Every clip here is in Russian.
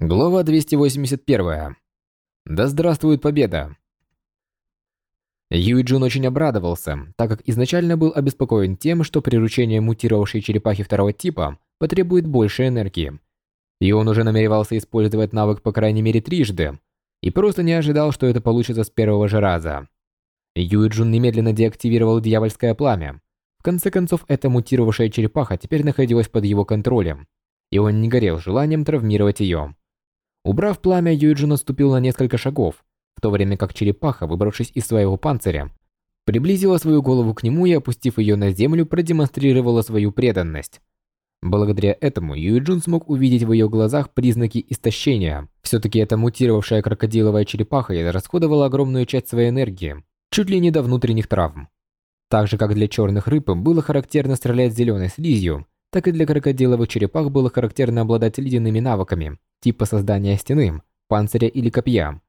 Глава 281. Да здравствует победа! Юйджун очень обрадовался, так как изначально был обеспокоен тем, что приручение мутировавшей черепахи второго типа потребует больше энергии. И он уже намеревался использовать навык по крайней мере трижды, и просто не ожидал, что это получится с первого же раза. Юйджун немедленно деактивировал дьявольское пламя. В конце концов, эта мутировавшая черепаха теперь находилась под его контролем, и он не горел желанием травмировать ее. Убрав пламя, Юджин отступил на несколько шагов, в то время как черепаха, выбравшись из своего панциря, приблизила свою голову к нему и, опустив ее на землю, продемонстрировала свою преданность. Благодаря этому Юджин смог увидеть в ее глазах признаки истощения. Все-таки эта мутировавшая крокодиловая черепаха израсходовала огромную часть своей энергии, чуть ли не до внутренних травм. Так же, как для черных рыб было характерно стрелять зеленой слизью, так и для крокодиловых черепах было характерно обладать ледяными навыками, типа создания стены, панциря или копья.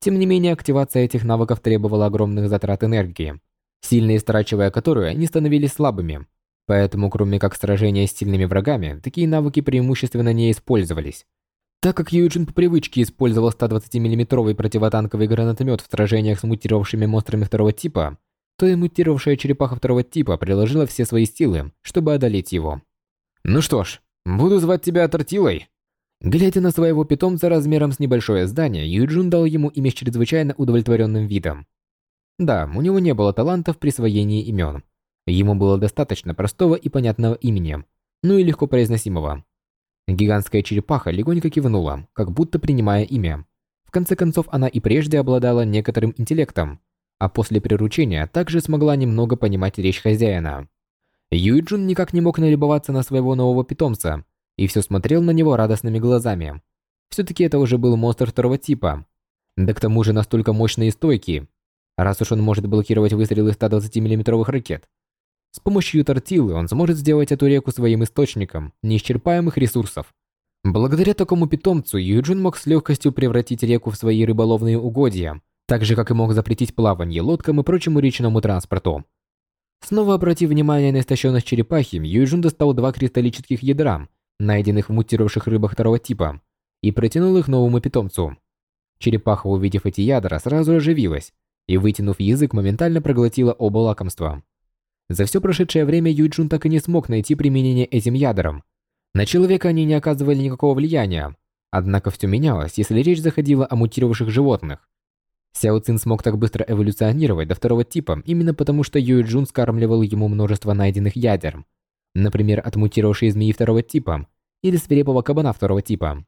Тем не менее, активация этих навыков требовала огромных затрат энергии, сильно истрачивая которую они становились слабыми. Поэтому, кроме как сражения с сильными врагами, такие навыки преимущественно не использовались. Так как Юджин по привычке использовал 120 миллиметровый противотанковый гранатомет в сражениях с мутировавшими монстрами второго типа, то и мутировавшая черепаха второго типа приложила все свои силы, чтобы одолеть его. «Ну что ж, буду звать тебя Тортилой», Глядя на своего питомца размером с небольшое здание, Юджин дал ему имя с чрезвычайно удовлетворенным видом. Да, у него не было таланта в присвоении имен. Ему было достаточно простого и понятного имени, ну и легко произносимого. Гигантская черепаха легонько кивнула, как будто принимая имя. В конце концов, она и прежде обладала некоторым интеллектом, а после приручения также смогла немного понимать речь хозяина. Юджин никак не мог налюбоваться на своего нового питомца, и все смотрел на него радостными глазами. Все-таки это уже был монстр второго типа. Да к тому же настолько мощный и стойкий, раз уж он может блокировать выстрелы 120 миллиметровых ракет. С помощью тортилы он сможет сделать эту реку своим источником неисчерпаемых ресурсов. Благодаря такому питомцу Юджин мог с легкостью превратить реку в свои рыболовные угодья, так же как и мог запретить плавание лодкам и прочему речному транспорту. Снова обратив внимание на истощенность черепахи, Юджин достал два кристаллических ядра найденных в мутировавших рыбах второго типа, и протянул их новому питомцу. Черепаха, увидев эти ядра, сразу оживилась и, вытянув язык, моментально проглотила оба лакомства. За все прошедшее время Юджун так и не смог найти применение этим ядрам. На человека они не оказывали никакого влияния, однако все менялось, если речь заходила о мутировавших животных. Сяо Цин смог так быстро эволюционировать до второго типа именно потому, что Юджун скармливал ему множество найденных ядер, например, от мутировавшей змеи второго типа или свирепого кабана второго типа.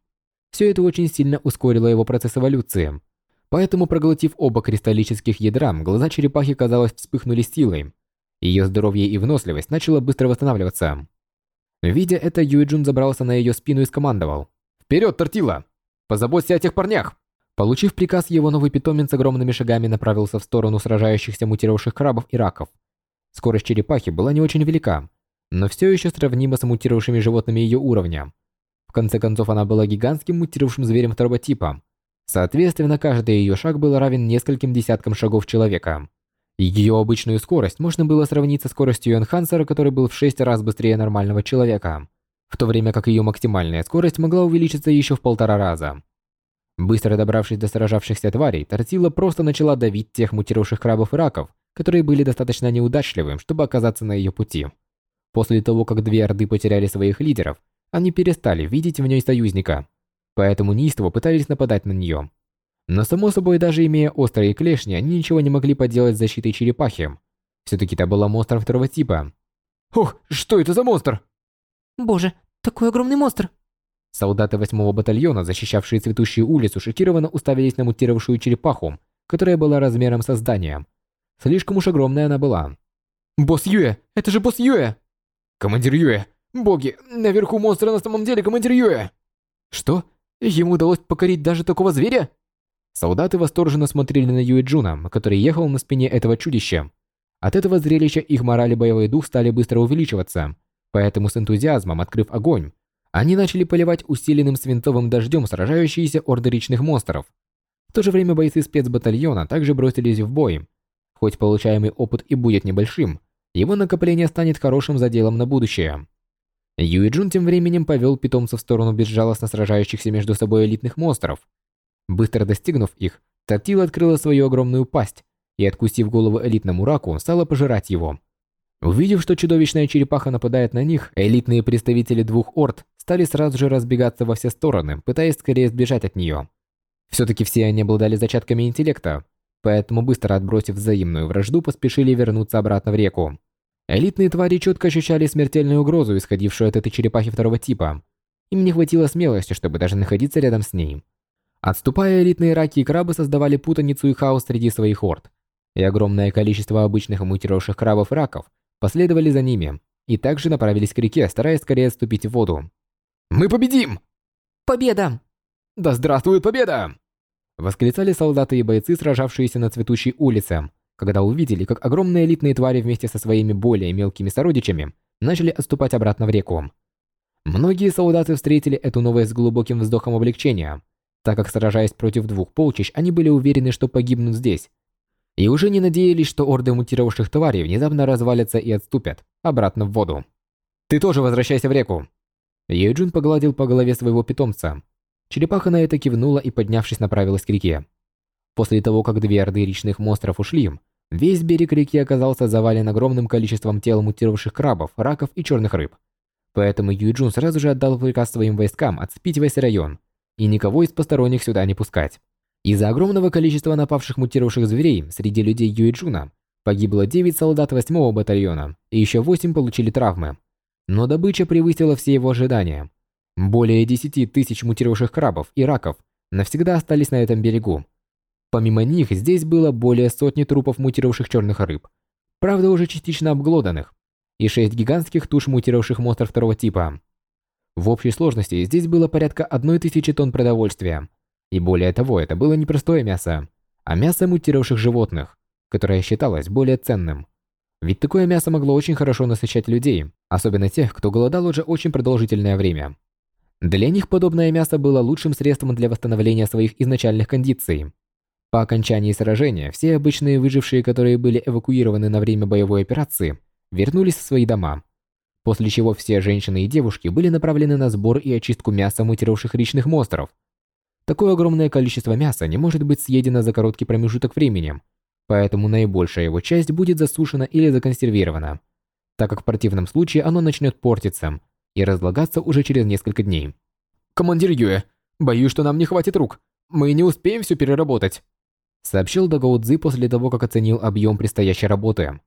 Все это очень сильно ускорило его процесс эволюции. Поэтому, проглотив оба кристаллических ядра, глаза черепахи, казалось, вспыхнули силой. Ее здоровье и выносливость начало быстро восстанавливаться. Видя это, Юэджун забрался на ее спину и скомандовал. «Вперед, Тортила! Позаботься о тех парнях!» Получив приказ, его новый питомец огромными шагами направился в сторону сражающихся мутировавших крабов и раков. Скорость черепахи была не очень велика, но все еще сравнима с мутировавшими животными ее уровня. В конце концов, она была гигантским мутировавшим зверем второго типа. Соответственно, каждый ее шаг был равен нескольким десяткам шагов человека. Ее обычную скорость можно было сравнить со скоростью Энхансера, который был в 6 раз быстрее нормального человека, в то время как ее максимальная скорость могла увеличиться еще в полтора раза. Быстро добравшись до сражавшихся тварей, Тортила просто начала давить тех мутировавших крабов и раков, которые были достаточно неудачливым, чтобы оказаться на ее пути. После того, как две Орды потеряли своих лидеров, они перестали видеть в ней союзника, поэтому неистово пытались нападать на нее. Но само собой, даже имея острые клешни, они ничего не могли поделать с защитой черепахи. Все-таки это была монстр второго типа. «Ох, что это за монстр?» «Боже, такой огромный монстр!» Солдаты восьмого батальона, защищавшие цветущую улицу, шокированно уставились на мутировавшую черепаху, которая была размером со здание. Слишком уж огромная она была. «Босс Юэ! Это же босс Юэ!» «Командир Юэ! Боги! Наверху монстра на самом деле командир Юэ!» «Что? Ему удалось покорить даже такого зверя?» Солдаты восторженно смотрели на Юэ Джуна, который ехал на спине этого чудища. От этого зрелища их мораль и боевой дух стали быстро увеличиваться, поэтому с энтузиазмом, открыв огонь, они начали поливать усиленным свинцовым дождем сражающиеся орды речных монстров. В то же время бойцы спецбатальона также бросились в бой. Хоть получаемый опыт и будет небольшим, его накопление станет хорошим заделом на будущее. Юй Джун тем временем повел питомцев в сторону безжалостно сражающихся между собой элитных монстров. Быстро достигнув их, Тактил открыла свою огромную пасть и, откусив голову элитному раку, стала пожирать его. Увидев, что чудовищная черепаха нападает на них, элитные представители двух орд стали сразу же разбегаться во все стороны, пытаясь скорее сбежать от нее. Все-таки все они обладали зачатками интеллекта, поэтому быстро отбросив взаимную вражду, поспешили вернуться обратно в реку. Элитные твари четко ощущали смертельную угрозу, исходившую от этой черепахи второго типа. Им не хватило смелости, чтобы даже находиться рядом с ней. Отступая, элитные раки и крабы создавали путаницу и хаос среди своих орд. И огромное количество обычных мутировавших крабов и раков последовали за ними и также направились к реке, стараясь скорее отступить в воду. «Мы победим!» Победа! «Да здравствует победа!» Восклицали солдаты и бойцы, сражавшиеся на цветущей улице, когда увидели, как огромные элитные твари вместе со своими более мелкими сородичами начали отступать обратно в реку. Многие солдаты встретили эту новость с глубоким вздохом облегчения, так как сражаясь против двух полчищ, они были уверены, что погибнут здесь, и уже не надеялись, что орды мутировавших тварей внезапно развалятся и отступят обратно в воду. «Ты тоже возвращайся в реку!» Юджин погладил по голове своего питомца. Черепаха на это кивнула и, поднявшись, направилась к реке. После того, как две орды речных монстров ушли, весь берег реки оказался завален огромным количеством тел мутировавших крабов, раков и черных рыб. Поэтому Юджун сразу же отдал приказ своим войскам отцепить весь район и никого из посторонних сюда не пускать. Из-за огромного количества напавших мутировавших зверей среди людей Юэджуна погибло 9 солдат 8-го батальона, и еще 8 получили травмы. Но добыча превысила все его ожидания. Более 10 тысяч мутировавших крабов и раков навсегда остались на этом берегу. Помимо них, здесь было более сотни трупов мутировавших черных рыб, правда уже частично обглоданных, и 6 гигантских туш мутировавших монстров второго типа. В общей сложности здесь было порядка 1000 тонн продовольствия, и более того, это было не простое мясо, а мясо мутировавших животных, которое считалось более ценным. Ведь такое мясо могло очень хорошо насыщать людей, особенно тех, кто голодал уже очень продолжительное время. Для них подобное мясо было лучшим средством для восстановления своих изначальных кондиций. По окончании сражения, все обычные выжившие, которые были эвакуированы на время боевой операции, вернулись в свои дома. После чего все женщины и девушки были направлены на сбор и очистку мяса мутировавших речных монстров – Такое огромное количество мяса не может быть съедено за короткий промежуток времени, поэтому наибольшая его часть будет засушена или законсервирована, так как в противном случае оно начнет портиться и разлагаться уже через несколько дней. «Командир Юэ, боюсь, что нам не хватит рук. Мы не успеем все переработать», сообщил Дагао Цзи после того, как оценил объем предстоящей работы.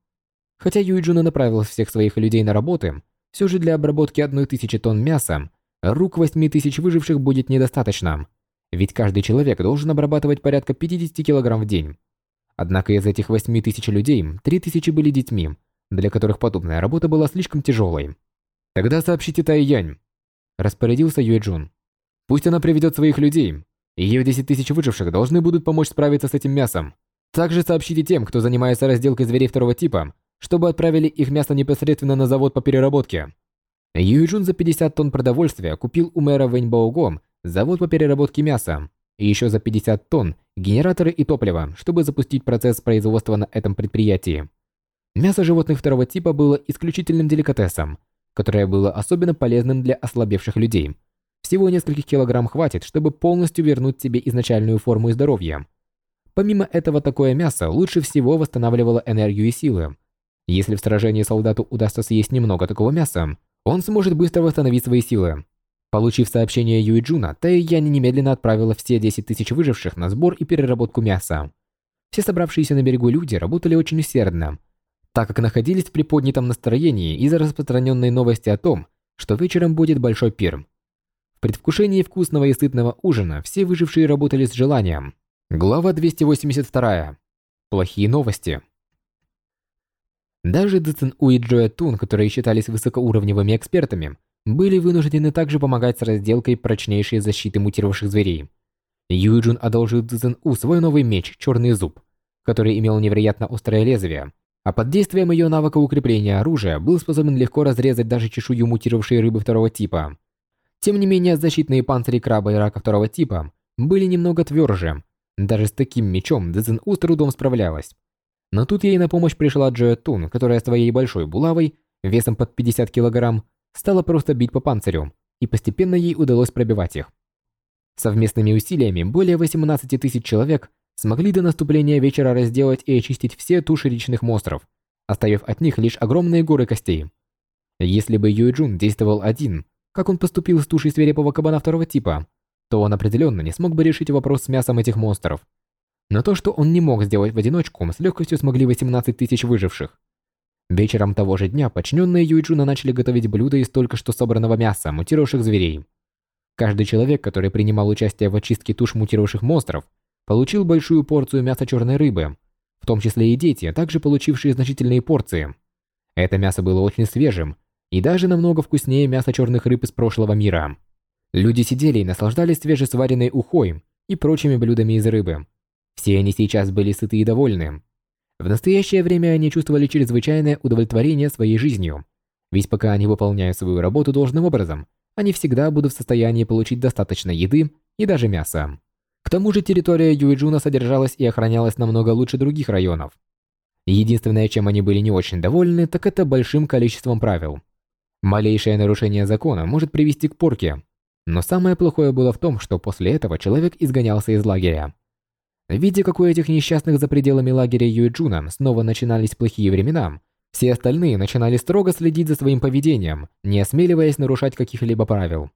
Хотя Юйджуна направил всех своих людей на работы, все же для обработки одной тысячи тонн мяса рук восьми тысяч выживших будет недостаточно. Ведь каждый человек должен обрабатывать порядка 50 килограмм в день. Однако из этих 8 тысяч людей 3 тысячи были детьми, для которых подобная работа была слишком тяжелой. «Тогда сообщите Тай Янь», – распорядился Юэ Джун. «Пусть она приведет своих людей, ее 10 тысяч выживших должны будут помочь справиться с этим мясом. Также сообщите тем, кто занимается разделкой зверей второго типа, чтобы отправили их мясо непосредственно на завод по переработке». Юэ Джун за 50 тонн продовольствия купил у мэра Вэнь Баого завод по переработке мяса, и еще за 50 тонн генераторы и топливо, чтобы запустить процесс производства на этом предприятии. Мясо животных второго типа было исключительным деликатесом, которое было особенно полезным для ослабевших людей. Всего нескольких килограмм хватит, чтобы полностью вернуть себе изначальную форму и здоровье. Помимо этого, такое мясо лучше всего восстанавливало энергию и силы. Если в сражении солдату удастся съесть немного такого мяса, он сможет быстро восстановить свои силы. Получив сообщение Юиджуна, Тэйяни немедленно отправила все 10 тысяч выживших на сбор и переработку мяса. Все собравшиеся на берегу люди работали очень усердно, так как находились в приподнятом настроении из-за распространенной новости о том, что вечером будет большой пир. В предвкушении вкусного и сытного ужина все выжившие работали с желанием. Глава 282. Плохие новости. Даже Цзэн У и Джоэ Тун, которые считались высокоуровневыми экспертами, были вынуждены также помогать с разделкой прочнейшей защиты мутировавших зверей. Юджин одолжил Цзэн У свой новый меч «Черный зуб», который имел невероятно острое лезвие, а под действием ее навыка укрепления оружия был способен легко разрезать даже чешую мутировавшей рыбы второго типа. Тем не менее, защитные панцири краба и рака второго типа были немного тверже. Даже с таким мечом Цзэн У с трудом справлялась. Но тут ей на помощь пришла Джоя Тун, которая своей большой булавой, весом под 50 килограмм, стала просто бить по панцирю, и постепенно ей удалось пробивать их. Совместными усилиями более 18 тысяч человек смогли до наступления вечера разделать и очистить все туши речных монстров, оставив от них лишь огромные горы костей. Если бы Юэджун действовал один, как он поступил с тушей свирепого кабана второго типа, то он определенно не смог бы решить вопрос с мясом этих монстров. Но то, что он не мог сделать в одиночку, с легкостью смогли 18 тысяч выживших. Вечером того же дня подчиненные Юйджуна начали готовить блюда из только что собранного мяса мутировавших зверей. Каждый человек, который принимал участие в очистке туш мутировавших монстров, получил большую порцию мяса черной рыбы, в том числе и дети, также получившие значительные порции. Это мясо было очень свежим и даже намного вкуснее мяса черных рыб из прошлого мира. Люди сидели и наслаждались свежесваренной ухой и прочими блюдами из рыбы. Все они сейчас были сыты и довольны. В настоящее время они чувствовали чрезвычайное удовлетворение своей жизнью. Ведь пока они выполняют свою работу должным образом, они всегда будут в состоянии получить достаточно еды и даже мяса. К тому же территория Юэджуна содержалась и охранялась намного лучше других районов. Единственное, чем они были не очень довольны, так это большим количеством правил. Малейшее нарушение закона может привести к порке, но самое плохое было в том, что после этого человек изгонялся из лагеря. Видя, как у этих несчастных за пределами лагеря Юэджуна снова начинались плохие времена, все остальные начинали строго следить за своим поведением, не осмеливаясь нарушать каких-либо правил.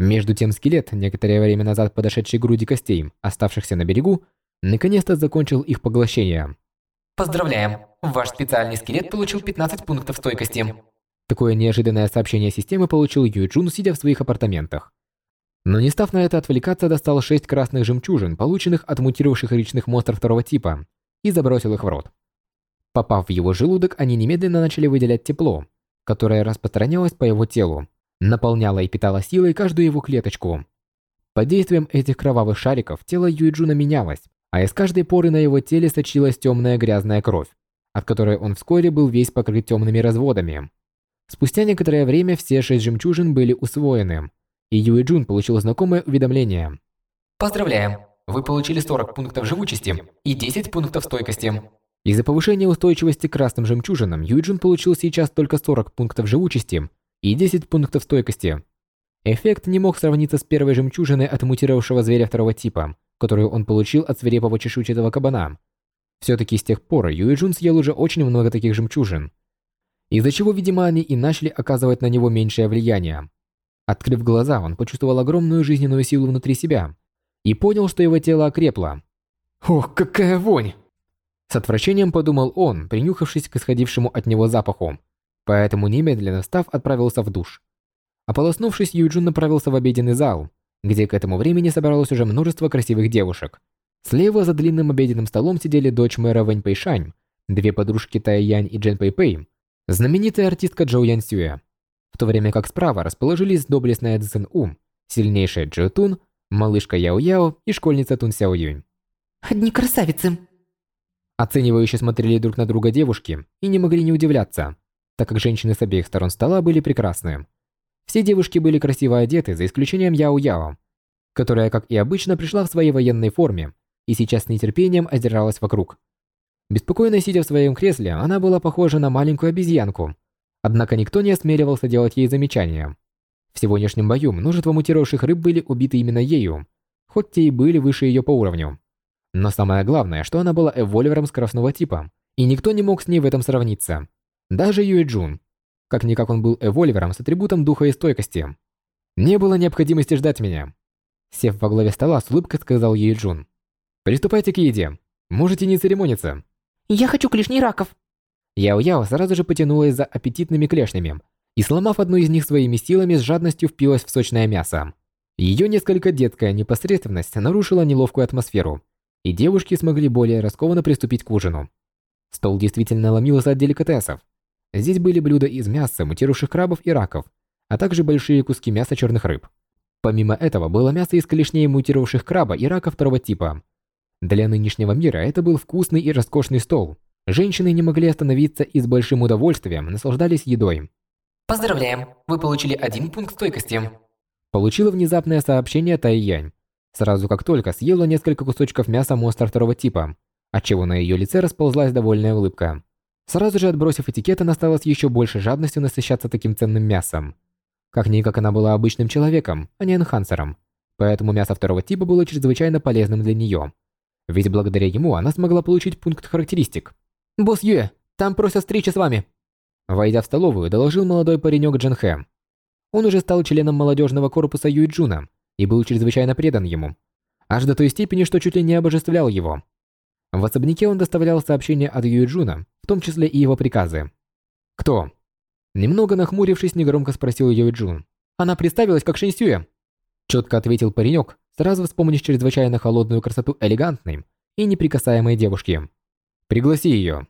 Между тем скелет, некоторое время назад подошедший к груди костей, оставшихся на берегу, наконец-то закончил их поглощение. Поздравляем! Ваш специальный скелет получил 15 пунктов стойкости. Такое неожиданное сообщение системы получил Юджун, сидя в своих апартаментах. Но не став на это отвлекаться, достал шесть красных жемчужин, полученных от мутировавших речных монстров второго типа, и забросил их в рот. Попав в его желудок, они немедленно начали выделять тепло, которое распространялось по его телу, наполняло и питало силой каждую его клеточку. Под действием этих кровавых шариков тело Юиджуна менялось, а из каждой поры на его теле сочилась темная грязная кровь, от которой он вскоре был весь покрыт темными разводами. Спустя некоторое время все шесть жемчужин были усвоены, и Юэ Джун получил знакомое уведомление. Поздравляем! Вы получили 40 пунктов живучести и 10 пунктов стойкости. Из-за повышения устойчивости к красным жемчужинам Юджин получил сейчас только 40 пунктов живучести и 10 пунктов стойкости. Эффект не мог сравниться с первой жемчужиной от мутировавшего зверя второго типа, которую он получил от свирепого чешуйчатого кабана. Все-таки с тех пор Юэджун съел уже очень много таких жемчужин, из-за чего, видимо, они и начали оказывать на него меньшее влияние. Открыв глаза, он почувствовал огромную жизненную силу внутри себя и понял, что его тело окрепло. «Ох, какая вонь!» С отвращением подумал он, принюхавшись к исходившему от него запаху. Поэтому немедленно встав, отправился в душ. Ополоснувшись, Юджун направился в обеденный зал, где к этому времени собралось уже множество красивых девушек. Слева за длинным обеденным столом сидели дочь мэра Вэнь Пэйшань, две подружки Тай Янь и Джен Пэй Пэй, знаменитая артистка Джоу Ян Сюэ, в то время как справа расположились доблестная Цзэн У, сильнейшая Джо Тун, малышка Яо Яо и школьница Тун Сяо Юнь. Одни красавицы. Оценивающе смотрели друг на друга девушки и не могли не удивляться, так как женщины с обеих сторон стола были прекрасны. Все девушки были красиво одеты, за исключением Яо Яо, которая, как и обычно, пришла в своей военной форме и сейчас с нетерпением озиралась вокруг. Беспокойно сидя в своем кресле, она была похожа на маленькую обезьянку, Однако никто не осмеливался делать ей замечания. В сегодняшнем бою множество мутировавших рыб были убиты именно ею, хоть те и были выше ее по уровню. Но самое главное, что она была эвольвером скоростного типа, и никто не мог с ней в этом сравниться. Даже Юэ Джун. Как-никак он был эвольвером с атрибутом духа и стойкости. Не было необходимости ждать меня. Сев во главе стола, с улыбкой сказал Юэ Джун. «Приступайте к еде. Можете не церемониться». «Я хочу клешней раков», Яо-Яо сразу же потянулась за аппетитными клешнями и, сломав одну из них своими силами, с жадностью впилась в сочное мясо. Ее несколько детская непосредственность нарушила неловкую атмосферу, и девушки смогли более раскованно приступить к ужину. Стол действительно ломился от деликатесов. Здесь были блюда из мяса, мутировавших крабов и раков, а также большие куски мяса черных рыб. Помимо этого было мясо из клешней мутировавших краба и рака второго типа. Для нынешнего мира это был вкусный и роскошный стол – Женщины не могли остановиться и с большим удовольствием наслаждались едой. Поздравляем, вы получили один пункт стойкости. Получила внезапное сообщение Тайянь. Сразу как только съела несколько кусочков мяса монстра второго типа, отчего на ее лице расползлась довольная улыбка. Сразу же отбросив этикет, она стала с еще большей жадностью насыщаться таким ценным мясом. Как-никак она была обычным человеком, а не энхансером, поэтому мясо второго типа было чрезвычайно полезным для нее. Ведь благодаря ему она смогла получить пункт характеристик. «Босс Юэ, там просят встречи с вами!» Войдя в столовую, доложил молодой паренек Джан Хэ. Он уже стал членом молодежного корпуса Юйджуна и был чрезвычайно предан ему. Аж до той степени, что чуть ли не обожествлял его. В особняке он доставлял сообщения от Юйджуна, в том числе и его приказы. «Кто?» Немного нахмурившись, негромко спросил Юйджун. «Она представилась как Шинсюэ». Четко ответил паренек, сразу вспомнив чрезвычайно холодную красоту элегантной и неприкасаемой девушки. «Пригласи ее».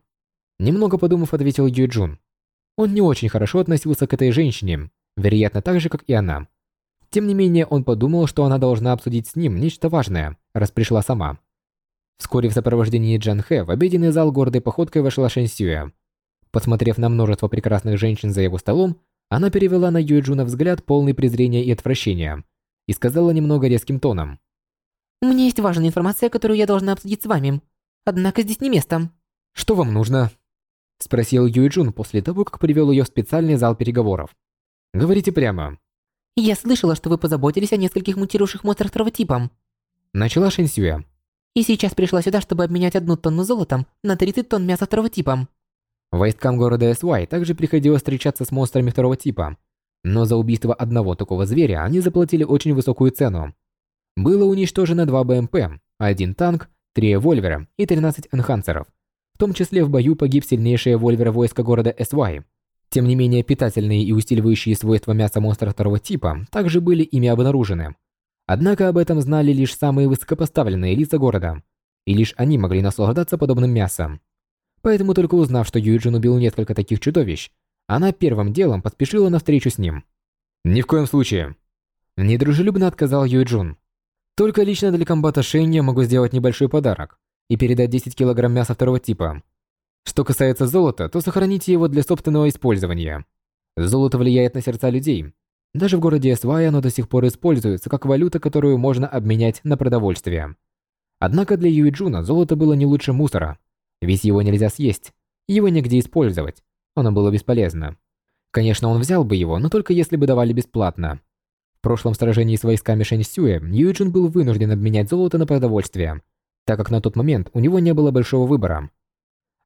Немного подумав, ответил Юйджун. Он не очень хорошо относился к этой женщине, вероятно, так же, как и она. Тем не менее, он подумал, что она должна обсудить с ним нечто важное, раз пришла сама. Вскоре в сопровождении Джан Хэ в обеденный зал гордой походкой вошла Шэн Сюэ. Посмотрев на множество прекрасных женщин за его столом, она перевела на Юэджуна взгляд полный презрения и отвращения и сказала немного резким тоном. «У меня есть важная информация, которую я должна обсудить с вами. Однако здесь не место». «Что вам нужно?» Спросил Юэджун после того, как привел ее в специальный зал переговоров. «Говорите прямо». «Я слышала, что вы позаботились о нескольких мутирующих монстрах второго типа». Начала Шинсюэ. «И сейчас пришла сюда, чтобы обменять одну тонну золотом на 30 тонн мяса второго типа». Войскам города СY также приходилось встречаться с монстрами второго типа, но за убийство одного такого зверя они заплатили очень высокую цену. Было уничтожено два БМП, один танк, три вольвера и 13 энхансеров. В том числе в бою погиб сильнейший вольвер войска города СY. Тем не менее, питательные и усиливающие свойства мяса монстра второго типа также были ими обнаружены. Однако об этом знали лишь самые высокопоставленные лица города, и лишь они могли наслаждаться подобным мясом. Поэтому только узнав, что Юджин убил несколько таких чудовищ, она первым делом поспешила на встречу с ним. «Ни в коем случае!» Недружелюбно отказал Юджун. «Только лично для комбата Шэнь я могу сделать небольшой подарок и передать 10 килограмм мяса второго типа. Что касается золота, то сохраните его для собственного использования. Золото влияет на сердца людей. Даже в городе Свай оно до сих пор используется как валюта, которую можно обменять на продовольствие. Однако для Юиджуна золото было не лучше мусора, ведь его нельзя съесть, его негде использовать, оно было бесполезно. Конечно, он взял бы его, но только если бы давали бесплатно. В прошлом сражении с войсками Шэньсюэ Юиджин был вынужден обменять золото на продовольствие, так как на тот момент у него не было большого выбора.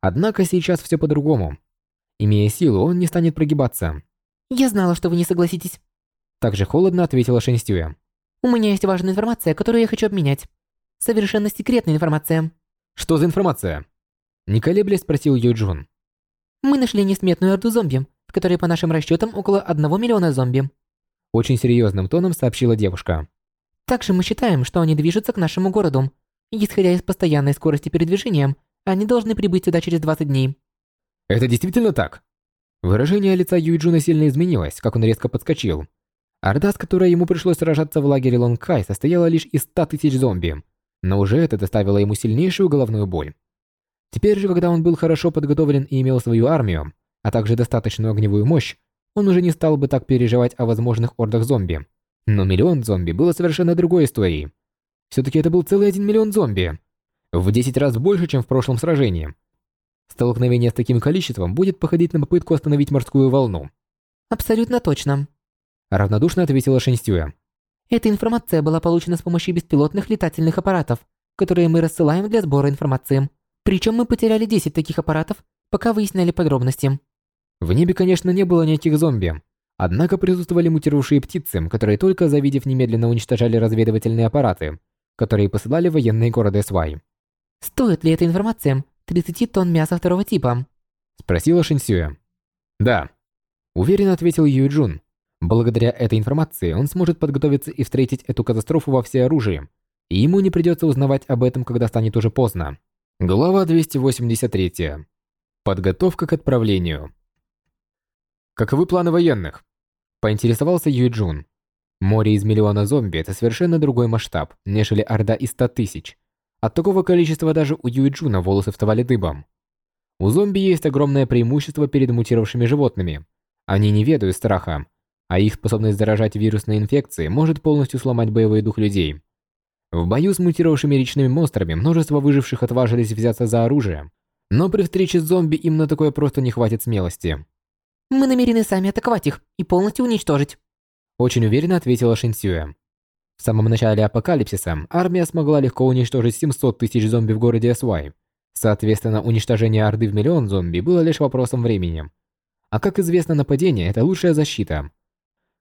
Однако сейчас все по-другому. Имея силу, он не станет прогибаться. «Я знала, что вы не согласитесь». Также холодно ответила Шэньсюэ. «У меня есть важная информация, которую я хочу обменять. Совершенно секретная информация». «Что за информация?» Не колеблясь спросил Юджун. «Мы нашли несметную орду зомби, в которой по нашим расчетам около 1 миллиона зомби». Очень серьезным тоном сообщила девушка. «Также мы считаем, что они движутся к нашему городу. Исходя из постоянной скорости передвижения, они должны прибыть сюда через 20 дней». «Это действительно так?» Выражение лица Юйджуна сильно изменилось, как он резко подскочил. Орда, с которой ему пришлось сражаться в лагере Лонгкай, состояла лишь из 100 тысяч зомби, но уже это доставило ему сильнейшую головную боль. Теперь же, когда он был хорошо подготовлен и имел свою армию, а также достаточную огневую мощь, он уже не стал бы так переживать о возможных ордах зомби. Но миллион зомби было совершенно другой историей. Все-таки это был целый один миллион зомби. В 10 раз больше, чем в прошлом сражении. Столкновение с таким количеством будет походить на попытку остановить морскую волну. «Абсолютно точно», — равнодушно ответила Шэньстюэ. «Эта информация была получена с помощью беспилотных летательных аппаратов, которые мы рассылаем для сбора информации. Причем мы потеряли 10 таких аппаратов, пока выясняли подробности. В небе, конечно, не было никаких зомби. Однако присутствовали мутировавшие птицы, которые только завидев немедленно уничтожали разведывательные аппараты, которые посылали военные города Свай. «Стоит ли эта информация 30 тонн мяса второго типа?» Спросила Шинсюэ. «Да», — уверенно ответил Юджун. Благодаря этой информации он сможет подготовиться и встретить эту катастрофу во всеоружии, и ему не придется узнавать об этом, когда станет уже поздно. Глава 283. Подготовка к отправлению. Каковы планы военных? Поинтересовался Юджун. Море из миллиона зомби – это совершенно другой масштаб, нежели Орда из 100 тысяч. От такого количества даже у Юджуна волосы вставали дыбом. У зомби есть огромное преимущество перед мутировавшими животными. Они не ведают страха, а их способность заражать вирусной инфекцией может полностью сломать боевой дух людей. В бою с мутировавшими речными монстрами множество выживших отважились взяться за оружие, но при встрече с зомби им на такое просто не хватит смелости. Мы намерены сами атаковать их и полностью уничтожить. Очень уверенно ответила Шинсюэ. В самом начале апокалипсиса армия смогла легко уничтожить 700 тысяч зомби в городе Свай. Соответственно, уничтожение Орды в миллион зомби было лишь вопросом времени. А как известно, нападение – это лучшая защита.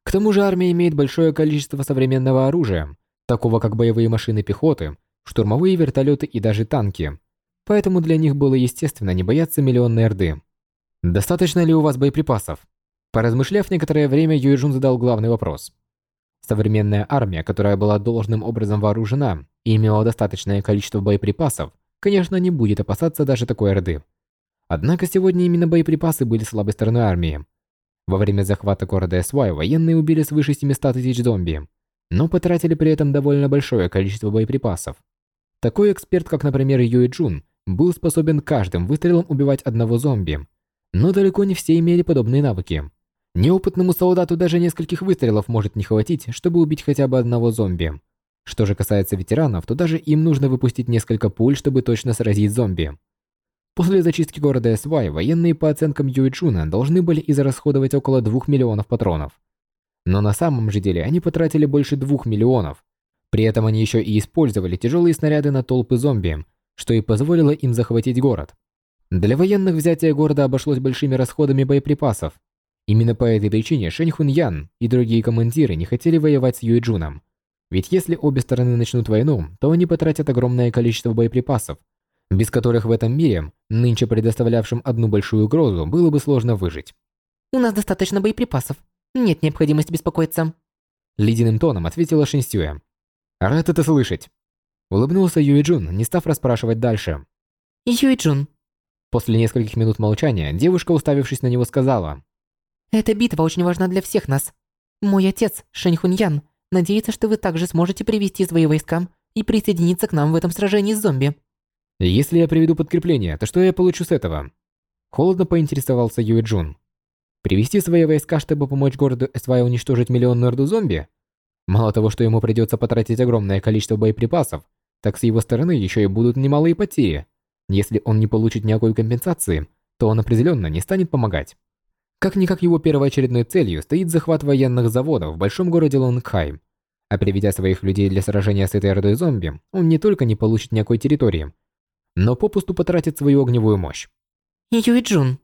К тому же армия имеет большое количество современного оружия, такого как боевые машины пехоты, штурмовые вертолеты и даже танки. Поэтому для них было естественно не бояться миллионной Орды. Достаточно ли у вас боеприпасов? Поразмышляв некоторое время, Юэджун задал главный вопрос. Современная армия, которая была должным образом вооружена и имела достаточное количество боеприпасов, конечно, не будет опасаться даже такой Орды. Однако сегодня именно боеприпасы были слабой стороной армии. Во время захвата города Эсвай военные убили свыше 700 тысяч зомби, но потратили при этом довольно большое количество боеприпасов. Такой эксперт, как, например, Юэ Джун, был способен каждым выстрелом убивать одного зомби, но далеко не все имели подобные навыки. Неопытному солдату даже нескольких выстрелов может не хватить, чтобы убить хотя бы одного зомби. Что же касается ветеранов, то даже им нужно выпустить несколько пуль, чтобы точно сразить зомби. После зачистки города Свай военные по оценкам Юичуна должны были израсходовать около 2 миллионов патронов. Но на самом же деле они потратили больше 2 миллионов. При этом они еще и использовали тяжелые снаряды на толпы зомби, что и позволило им захватить город. Для военных взятие города обошлось большими расходами боеприпасов, Именно по этой причине Шэнь Хун Ян и другие командиры не хотели воевать с Юй Джуном. Ведь если обе стороны начнут войну, то они потратят огромное количество боеприпасов, без которых в этом мире, нынче предоставлявшем одну большую угрозу, было бы сложно выжить. «У нас достаточно боеприпасов. Нет необходимости беспокоиться», — ледяным тоном ответила Шэнь Сюэ. «Рад это слышать». Улыбнулся Юй Джун, не став расспрашивать дальше. «Юй Джун». После нескольких минут молчания девушка, уставившись на него, сказала. Эта битва очень важна для всех нас. Мой отец, Шэнь Хуньян, надеется, что вы также сможете привести свои войска и присоединиться к нам в этом сражении с зомби. Если я приведу подкрепление, то что я получу с этого? Холодно поинтересовался Юэ Джун. Привести свои войска, чтобы помочь городу Эсвай уничтожить миллионную орду зомби? Мало того, что ему придется потратить огромное количество боеприпасов, так с его стороны еще и будут немалые потери. Если он не получит никакой компенсации, то он определенно не станет помогать. Как-никак его первоочередной целью стоит захват военных заводов в большом городе Лонгхайм. А приведя своих людей для сражения с этой ордой зомби, он не только не получит никакой территории, но попусту потратит свою огневую мощь. Юй Джун.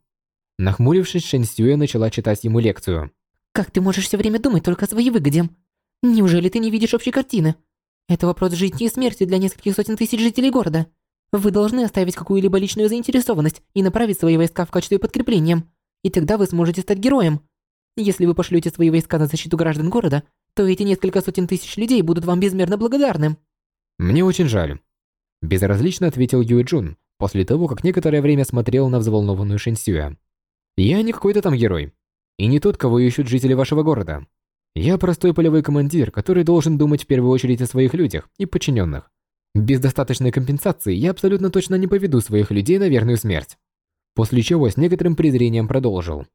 Нахмурившись, Шэнь Сюэ начала читать ему лекцию. «Как ты можешь все время думать только о своей выгоде? Неужели ты не видишь общей картины? Это вопрос жизни и смерти для нескольких сотен тысяч жителей города. Вы должны оставить какую-либо личную заинтересованность и направить свои войска в качестве подкрепления и тогда вы сможете стать героем. Если вы пошлете свои войска на защиту граждан города, то эти несколько сотен тысяч людей будут вам безмерно благодарны. Мне очень жаль. Безразлично ответил Юэ Джун после того, как некоторое время смотрел на взволнованную Шэньсюэ. Я не какой-то там герой. И не тот, кого ищут жители вашего города. Я простой полевой командир, который должен думать в первую очередь о своих людях и подчиненных. Без достаточной компенсации я абсолютно точно не поведу своих людей на верную смерть после чего с некоторым презрением продолжил.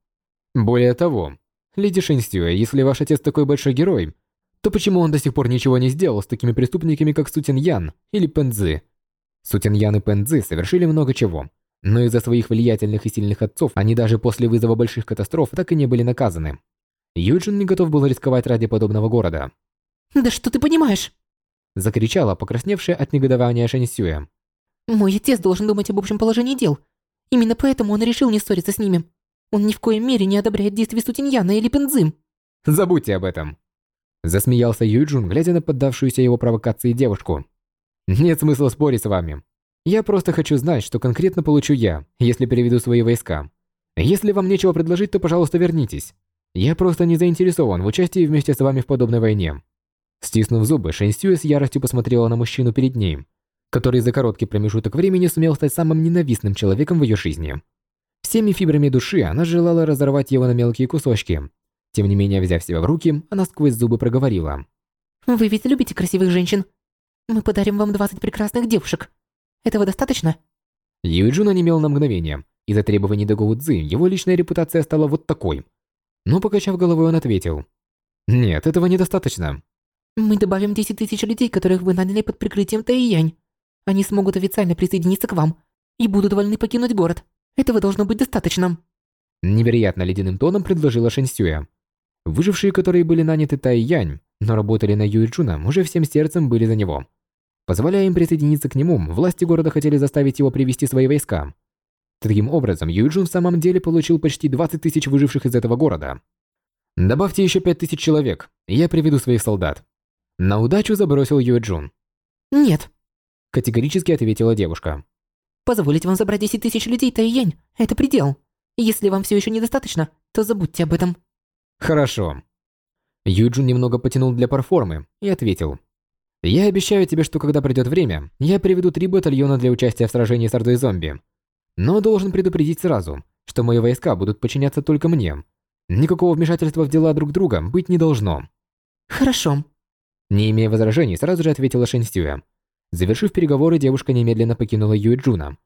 Более того, леди Шэньсюэ, если ваш отец такой большой герой, то почему он до сих пор ничего не сделал с такими преступниками, как Сутин Ян или Пензы? Сутин Ян и Пензы совершили много чего, но из-за своих влиятельных и сильных отцов они даже после вызова больших катастроф так и не были наказаны. Юджин не готов был рисковать ради подобного города. «Да что ты понимаешь?» Закричала покрасневшая от негодования Шэньсюэ. «Мой отец должен думать об общем положении дел, Именно поэтому он решил не ссориться с ними. Он ни в коем мере не одобряет действия Сутиньяна или Пензым. Забудьте об этом. Засмеялся Юджун, глядя на поддавшуюся его провокации девушку. Нет смысла спорить с вами. Я просто хочу знать, что конкретно получу я, если переведу свои войска. Если вам нечего предложить, то, пожалуйста, вернитесь. Я просто не заинтересован в участии вместе с вами в подобной войне. Стиснув зубы, Шэньсюэ с яростью посмотрела на мужчину перед ней, который за короткий промежуток времени сумел стать самым ненавистным человеком в ее жизни. Всеми фибрами души она желала разорвать его на мелкие кусочки. Тем не менее, взяв себя в руки, она сквозь зубы проговорила. «Вы ведь любите красивых женщин? Мы подарим вам 20 прекрасных девушек. Этого достаточно?» Юджун онемел на мгновение. Из-за требований Дагоу Цзы его личная репутация стала вот такой. Но, покачав головой, он ответил. «Нет, этого недостаточно». «Мы добавим 10 тысяч людей, которых вы наняли под прикрытием Таиянь. Они смогут официально присоединиться к вам и будут вольны покинуть город. Этого должно быть достаточно». Невероятно ледяным тоном предложила Шэньсюэ. Выжившие, которые были наняты Тай Янь, но работали на Юйджуна, уже всем сердцем были за него. Позволяя им присоединиться к нему, власти города хотели заставить его привести свои войска. Таким образом, Юйджун в самом деле получил почти 20 тысяч выживших из этого города. Добавьте еще 5 тысяч человек, и я приведу своих солдат. На удачу забросил Юйджун. Нет. Категорически ответила девушка. Позволить вам забрать 10 тысяч людей, Тайянь, это предел. Если вам все еще недостаточно, то забудьте об этом. Хорошо. Юджун немного потянул для парформы и ответил. Я обещаю тебе, что когда придет время, я приведу три батальона для участия в сражении с ордой зомби. Но должен предупредить сразу, что мои войска будут подчиняться только мне. Никакого вмешательства в дела друг друга быть не должно. Хорошо. Не имея возражений, сразу же ответила Шэньсюэ. Завершив переговоры, девушка немедленно покинула Юэджуна,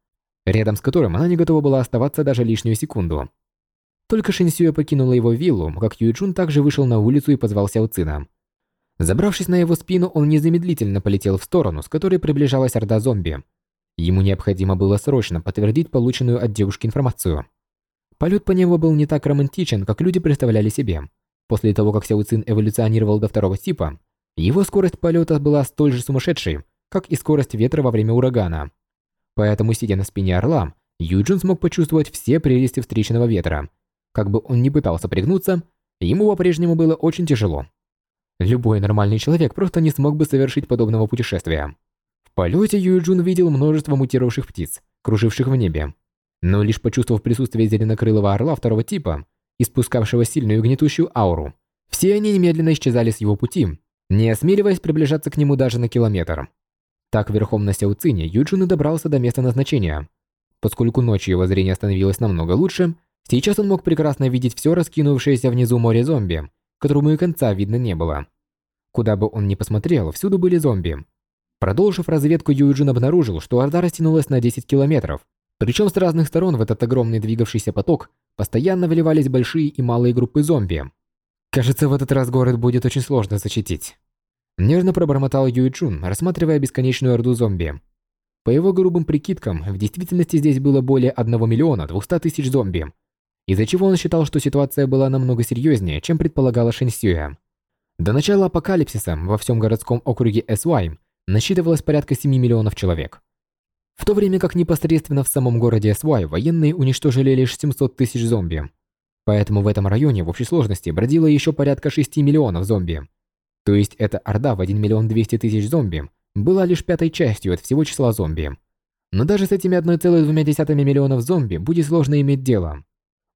рядом с которым она не готова была оставаться даже лишнюю секунду. Только Шэньсюэ покинула его виллу, как Юэджун также вышел на улицу и позвал Сяо Цина. Забравшись на его спину, он незамедлительно полетел в сторону, с которой приближалась орда зомби. Ему необходимо было срочно подтвердить полученную от девушки информацию. Полет по небу был не так романтичен, как люди представляли себе. После того, как Сяо эволюционировал до второго типа, его скорость полета была столь же сумасшедшей, как и скорость ветра во время урагана. Поэтому, сидя на спине орла, Юджин смог почувствовать все прелести встречного ветра. Как бы он ни пытался пригнуться, ему по-прежнему было очень тяжело. Любой нормальный человек просто не смог бы совершить подобного путешествия. В полете Юджун видел множество мутировавших птиц, круживших в небе. Но лишь почувствовав присутствие зеленокрылого орла второго типа, испускавшего сильную гнетущую ауру, все они немедленно исчезали с его пути, не осмеливаясь приближаться к нему даже на километр. Так верхом на Сяуцине Юджин и добрался до места назначения. Поскольку ночью его зрение становилось намного лучше, сейчас он мог прекрасно видеть все раскинувшееся внизу море зомби, которому и конца видно не было. Куда бы он ни посмотрел, всюду были зомби. Продолжив разведку, Юджин обнаружил, что Орда растянулась на 10 километров. Причем с разных сторон в этот огромный двигавшийся поток постоянно выливались большие и малые группы зомби. Кажется, в этот раз город будет очень сложно защитить. Нервно пробормотал Юйчун, рассматривая бесконечную орду зомби. По его грубым прикидкам, в действительности здесь было более 1 миллиона 200 тысяч зомби, из-за чего он считал, что ситуация была намного серьезнее, чем предполагала Шэньсюэ. До начала апокалипсиса во всем городском округе Эсуай насчитывалось порядка 7 миллионов человек. В то время как непосредственно в самом городе Эсуай военные уничтожили лишь 700 тысяч зомби. Поэтому в этом районе в общей сложности бродило еще порядка 6 миллионов зомби. То есть эта орда в 1 миллион 200 тысяч зомби была лишь пятой частью от всего числа зомби. Но даже с этими 1,2 миллионов зомби будет сложно иметь дело.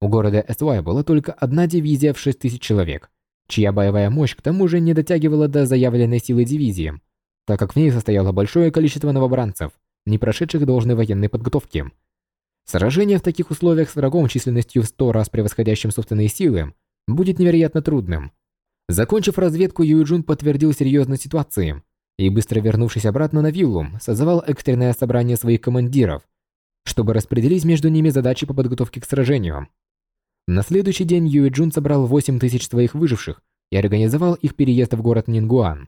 У города Эсуай была только одна дивизия в 6 тысяч человек, чья боевая мощь к тому же не дотягивала до заявленной силы дивизии, так как в ней состояло большое количество новобранцев, не прошедших должной военной подготовки. Сражение в таких условиях с врагом численностью в 100 раз превосходящим собственные силы будет невероятно трудным. Закончив разведку, Юджун подтвердил серьезность ситуации и, быстро вернувшись обратно на виллу, созвал экстренное собрание своих командиров, чтобы распределить между ними задачи по подготовке к сражению. На следующий день Юэ Джун собрал 8 тысяч своих выживших и организовал их переезд в город Нингуан.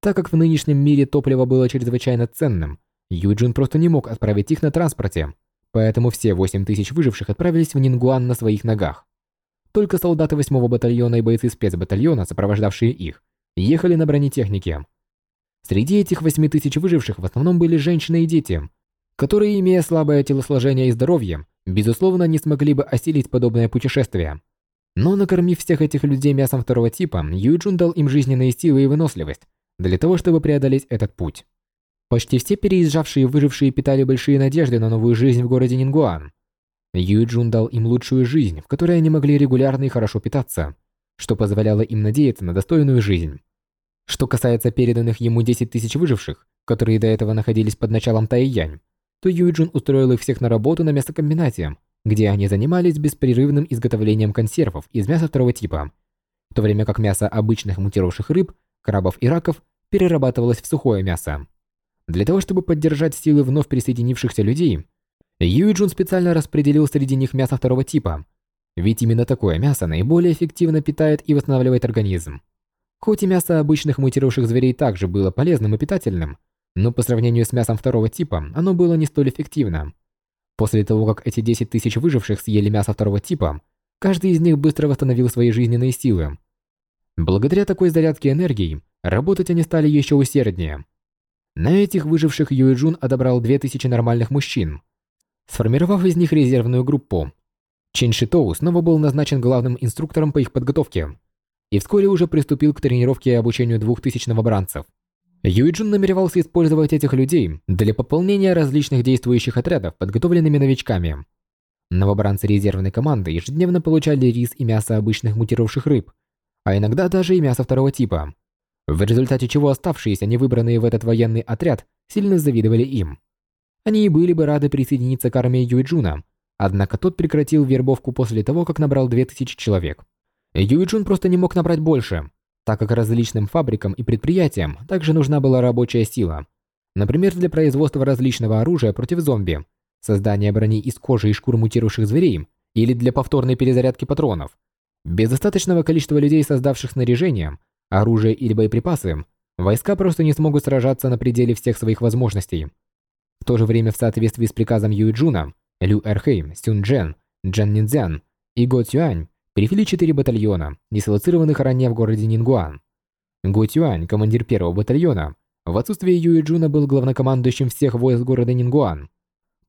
Так как в нынешнем мире топливо было чрезвычайно ценным, Юэ Джун просто не мог отправить их на транспорте, поэтому все 8 тысяч выживших отправились в Нингуан на своих ногах. Только солдаты 8-го батальона и бойцы спецбатальона, сопровождавшие их, ехали на бронетехнике. Среди этих 8 тысяч выживших в основном были женщины и дети, которые, имея слабое телосложение и здоровье, безусловно, не смогли бы осилить подобное путешествие. Но накормив всех этих людей мясом второго типа, Юджун дал им жизненные силы и выносливость для того, чтобы преодолеть этот путь. Почти все переезжавшие и выжившие питали большие надежды на новую жизнь в городе Нингуан. Юджун дал им лучшую жизнь, в которой они могли регулярно и хорошо питаться, что позволяло им надеяться на достойную жизнь. Что касается переданных ему 10 тысяч выживших, которые до этого находились под началом Тайянь, то Юйджун устроил их всех на работу на мясокомбинате, где они занимались беспрерывным изготовлением консервов из мяса второго типа, в то время как мясо обычных мутировавших рыб, крабов и раков перерабатывалось в сухое мясо. Для того, чтобы поддержать силы вновь присоединившихся людей, Юйджун специально распределил среди них мясо второго типа, ведь именно такое мясо наиболее эффективно питает и восстанавливает организм. Хоть и мясо обычных мутировавших зверей также было полезным и питательным, но по сравнению с мясом второго типа оно было не столь эффективно. После того, как эти 10 тысяч выживших съели мясо второго типа, каждый из них быстро восстановил свои жизненные силы. Благодаря такой зарядке энергии, работать они стали еще усерднее. На этих выживших Юэджун одобрал 2000 нормальных мужчин, сформировав из них резервную группу. Чин Шитоу снова был назначен главным инструктором по их подготовке и вскоре уже приступил к тренировке и обучению 2000 новобранцев. Юйджун намеревался использовать этих людей для пополнения различных действующих отрядов подготовленными новичками. Новобранцы резервной команды ежедневно получали рис и мясо обычных мутировавших рыб, а иногда даже и мясо второго типа, в результате чего оставшиеся невыбранные в этот военный отряд сильно завидовали им. Они и были бы рады присоединиться к армии Юйджуна, однако тот прекратил вербовку после того, как набрал 2000 человек. Юйджун просто не мог набрать больше, так как различным фабрикам и предприятиям также нужна была рабочая сила. Например, для производства различного оружия против зомби, создания брони из кожи и шкур мутировавших зверей или для повторной перезарядки патронов. Без достаточного количества людей, создавших снаряжение, оружие или боеприпасы, войска просто не смогут сражаться на пределе всех своих возможностей. В то же время в соответствии с приказом Юйджуна, Лю Эрхэй, Сюн Джен, Джан Ниндзян и Го Цюань перевели четыре батальона, дислоцированных ранее в городе Нингуан. Го Цюань, командир первого батальона, в отсутствие Юйджуна был главнокомандующим всех войск города Нингуан.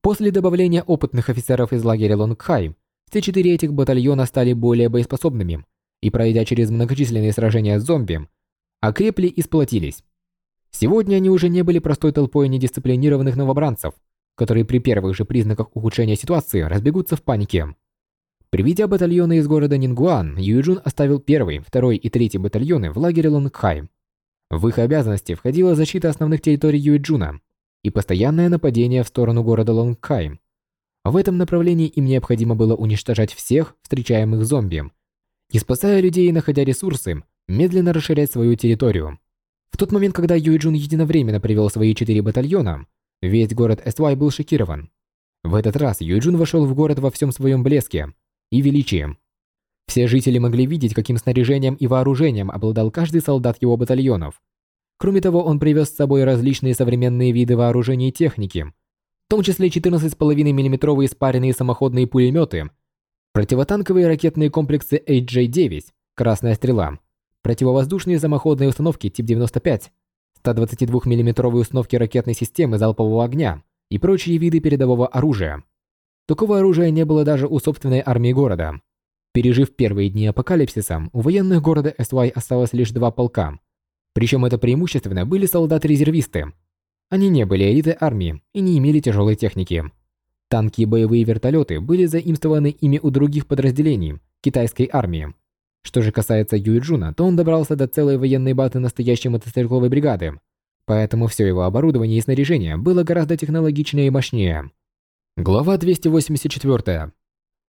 После добавления опытных офицеров из лагеря Лонгхай, все четыре этих батальона стали более боеспособными и, пройдя через многочисленные сражения с зомби, окрепли и сплотились. Сегодня они уже не были простой толпой недисциплинированных новобранцев, которые при первых же признаках ухудшения ситуации разбегутся в панике. Приведя батальоны из города Нингуан, Юджун оставил первый, второй и третий батальоны в лагере Лонгхай. В их обязанности входила защита основных территорий Юджуна и постоянное нападение в сторону города Лонгхай. В этом направлении им необходимо было уничтожать всех встречаемых зомби и, спасая людей и находя ресурсы, медленно расширять свою территорию. В тот момент, когда Юйджун единовременно привел свои четыре батальона, весь город Эсвай был шокирован. В этот раз Юйджун вошел в город во всем своем блеске и величии. Все жители могли видеть, каким снаряжением и вооружением обладал каждый солдат его батальонов. Кроме того, он привез с собой различные современные виды вооружений и техники, в том числе 14,5 мм спаренные самоходные пулеметы, противотанковые ракетные комплексы HJ-9, «Красная стрела», противовоздушные самоходные установки тип 95, 122 мм установки ракетной системы залпового огня и прочие виды передового оружия. Такого оружия не было даже у собственной армии города. Пережив первые дни апокалипсиса, у военных города СY осталось лишь два полка. Причем это преимущественно были солдаты-резервисты, они не были элитой армии и не имели тяжелой техники. Танки и боевые вертолеты были заимствованы ими у других подразделений китайской армии. Что же касается Юйджуна, то он добрался до целой военной базы настоящей мотострелковой бригады, поэтому все его оборудование и снаряжение было гораздо технологичнее и мощнее. Глава 284.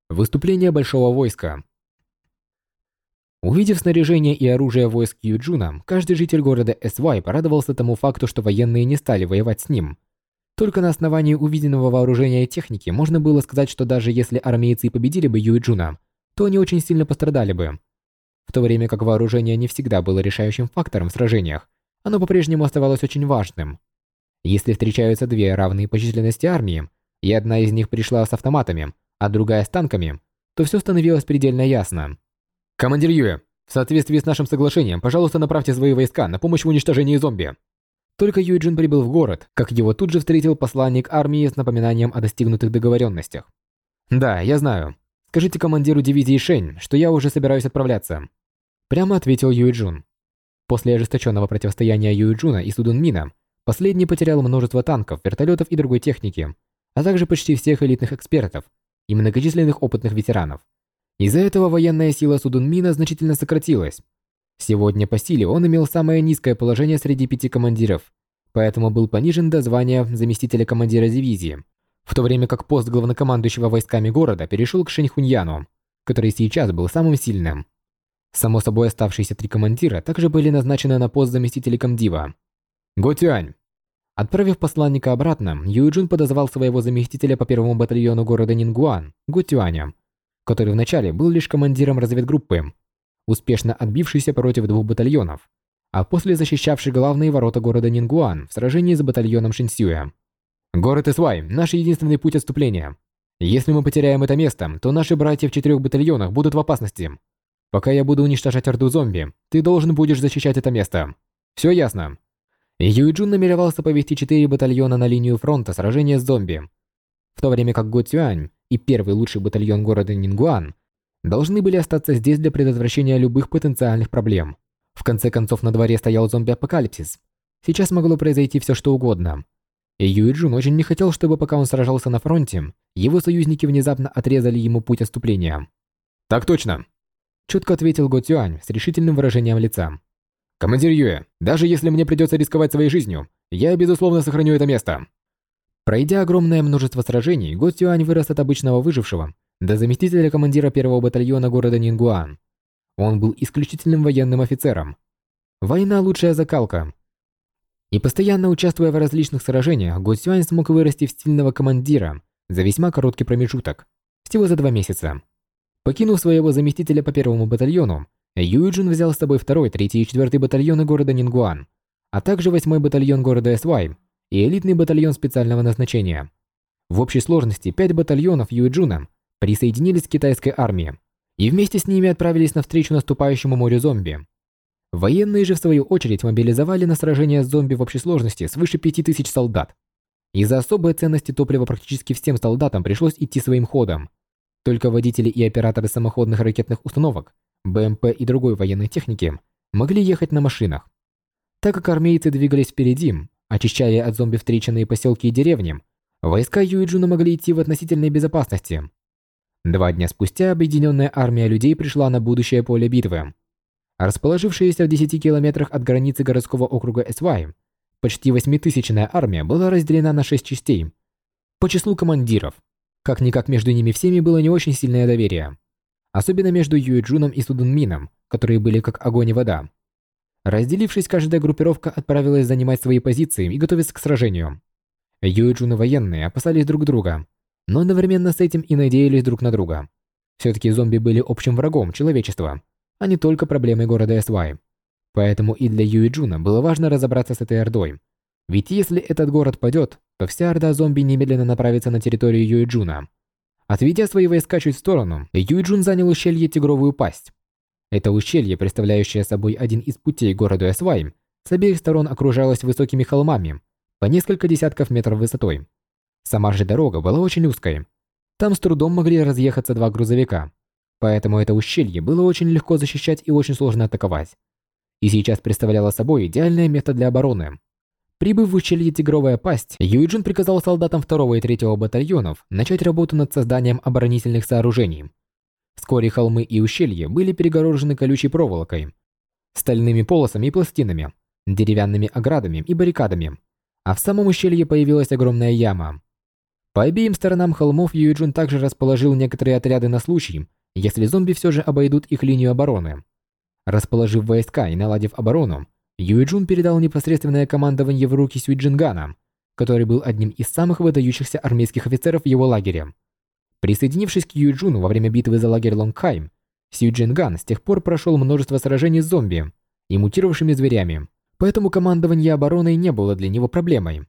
Выступление большого войска. Увидев снаряжение и оружие войск Юджуна, каждый житель города Эсвай порадовался тому факту, что военные не стали воевать с ним. Только на основании увиденного вооружения и техники можно было сказать, что даже если армейцы победили бы Юджуна, то они очень сильно пострадали бы. В то время как вооружение не всегда было решающим фактором в сражениях, оно по-прежнему оставалось очень важным. Если встречаются две равные по численности армии, и одна из них пришла с автоматами, а другая с танками, то все становилось предельно ясно. «Командир Юэ, в соответствии с нашим соглашением, пожалуйста, направьте свои войска на помощь в уничтожении зомби». Только Юджин прибыл в город, как его тут же встретил посланник армии с напоминанием о достигнутых договоренностях. «Да, я знаю. Скажите командиру дивизии Шэнь, что я уже собираюсь отправляться». Прямо ответил Юджун. После ожесточенного противостояния Юджуна и Судунмина, последний потерял множество танков, вертолетов и другой техники, а также почти всех элитных экспертов и многочисленных опытных ветеранов. Из-за этого военная сила Судунмина значительно сократилась. Сегодня по силе он имел самое низкое положение среди пяти командиров, поэтому был понижен до звания заместителя командира дивизии, в то время как пост главнокомандующего войсками города перешел к Шэньхуньяну, который сейчас был самым сильным. Само собой, оставшиеся три командира также были назначены на пост заместителей комдива. Го Тюань. Отправив посланника обратно, Юджин подозвал своего заместителя по первому батальону города Нингуан, Го Тюаня, который вначале был лишь командиром разведгруппы, успешно отбившийся против двух батальонов, а после защищавший главные ворота города Нингуан в сражении с батальоном Шинсюя. «Город Исвай – наш единственный путь отступления. Если мы потеряем это место, то наши братья в четырех батальонах будут в опасности. Пока я буду уничтожать орду зомби, ты должен будешь защищать это место. Все ясно?» Юйджун намеревался повести четыре батальона на линию фронта сражения с зомби. В то время как Го Цюань и первый лучший батальон города Нингуан должны были остаться здесь для предотвращения любых потенциальных проблем. В конце концов, на дворе стоял зомби-апокалипсис. Сейчас могло произойти все что угодно. И Юиджун очень не хотел, чтобы пока он сражался на фронте, его союзники внезапно отрезали ему путь отступления. «Так точно!» Четко ответил Го Цюань с решительным выражением лица. «Командир Юэ, даже если мне придется рисковать своей жизнью, я, безусловно, сохраню это место». Пройдя огромное множество сражений, Го Цюань вырос от обычного выжившего до заместителя командира первого батальона города Нингуан. Он был исключительным военным офицером. Война – лучшая закалка. И постоянно участвуя в различных сражениях, Го Цюань смог вырасти в стильного командира за весьма короткий промежуток, всего за два месяца. Покинув своего заместителя по первому батальону, Юджин взял с собой второй, третий и четвертый батальоны города Нингуан, а также восьмой батальон города Эсвай и элитный батальон специального назначения. В общей сложности пять батальонов Юджуна присоединились к китайской армии и вместе с ними отправились навстречу наступающему морю зомби. Военные же в свою очередь мобилизовали на сражение с зомби в общей сложности свыше 5000 солдат. Из-за особой ценности топлива практически всем солдатам пришлось идти своим ходом. Только водители и операторы самоходных ракетных установок БМП и другой военной техники могли ехать на машинах. Так как армейцы двигались впереди, очищая от зомби встреченные поселки и деревни, войска Юиджуна могли идти в относительной безопасности. Два дня спустя объединенная армия людей пришла на будущее поле битвы. Расположившаяся в 10 километрах от границы городского округа Эсвай, почти восьмитысячная армия была разделена на шесть частей по числу командиров. Как-никак между ними всеми было не очень сильное доверие особенно между Юэджуном и Судунмином, которые были как огонь и вода. Разделившись, каждая группировка отправилась занимать свои позиции и готовиться к сражению. Юэджун и военные опасались друг друга, но одновременно с этим и надеялись друг на друга. Все-таки зомби были общим врагом человечества, а не только проблемой города Эсвай. Поэтому и для Юэджуна было важно разобраться с этой ордой. Ведь если этот город падет, то вся орда зомби немедленно направится на территорию Юэджуна, Отведя свои войска чуть в сторону, Юйджун занял ущелье Тигровую Пасть. Это ущелье, представляющее собой один из путей городу Эсвай, с обеих сторон окружалось высокими холмами, по несколько десятков метров высотой. Сама же дорога была очень узкой. Там с трудом могли разъехаться два грузовика, поэтому это ущелье было очень легко защищать и очень сложно атаковать. И сейчас представляло собой идеальное место для обороны. Прибыв в ущелье Тигровая Пасть, Юйджин приказал солдатам 2 и 3 батальонов начать работу над созданием оборонительных сооружений. Вскоре холмы и ущелье были перегорожены колючей проволокой, стальными полосами и пластинами, деревянными оградами и баррикадами, а в самом ущелье появилась огромная яма. По обеим сторонам холмов Юйджин также расположил некоторые отряды на случай, если зомби все же обойдут их линию обороны. Расположив войска и наладив оборону, Юэджун передал непосредственное командование в руки Сюйджингана, который был одним из самых выдающихся армейских офицеров в его лагере. Присоединившись к Юэджуну во время битвы за лагерь Лонгхайм, Сюйджинган с тех пор прошел множество сражений с зомби и мутировавшими зверями, поэтому командование обороной не было для него проблемой.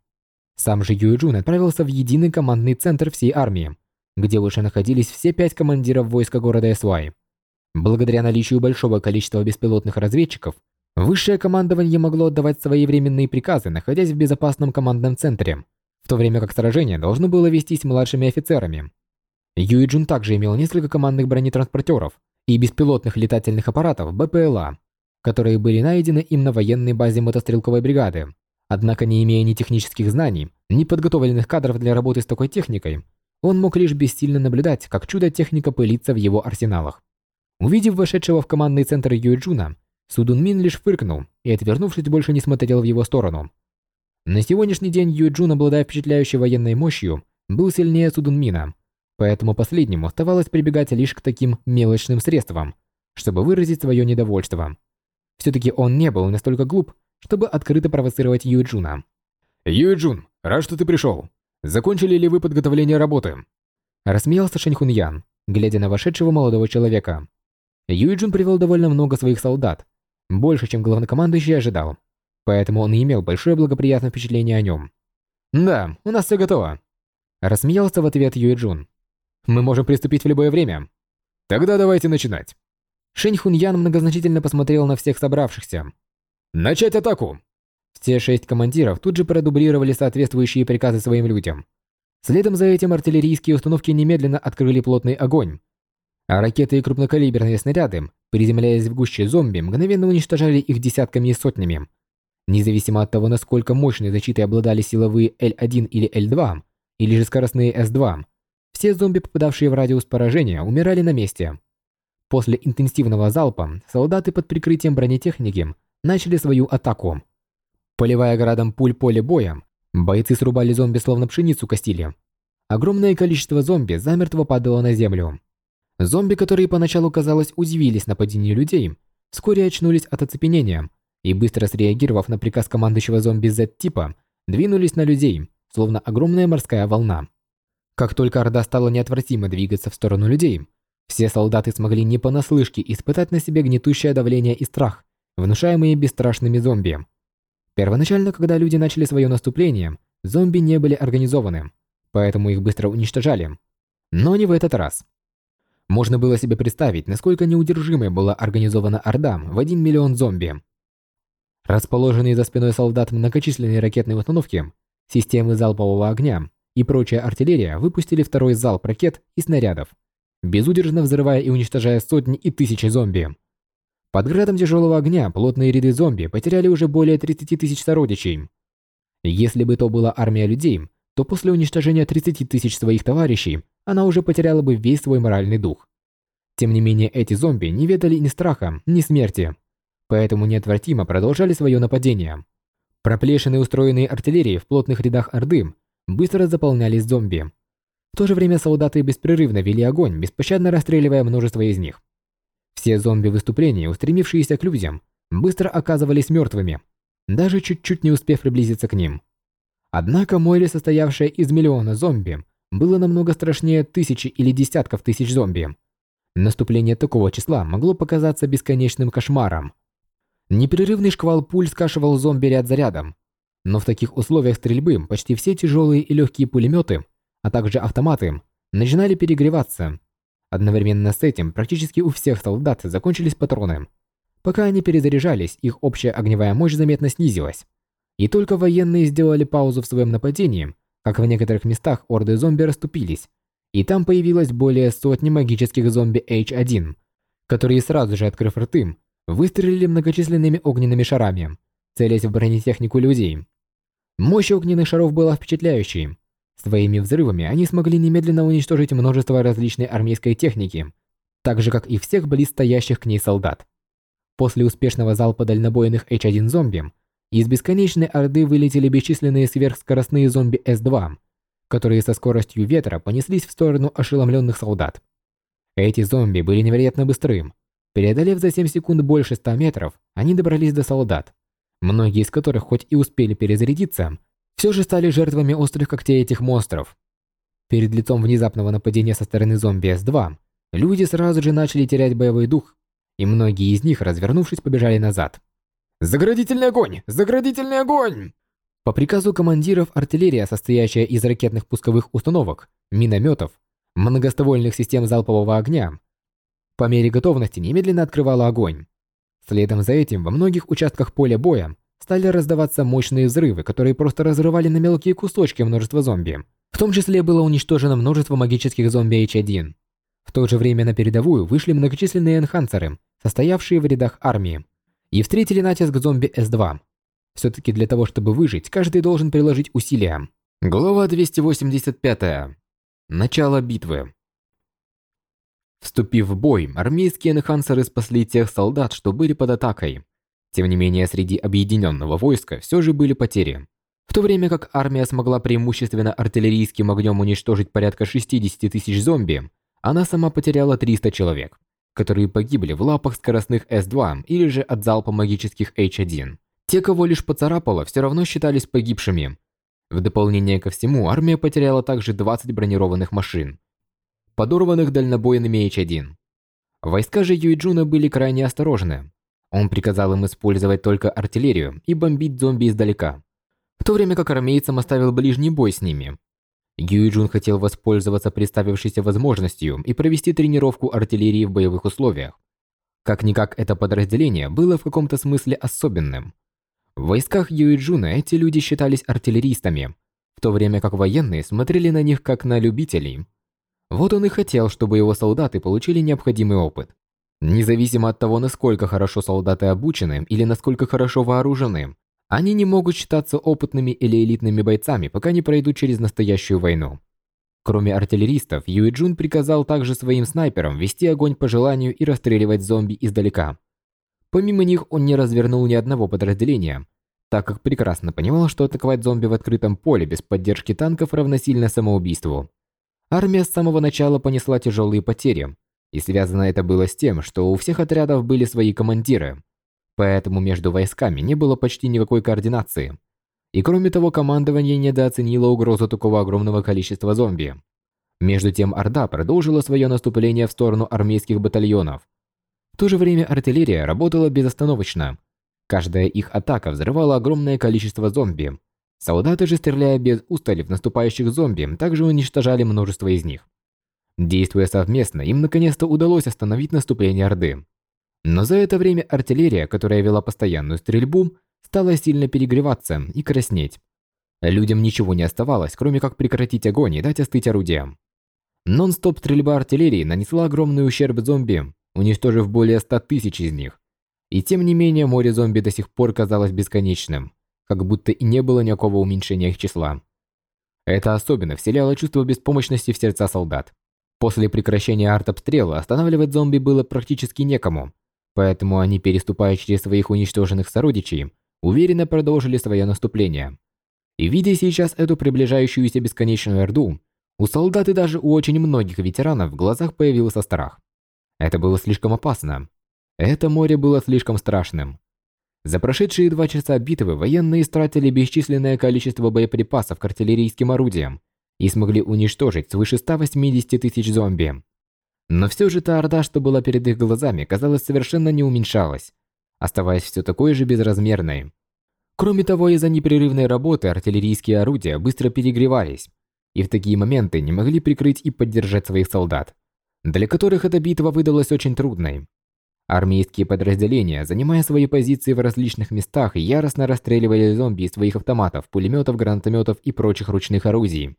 Сам же Юэджун отправился в единый командный центр всей армии, где уже находились все пять командиров войска города Эсвай. Благодаря наличию большого количества беспилотных разведчиков, Высшее командование могло отдавать свои временные приказы, находясь в безопасном командном центре, в то время как сражение должно было вестись младшими офицерами. Юиджун также имел несколько командных бронетранспортеров и беспилотных летательных аппаратов БПЛА, которые были найдены им на военной базе мотострелковой бригады. Однако, не имея ни технических знаний, ни подготовленных кадров для работы с такой техникой, он мог лишь бессильно наблюдать, как чудо-техника пылится в его арсеналах. Увидев вошедшего в командный центр Юиджуна, Судунмин лишь фыркнул и, отвернувшись, больше не смотрел в его сторону. На сегодняшний день Юджун, обладая впечатляющей военной мощью, был сильнее Судунмина, поэтому последнему оставалось прибегать лишь к таким мелочным средствам, чтобы выразить свое недовольство. Все-таки он не был настолько глуп, чтобы открыто провоцировать Юджуна. «Юджун, рад, что ты пришел. Закончили ли вы подготовление работы?» Рассмеялся Шэньхун Ян, глядя на вошедшего молодого человека. Юджун привел довольно много своих солдат, больше, чем главнокомандующий ожидал. Поэтому он имел большое благоприятное впечатление о нем. «Да, у нас все готово», – рассмеялся в ответ Юэ Джун. «Мы можем приступить в любое время». «Тогда давайте начинать». Шэнь Хуньян многозначительно посмотрел на всех собравшихся. «Начать атаку!» Все шесть командиров тут же продублировали соответствующие приказы своим людям. Следом за этим артиллерийские установки немедленно открыли плотный огонь, а ракеты и крупнокалиберные снаряды, приземляясь в гуще зомби, мгновенно уничтожали их десятками и сотнями. Независимо от того, насколько мощной защитой обладали силовые L1 или L2, или же скоростные S2, все зомби, попадавшие в радиус поражения, умирали на месте. После интенсивного залпа солдаты под прикрытием бронетехники начали свою атаку. Поливая градом пуль поле боя, бойцы срубали зомби словно пшеницу костили. Огромное количество зомби замертво падало на землю. Зомби, которые поначалу, казалось, удивились нападению людей, вскоре очнулись от оцепенения и, быстро среагировав на приказ командующего зомби Z-типа, двинулись на людей, словно огромная морская волна. Как только Орда стала неотвратимо двигаться в сторону людей, все солдаты смогли не понаслышке испытать на себе гнетущее давление и страх, внушаемые бесстрашными зомби. Первоначально, когда люди начали свое наступление, зомби не были организованы, поэтому их быстро уничтожали. Но не в этот раз. Можно было себе представить, насколько неудержимой была организована Орда в 1 миллион зомби. Расположенные за спиной солдат многочисленные ракетные установки, системы залпового огня и прочая артиллерия выпустили второй залп ракет и снарядов, безудержно взрывая и уничтожая сотни и тысячи зомби. Под градом тяжелого огня плотные ряды зомби потеряли уже более 30 тысяч сородичей. Если бы то была армия людей, то после уничтожения 30 тысяч своих товарищей она уже потеряла бы весь свой моральный дух. Тем не менее, эти зомби не ведали ни страха, ни смерти, поэтому неотвратимо продолжали свое нападение. Проплешины, устроенные артиллерией в плотных рядах Орды, быстро заполнялись зомби. В то же время солдаты беспрерывно вели огонь, беспощадно расстреливая множество из них. Все зомби выступления, устремившиеся к людям, быстро оказывались мертвыми, даже чуть-чуть не успев приблизиться к ним. Однако море, состоявшее из миллиона зомби, было намного страшнее тысячи или десятков тысяч зомби. Наступление такого числа могло показаться бесконечным кошмаром. Непрерывный шквал пуль скашивал зомби ряд за рядом. Но в таких условиях стрельбы почти все тяжелые и легкие пулеметы, а также автоматы, начинали перегреваться Одновременно с этим практически у всех солдат закончились патроны. Пока они перезаряжались, их общая огневая мощь заметно снизилась. И только военные сделали паузу в своем нападении, как в некоторых местах орды зомби расступились, и там появилось более сотни магических зомби H1, которые сразу же, открыв рты, выстрелили многочисленными огненными шарами, целясь в бронетехнику людей. Мощь огненных шаров была впечатляющей, Своими взрывами они смогли немедленно уничтожить множество различной армейской техники, так же как и всех близстоящих к ней солдат. После успешного залпа дальнобойных H1 зомби, из бесконечной орды вылетели бесчисленные сверхскоростные зомби С-2, которые со скоростью ветра понеслись в сторону ошеломленных солдат. Эти зомби были невероятно быстрым. Преодолев за 7 секунд больше 100 метров, они добрались до солдат, многие из которых хоть и успели перезарядиться, все же стали жертвами острых когтей этих монстров. Перед лицом внезапного нападения со стороны зомби С-2, люди сразу же начали терять боевой дух, и многие из них, развернувшись, побежали назад. «Заградительный огонь! Заградительный огонь!» По приказу командиров артиллерия, состоящая из ракетных пусковых установок, минометов, многоствольных систем залпового огня, по мере готовности немедленно открывала огонь. Следом за этим во многих участках поля боя стали раздаваться мощные взрывы, которые просто разрывали на мелкие кусочки множество зомби. В том числе было уничтожено множество магических зомби H1. В то же время на передовую вышли многочисленные энхансеры, состоявшие в рядах армии, и встретили натиск зомби S2. Все-таки для того, чтобы выжить, каждый должен приложить усилия. Глава 285. Начало битвы. Вступив в бой, армейские энхансеры спасли тех солдат, что были под атакой, тем не менее, среди объединенного войска все же были потери. В то время как армия смогла преимущественно артиллерийским огнем уничтожить порядка 60 тысяч зомби, она сама потеряла 300 человек, которые погибли в лапах скоростных С-2 или же от залпа магических H1. Те, кого лишь поцарапало, все равно считались погибшими. В дополнение ко всему, армия потеряла также 20 бронированных машин, подорванных дальнобойными H1. Войска же Юйджуна были крайне осторожны. Он приказал им использовать только артиллерию и бомбить зомби издалека, в то время как армейцам оставил ближний бой с ними. Гюйджун хотел воспользоваться представившейся возможностью и провести тренировку артиллерии в боевых условиях. Как-никак это подразделение было в каком-то смысле особенным. В войсках Юиджуна эти люди считались артиллеристами, в то время как военные смотрели на них как на любителей. Вот он и хотел, чтобы его солдаты получили необходимый опыт. Независимо от того, насколько хорошо солдаты обучены или насколько хорошо вооружены, они не могут считаться опытными или элитными бойцами, пока не пройдут через настоящую войну. Кроме артиллеристов, Юиджун приказал также своим снайперам вести огонь по желанию и расстреливать зомби издалека. Помимо них он не развернул ни одного подразделения, так как прекрасно понимал, что атаковать зомби в открытом поле без поддержки танков равносильно самоубийству. Армия с самого начала понесла тяжелые потери, и связано это было с тем, что у всех отрядов были свои командиры, поэтому между войсками не было почти никакой координации. И кроме того, командование недооценило угрозу такого огромного количества зомби. Между тем Орда продолжила свое наступление в сторону армейских батальонов, в то же время артиллерия работала безостановочно. Каждая их атака взрывала огромное количество зомби. Солдаты же, стреляя без устали в наступающих зомби, также уничтожали множество из них. Действуя совместно, им наконец-то удалось остановить наступление Орды. Но за это время артиллерия, которая вела постоянную стрельбу, стала сильно перегреваться и краснеть. Людям ничего не оставалось, кроме как прекратить огонь и дать остыть орудиям. Нон-стоп стрельба артиллерии нанесла огромный ущерб зомби, уничтожив более 100 тысяч из них. И тем не менее, море зомби до сих пор казалось бесконечным, как будто и не было никакого уменьшения их числа. Это особенно вселяло чувство беспомощности в сердца солдат. После прекращения артобстрела останавливать зомби было практически некому, поэтому они, переступая через своих уничтоженных сородичей, уверенно продолжили свое наступление. И видя сейчас эту приближающуюся бесконечную орду, у солдат и даже у очень многих ветеранов в глазах появился страх. Это было слишком опасно. Это море было слишком страшным. За прошедшие два часа битвы военные истратили бесчисленное количество боеприпасов к артиллерийским орудиям и смогли уничтожить свыше 180 тысяч зомби. Но все же та орда, что была перед их глазами, казалось, совершенно не уменьшалась, оставаясь все такой же безразмерной. Кроме того, из-за непрерывной работы артиллерийские орудия быстро перегревались, и в такие моменты не могли прикрыть и поддержать своих солдат для которых эта битва выдалась очень трудной. Армейские подразделения, занимая свои позиции в различных местах, яростно расстреливали зомби из своих автоматов, пулеметов, гранатометов и прочих ручных орудий.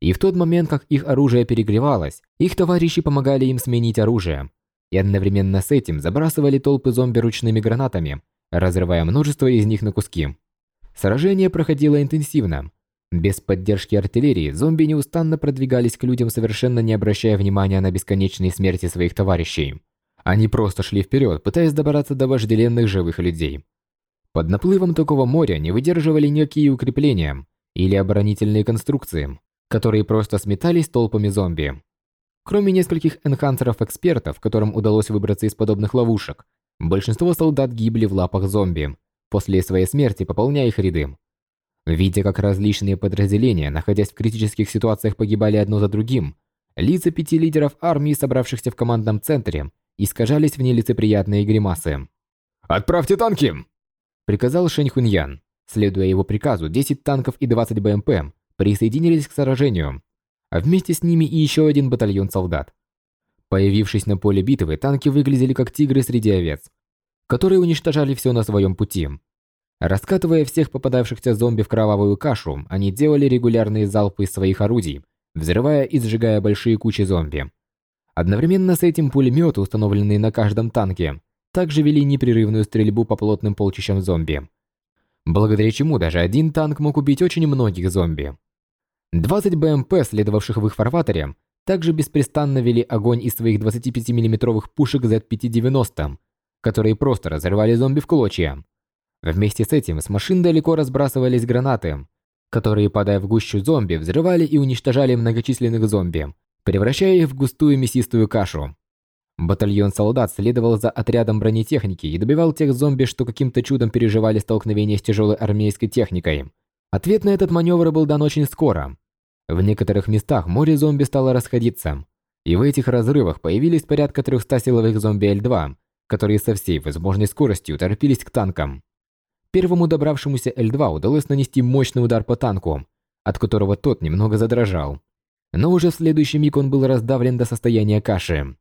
И в тот момент, как их оружие перегревалось, их товарищи помогали им сменить оружие. И одновременно с этим забрасывали толпы зомби ручными гранатами, разрывая множество из них на куски. Сражение проходило интенсивно, без поддержки артиллерии зомби неустанно продвигались к людям, совершенно не обращая внимания на бесконечные смерти своих товарищей. Они просто шли вперед, пытаясь добраться до вожделенных живых людей. Под наплывом такого моря не выдерживали никакие укрепления или оборонительные конструкции, которые просто сметались толпами зомби. Кроме нескольких энхансеров-экспертов, которым удалось выбраться из подобных ловушек, большинство солдат гибли в лапах зомби, после своей смерти пополняя их ряды. Видя, как различные подразделения, находясь в критических ситуациях, погибали одно за другим, лица пяти лидеров армии, собравшихся в командном центре, искажались в нелицеприятные гримасы. «Отправьте танки!» Приказал Шэнь Хуньян. Следуя его приказу, 10 танков и 20 БМП присоединились к сражению, а вместе с ними и еще один батальон солдат. Появившись на поле битвы, танки выглядели как тигры среди овец, которые уничтожали все на своем пути. Раскатывая всех попадавшихся зомби в кровавую кашу, они делали регулярные залпы из своих орудий, взрывая и сжигая большие кучи зомби. Одновременно с этим пулеметы, установленные на каждом танке, также вели непрерывную стрельбу по плотным полчищам зомби. Благодаря чему даже один танк мог убить очень многих зомби. 20 БМП, следовавших в их фарватере, также беспрестанно вели огонь из своих 25 миллиметровых пушек Z590, которые просто разрывали зомби в клочья. Вместе с этим с машин далеко разбрасывались гранаты, которые, падая в гущу зомби, взрывали и уничтожали многочисленных зомби, превращая их в густую мясистую кашу. Батальон солдат следовал за отрядом бронетехники и добивал тех зомби, что каким-то чудом переживали столкновение с тяжелой армейской техникой. Ответ на этот маневр был дан очень скоро. В некоторых местах море зомби стало расходиться, и в этих разрывах появились порядка 300 силовых зомби Л-2, которые со всей возможной скоростью торопились к танкам. Первому добравшемуся Л-2 удалось нанести мощный удар по танку, от которого тот немного задрожал. Но уже в следующий миг он был раздавлен до состояния каши.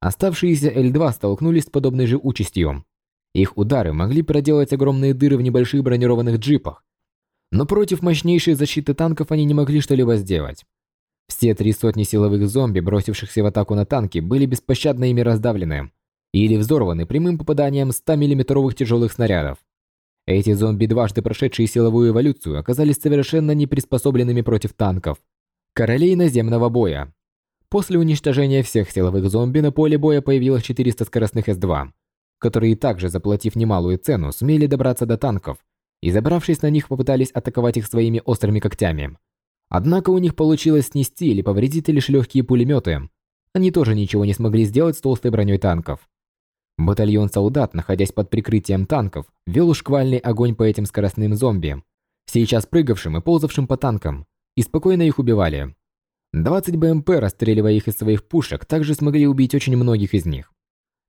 Оставшиеся Л-2 столкнулись с подобной же участью. Их удары могли проделать огромные дыры в небольших бронированных джипах, но против мощнейшей защиты танков они не могли что-либо сделать. Все три сотни силовых зомби, бросившихся в атаку на танки, были беспощадно ими раздавлены или взорваны прямым попаданием 100-миллиметровых тяжелых снарядов. Эти зомби, дважды прошедшие силовую эволюцию, оказались совершенно неприспособленными против танков. Королей наземного боя. После уничтожения всех силовых зомби на поле боя появилось 400 скоростных С-2, которые также, заплатив немалую цену, сумели добраться до танков и, забравшись на них, попытались атаковать их своими острыми когтями. Однако у них получилось снести или повредить лишь легкие пулеметы. Они тоже ничего не смогли сделать с толстой броней танков. Батальон солдат, находясь под прикрытием танков, вел шквальный огонь по этим скоростным зомби, сейчас прыгавшим и ползавшим по танкам, и спокойно их убивали. 20 БМП, расстреливая их из своих пушек, также смогли убить очень многих из них.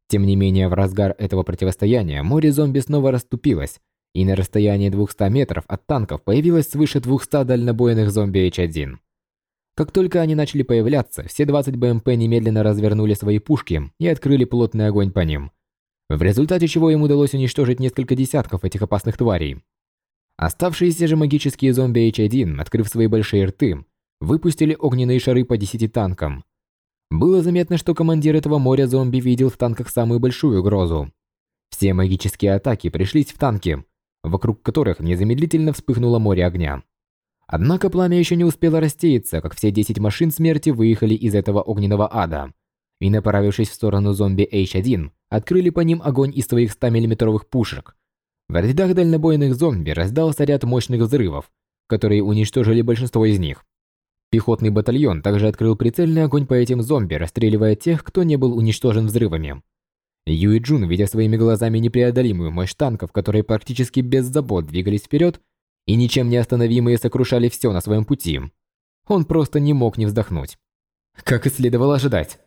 Тем не менее, в разгар этого противостояния море зомби снова расступилось, и на расстоянии 200 метров от танков появилось свыше 200 дальнобойных зомби H1. Как только они начали появляться, все 20 БМП немедленно развернули свои пушки и открыли плотный огонь по ним, в результате чего им удалось уничтожить несколько десятков этих опасных тварей. Оставшиеся же магические зомби H1, открыв свои большие рты, выпустили огненные шары по 10 танкам. Было заметно, что командир этого моря зомби видел в танках самую большую угрозу. Все магические атаки пришлись в танки, вокруг которых незамедлительно вспыхнуло море огня. Однако пламя еще не успело рассеяться, как все 10 машин смерти выехали из этого огненного ада и, направившись в сторону зомби H1, открыли по ним огонь из своих 100-мм пушек. В рядах дальнобойных зомби раздался ряд мощных взрывов, которые уничтожили большинство из них. Пехотный батальон также открыл прицельный огонь по этим зомби, расстреливая тех, кто не был уничтожен взрывами. Юй Джун, видя своими глазами непреодолимую мощь танков, которые практически без забот двигались вперед и ничем не остановимые сокрушали все на своем пути, он просто не мог не вздохнуть. Как и следовало ожидать,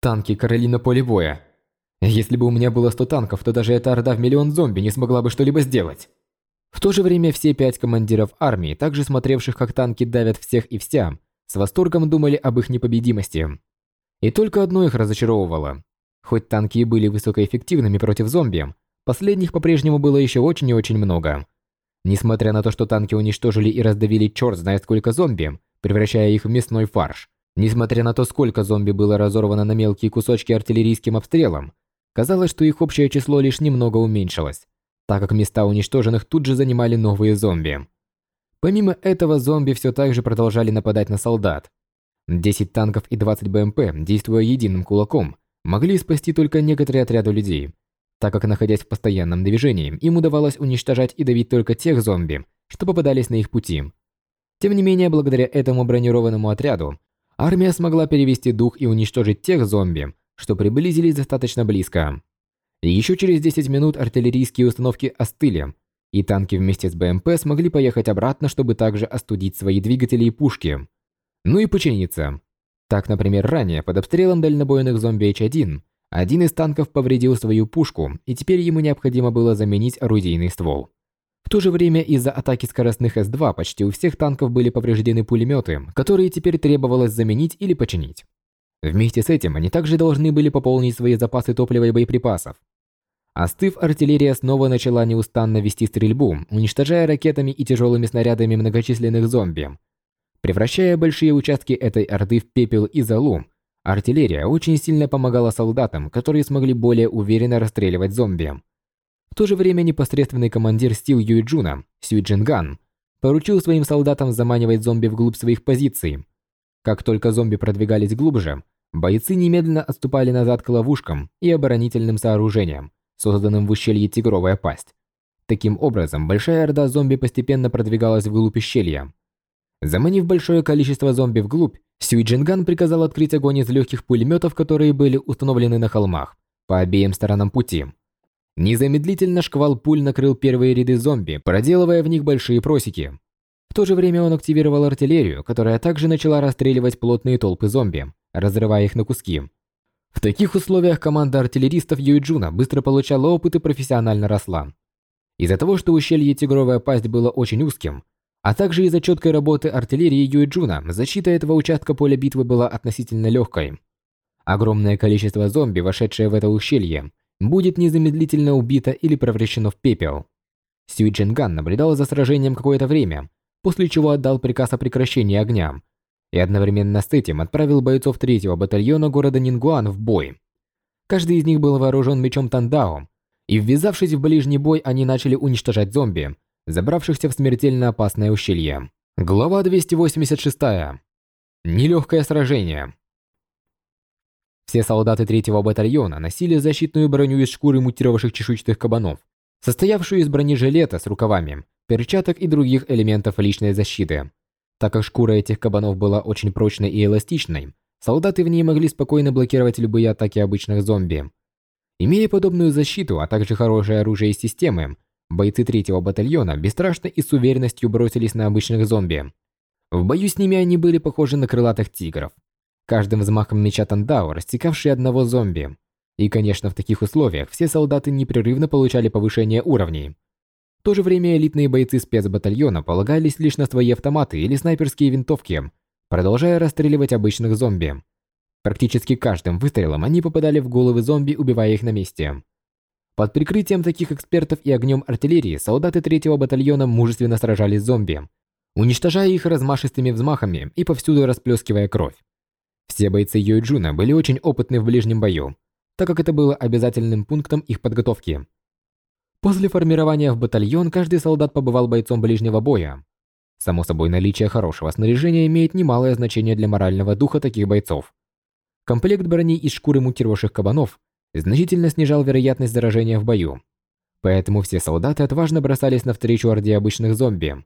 танки короли на поле боя. Если бы у меня было 100 танков, то даже эта орда в миллион зомби не смогла бы что-либо сделать. В то же время все пять командиров армии, также смотревших, как танки давят всех и вся, с восторгом думали об их непобедимости. И только одно их разочаровывало. Хоть танки и были высокоэффективными против зомби, последних по-прежнему было еще очень и очень много. Несмотря на то, что танки уничтожили и раздавили черт знает сколько зомби, превращая их в мясной фарш, несмотря на то, сколько зомби было разорвано на мелкие кусочки артиллерийским обстрелом, казалось, что их общее число лишь немного уменьшилось, так как места уничтоженных тут же занимали новые зомби. Помимо этого, зомби все так же продолжали нападать на солдат. 10 танков и 20 БМП, действуя единым кулаком, могли спасти только некоторые отряды людей, так как, находясь в постоянном движении, им удавалось уничтожать и давить только тех зомби, что попадались на их пути. Тем не менее, благодаря этому бронированному отряду, армия смогла перевести дух и уничтожить тех зомби, что приблизились достаточно близко. Еще через 10 минут артиллерийские установки остыли, и танки вместе с БМП смогли поехать обратно, чтобы также остудить свои двигатели и пушки. Ну и починиться. Так, например, ранее под обстрелом дальнобойных зомби H1 один из танков повредил свою пушку, и теперь ему необходимо было заменить орудийный ствол. В то же время из-за атаки скоростных С-2 почти у всех танков были повреждены пулеметы, которые теперь требовалось заменить или починить. Вместе с этим они также должны были пополнить свои запасы топлива и боеприпасов. Остыв, артиллерия снова начала неустанно вести стрельбу, уничтожая ракетами и тяжелыми снарядами многочисленных зомби, Превращая большие участки этой орды в пепел и золу, артиллерия очень сильно помогала солдатам, которые смогли более уверенно расстреливать зомби. В то же время непосредственный командир сил Юйджуна, Сюй Джинган, поручил своим солдатам заманивать зомби вглубь своих позиций. Как только зомби продвигались глубже, бойцы немедленно отступали назад к ловушкам и оборонительным сооружениям, созданным в ущелье Тигровая Пасть. Таким образом, большая орда зомби постепенно продвигалась вглубь ущелья, Заманив большое количество зомби вглубь, Сюй Джинган приказал открыть огонь из легких пулеметов, которые были установлены на холмах, по обеим сторонам пути. Незамедлительно шквал пуль накрыл первые ряды зомби, проделывая в них большие просеки. В то же время он активировал артиллерию, которая также начала расстреливать плотные толпы зомби, разрывая их на куски. В таких условиях команда артиллеристов Юйджуна быстро получала опыт и профессионально росла. Из-за того, что ущелье Тигровая Пасть было очень узким, а также из-за четкой работы артиллерии Юэджуна защита этого участка поля битвы была относительно легкой. Огромное количество зомби, вошедшее в это ущелье, будет незамедлительно убито или превращено в пепел. Сюй Джинган наблюдал за сражением какое-то время, после чего отдал приказ о прекращении огня и одновременно с этим отправил бойцов третьего батальона города Нингуан в бой. Каждый из них был вооружен мечом Тандао, и ввязавшись в ближний бой, они начали уничтожать зомби, забравшихся в смертельно опасное ущелье. Глава 286. Нелегкое сражение. Все солдаты третьего батальона носили защитную броню из шкуры мутировавших чешуйчатых кабанов, состоявшую из бронежилета с рукавами, перчаток и других элементов личной защиты. Так как шкура этих кабанов была очень прочной и эластичной, солдаты в ней могли спокойно блокировать любые атаки обычных зомби. Имея подобную защиту, а также хорошее оружие и системы, бойцы третьего батальона бесстрашно и с уверенностью бросились на обычных зомби. В бою с ними они были похожи на крылатых тигров. Каждым взмахом меча Тандао растекавший одного зомби. И, конечно, в таких условиях все солдаты непрерывно получали повышение уровней. В то же время элитные бойцы спецбатальона полагались лишь на свои автоматы или снайперские винтовки, продолжая расстреливать обычных зомби. Практически каждым выстрелом они попадали в головы зомби, убивая их на месте. Под прикрытием таких экспертов и огнем артиллерии солдаты третьего батальона мужественно сражались с зомби, уничтожая их размашистыми взмахами и повсюду расплескивая кровь. Все бойцы Йойджуна были очень опытны в ближнем бою, так как это было обязательным пунктом их подготовки. После формирования в батальон каждый солдат побывал бойцом ближнего боя. Само собой, наличие хорошего снаряжения имеет немалое значение для морального духа таких бойцов. Комплект брони из шкуры мутировавших кабанов значительно снижал вероятность заражения в бою. Поэтому все солдаты отважно бросались навстречу орде обычных зомби.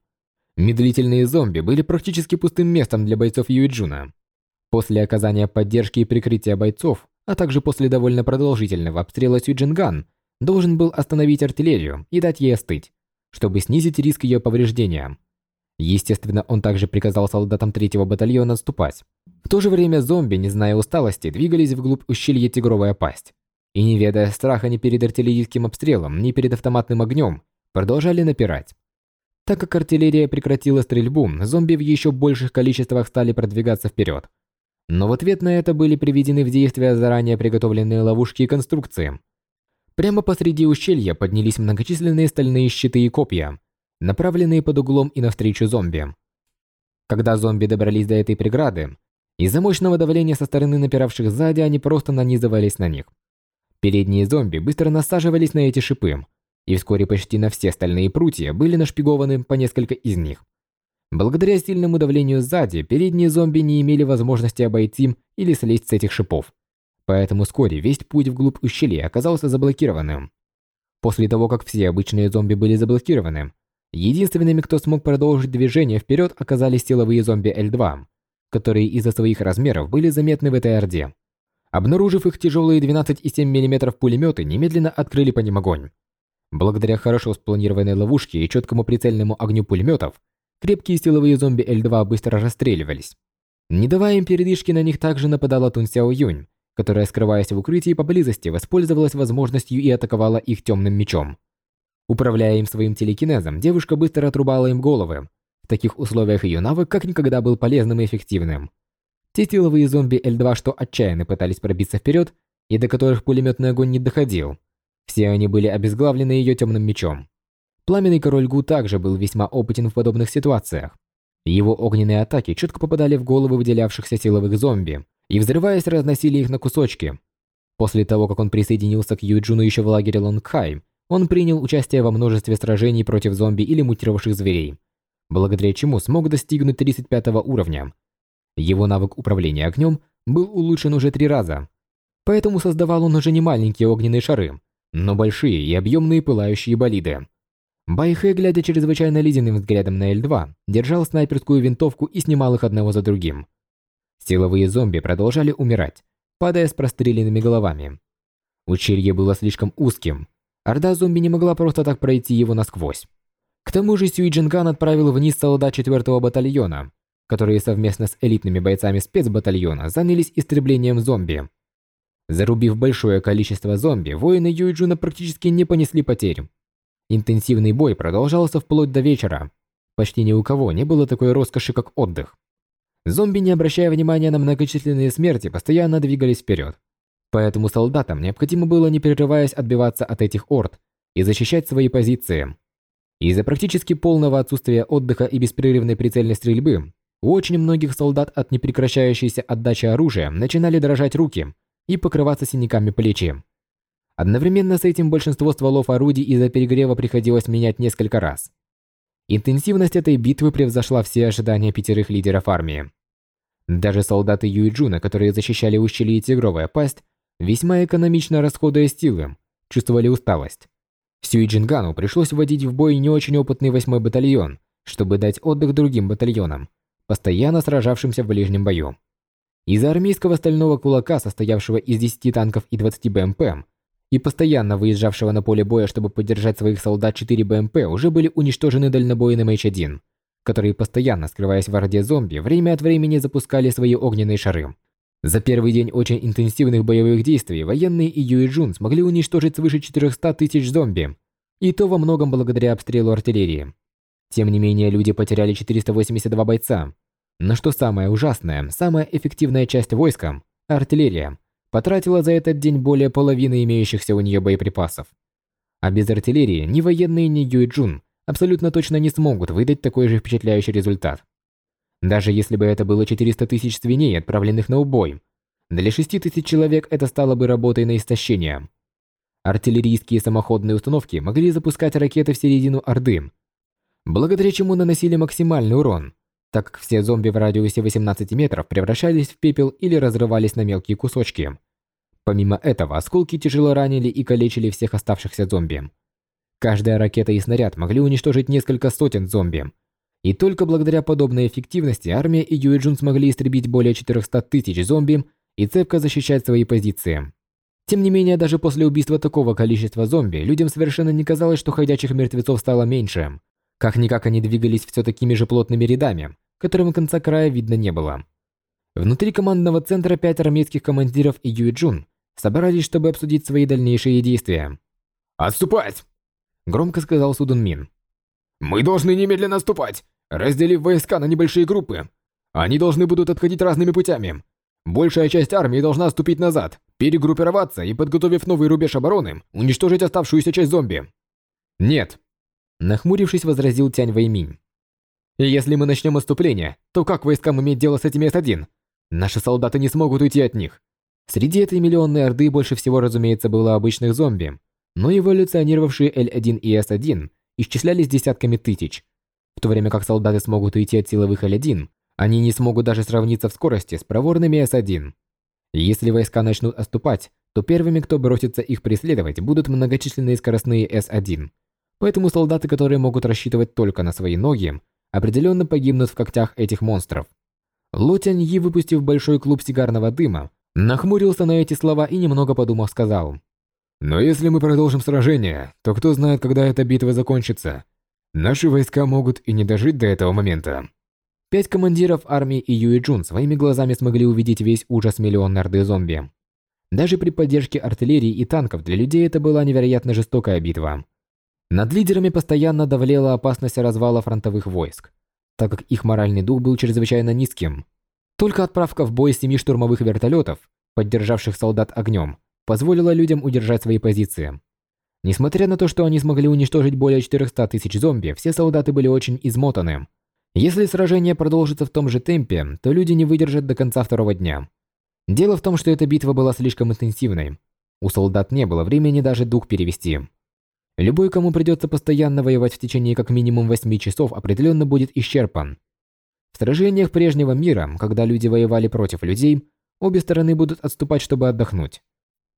Медлительные зомби были практически пустым местом для бойцов Юиджуна. После оказания поддержки и прикрытия бойцов, а также после довольно продолжительного обстрела Сюджинган, должен был остановить артиллерию и дать ей остыть, чтобы снизить риск ее повреждения. Естественно, он также приказал солдатам третьего батальона отступать. В то же время зомби, не зная усталости, двигались вглубь ущелья Тигровая пасть. И не ведая страха ни перед артиллерийским обстрелом, ни перед автоматным огнем, продолжали напирать. Так как артиллерия прекратила стрельбу, зомби в еще больших количествах стали продвигаться вперед. Но в ответ на это были приведены в действие заранее приготовленные ловушки и конструкции, Прямо посреди ущелья поднялись многочисленные стальные щиты и копья, направленные под углом и навстречу зомби. Когда зомби добрались до этой преграды, из-за мощного давления со стороны напиравших сзади они просто нанизывались на них. Передние зомби быстро насаживались на эти шипы, и вскоре почти на все стальные прутья были нашпигованы по несколько из них. Благодаря сильному давлению сзади, передние зомби не имели возможности обойти или слезть с этих шипов. Поэтому вскоре весь путь вглубь ущелья оказался заблокированным. После того, как все обычные зомби были заблокированы, единственными, кто смог продолжить движение вперед, оказались силовые зомби L2, которые из-за своих размеров были заметны в этой орде. Обнаружив их тяжелые 12,7 мм пулеметы, немедленно открыли по ним огонь. Благодаря хорошо спланированной ловушке и четкому прицельному огню пулеметов, крепкие силовые зомби L2 быстро расстреливались. Не давая им передышки, на них также нападала Тун Сяо Юнь, которая, скрываясь в укрытии поблизости, воспользовалась возможностью и атаковала их темным мечом. Управляя им своим телекинезом, девушка быстро отрубала им головы. В таких условиях ее навык как никогда был полезным и эффективным. Те силовые зомби L2, что отчаянно пытались пробиться вперед, и до которых пулеметный огонь не доходил, все они были обезглавлены ее темным мечом. Пламенный король Гу также был весьма опытен в подобных ситуациях. Его огненные атаки четко попадали в головы выделявшихся силовых зомби, и, взрываясь, разносили их на кусочки. После того, как он присоединился к Юджуну еще в лагере Лонгхай, он принял участие во множестве сражений против зомби или мутировавших зверей, благодаря чему смог достигнуть 35 уровня. Его навык управления огнем был улучшен уже три раза, поэтому создавал он уже не маленькие огненные шары, но большие и объемные пылающие болиды. Байхэ, глядя чрезвычайно ледяным взглядом на L2, держал снайперскую винтовку и снимал их одного за другим. Силовые зомби продолжали умирать, падая с простреленными головами. Ущелье было слишком узким. Орда зомби не могла просто так пройти его насквозь. К тому же Сюи Джинган отправил вниз солдат 4-го батальона, которые совместно с элитными бойцами спецбатальона занялись истреблением зомби. Зарубив большое количество зомби, воины Юйджуна практически не понесли потерь. Интенсивный бой продолжался вплоть до вечера. Почти ни у кого не было такой роскоши, как отдых. Зомби, не обращая внимания на многочисленные смерти, постоянно двигались вперед. Поэтому солдатам необходимо было не прерываясь отбиваться от этих орд и защищать свои позиции. Из-за практически полного отсутствия отдыха и беспрерывной прицельной стрельбы, у очень многих солдат от непрекращающейся отдачи оружия начинали дрожать руки и покрываться синяками плечи. Одновременно с этим большинство стволов орудий из-за перегрева приходилось менять несколько раз. Интенсивность этой битвы превзошла все ожидания пятерых лидеров армии. Даже солдаты Юйджуна, которые защищали ущелье Тигровая пасть, весьма экономично расходуя силы, чувствовали усталость. Сюиджингану пришлось вводить в бой не очень опытный восьмой батальон, чтобы дать отдых другим батальонам, постоянно сражавшимся в ближнем бою. Из-за армейского стального кулака, состоявшего из 10 танков и 20 БМП, и постоянно выезжавшего на поле боя, чтобы поддержать своих солдат 4 БМП, уже были уничтожены дальнобойным H1, которые постоянно, скрываясь в орде зомби, время от времени запускали свои огненные шары. За первый день очень интенсивных боевых действий военные и Юи Джун смогли уничтожить свыше 400 тысяч зомби, и то во многом благодаря обстрелу артиллерии. Тем не менее, люди потеряли 482 бойца. Но что самое ужасное, самая эффективная часть войска – артиллерия – потратила за этот день более половины имеющихся у нее боеприпасов. А без артиллерии ни военные, ни Юй Джун абсолютно точно не смогут выдать такой же впечатляющий результат. Даже если бы это было 400 тысяч свиней, отправленных на убой, для 6 тысяч человек это стало бы работой на истощение. Артиллерийские самоходные установки могли запускать ракеты в середину Орды, благодаря чему наносили максимальный урон, так как все зомби в радиусе 18 метров превращались в пепел или разрывались на мелкие кусочки. Помимо этого, осколки тяжело ранили и калечили всех оставшихся зомби. Каждая ракета и снаряд могли уничтожить несколько сотен зомби. И только благодаря подобной эффективности армия и Юэджун смогли истребить более 400 тысяч зомби и цепко защищать свои позиции. Тем не менее, даже после убийства такого количества зомби, людям совершенно не казалось, что ходячих мертвецов стало меньше. Как-никак они двигались все такими же плотными рядами, которым конца края видно не было. Внутри командного центра пять армейских командиров и Юэджун собрались, чтобы обсудить свои дальнейшие действия. «Отступать!» – громко сказал Судун Мин. «Мы должны немедленно отступать, разделив войска на небольшие группы. Они должны будут отходить разными путями. Большая часть армии должна отступить назад, перегруппироваться и, подготовив новый рубеж обороны, уничтожить оставшуюся часть зомби». «Нет!» – нахмурившись, возразил Тянь Вэйминь. «Если мы начнем отступление, то как войскам иметь дело с этими С-1? Наши солдаты не смогут уйти от них. Среди этой миллионной орды больше всего, разумеется, было обычных зомби, но эволюционировавшие L1 и S1 исчислялись десятками тысяч. В то время как солдаты смогут уйти от силовых L1, они не смогут даже сравниться в скорости с проворными S1. Если войска начнут отступать, то первыми, кто бросится их преследовать, будут многочисленные скоростные S1. Поэтому солдаты, которые могут рассчитывать только на свои ноги, определенно погибнут в когтях этих монстров. Ло Тяньи, выпустив большой клуб сигарного дыма, Нахмурился на эти слова и немного подумав сказал. «Но если мы продолжим сражение, то кто знает, когда эта битва закончится. Наши войска могут и не дожить до этого момента». Пять командиров армии и Юи Джун своими глазами смогли увидеть весь ужас миллионной орды зомби. Даже при поддержке артиллерии и танков для людей это была невероятно жестокая битва. Над лидерами постоянно давлела опасность развала фронтовых войск, так как их моральный дух был чрезвычайно низким. Только отправка в бой семи штурмовых вертолетов, поддержавших солдат огнем, позволила людям удержать свои позиции. Несмотря на то, что они смогли уничтожить более 400 тысяч зомби, все солдаты были очень измотаны. Если сражение продолжится в том же темпе, то люди не выдержат до конца второго дня. Дело в том, что эта битва была слишком интенсивной. У солдат не было времени даже дух перевести. Любой, кому придется постоянно воевать в течение как минимум 8 часов, определенно будет исчерпан. В сражениях прежнего мира, когда люди воевали против людей, обе стороны будут отступать, чтобы отдохнуть.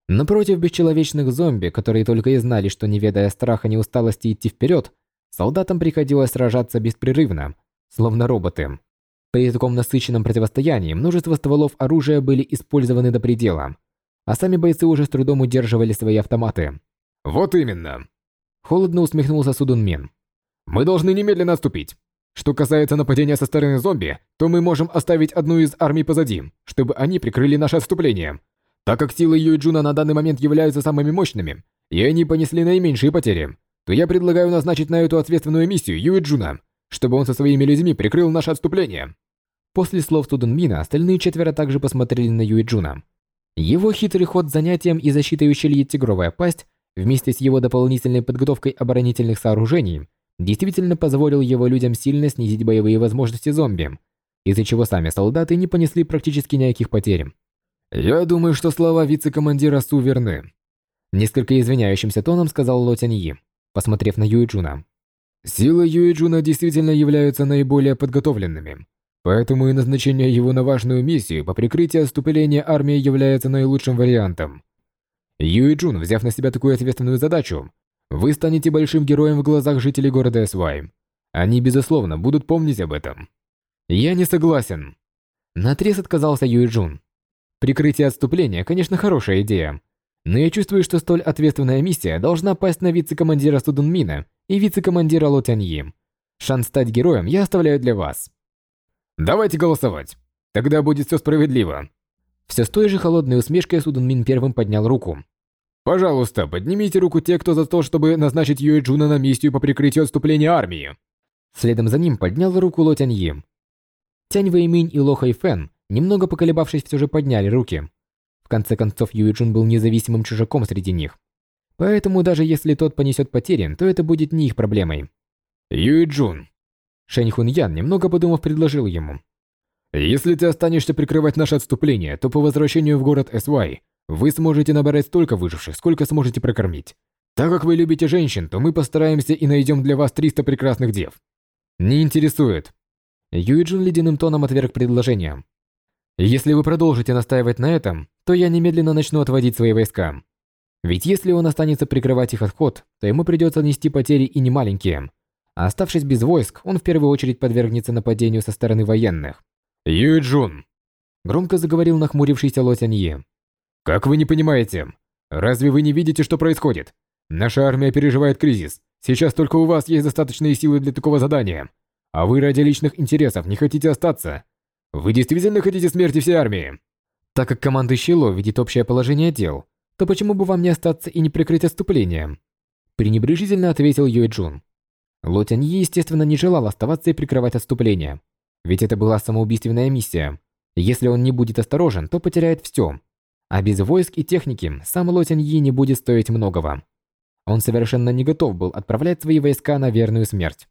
Но против бесчеловечных зомби, которые только и знали, что не ведая страха ни усталости идти вперед, солдатам приходилось сражаться беспрерывно, словно роботы. При таком насыщенном противостоянии множество стволов оружия были использованы до предела, а сами бойцы уже с трудом удерживали свои автоматы. «Вот именно!» Холодно усмехнулся Судунмен. «Мы должны немедленно отступить. Что касается нападения со стороны зомби, то мы можем оставить одну из армий позади, чтобы они прикрыли наше отступление. Так как силы Юйджуна на данный момент являются самыми мощными, и они понесли наименьшие потери, то я предлагаю назначить на эту ответственную миссию Юйджуна, чтобы он со своими людьми прикрыл наше отступление. После слов Судунмина остальные четверо также посмотрели на Юиджуна. Его хитрый ход с занятием и защитой ущелья Тигровая пасть вместе с его дополнительной подготовкой оборонительных сооружений действительно позволил его людям сильно снизить боевые возможности зомби, из-за чего сами солдаты не понесли практически никаких потерь. «Я думаю, что слова вице-командира Су верны», несколько извиняющимся тоном сказал Ло Тяньи, посмотрев на Юиджуна. «Силы Юиджуна действительно являются наиболее подготовленными, поэтому и назначение его на важную миссию по прикрытию отступления армии является наилучшим вариантом. Юиджун, взяв на себя такую ответственную задачу, вы станете большим героем в глазах жителей города Эсвай. Они, безусловно, будут помнить об этом. Я не согласен. Наотрез отказался Юиджун. Прикрытие отступления, конечно, хорошая идея. Но я чувствую, что столь ответственная миссия должна пасть на вице-командира Судунмина и вице-командира Ло Тяньи. Шанс стать героем я оставляю для вас. Давайте голосовать. Тогда будет все справедливо. Все с той же холодной усмешкой Судунмин первым поднял руку. Пожалуйста, поднимите руку те, кто за то, чтобы назначить Юэ Джуна на миссию по прикрытию отступления армии. Следом за ним поднял руку Ло Тяньи. Тянь Вэйминь и Ло Хайфэн, немного поколебавшись, все же подняли руки. В конце концов, Юэ Джун был независимым чужаком среди них. Поэтому даже если тот понесет потери, то это будет не их проблемой. Юэ Джун. Шэнь Хун Ян, немного подумав, предложил ему. Если ты останешься прикрывать наше отступление, то по возвращению в город Свай вы сможете набрать столько выживших, сколько сможете прокормить. Так как вы любите женщин, то мы постараемся и найдем для вас 300 прекрасных дев. Не интересует. Юиджин ледяным тоном отверг предложение. Если вы продолжите настаивать на этом, то я немедленно начну отводить свои войска. Ведь если он останется прикрывать их отход, то ему придется нести потери и немаленькие. А оставшись без войск, он в первую очередь подвергнется нападению со стороны военных. Юйджун!» Громко заговорил нахмурившийся Ло Тяньи. «Как вы не понимаете? Разве вы не видите, что происходит? Наша армия переживает кризис. Сейчас только у вас есть достаточные силы для такого задания. А вы ради личных интересов не хотите остаться. Вы действительно хотите смерти всей армии?» Так как командующий Ло видит общее положение дел, то почему бы вам не остаться и не прикрыть отступление? Пренебрежительно ответил Юй Джун. Ло Тяньи, естественно, не желал оставаться и прикрывать отступление. Ведь это была самоубийственная миссия. Если он не будет осторожен, то потеряет все. А без войск и техники сам Ло Тяньи не будет стоить многого. Он совершенно не готов был отправлять свои войска на верную смерть.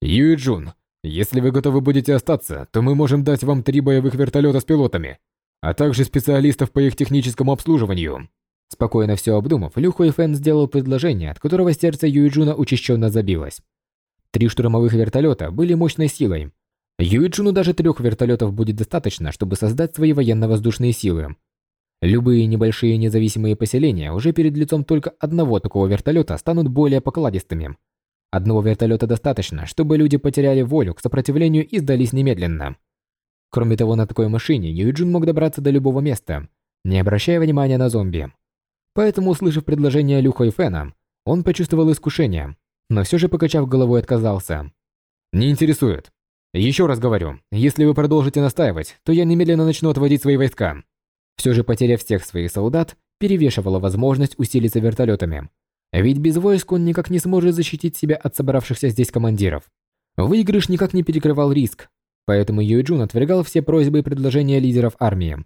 Юй Джун, если вы готовы будете остаться, то мы можем дать вам три боевых вертолета с пилотами, а также специалистов по их техническому обслуживанию. Спокойно все обдумав, Лю Хуэйфэн сделал предложение, от которого сердце Юйджуна учащенно забилось. Три штурмовых вертолета были мощной силой, Юиджуну даже трех вертолетов будет достаточно, чтобы создать свои военно-воздушные силы. Любые небольшие независимые поселения уже перед лицом только одного такого вертолета станут более покладистыми. Одного вертолета достаточно, чтобы люди потеряли волю к сопротивлению и сдались немедленно. Кроме того, на такой машине Юиджун мог добраться до любого места, не обращая внимания на зомби. Поэтому, услышав предложение Лю Фэна, он почувствовал искушение, но все же, покачав головой, отказался. «Не интересует. Еще раз говорю, если вы продолжите настаивать, то я немедленно начну отводить свои войска. Все же потеря всех своих солдат перевешивала возможность усилиться вертолетами. Ведь без войск он никак не сможет защитить себя от собравшихся здесь командиров. Выигрыш никак не перекрывал риск, поэтому Юйджун отвергал все просьбы и предложения лидеров армии.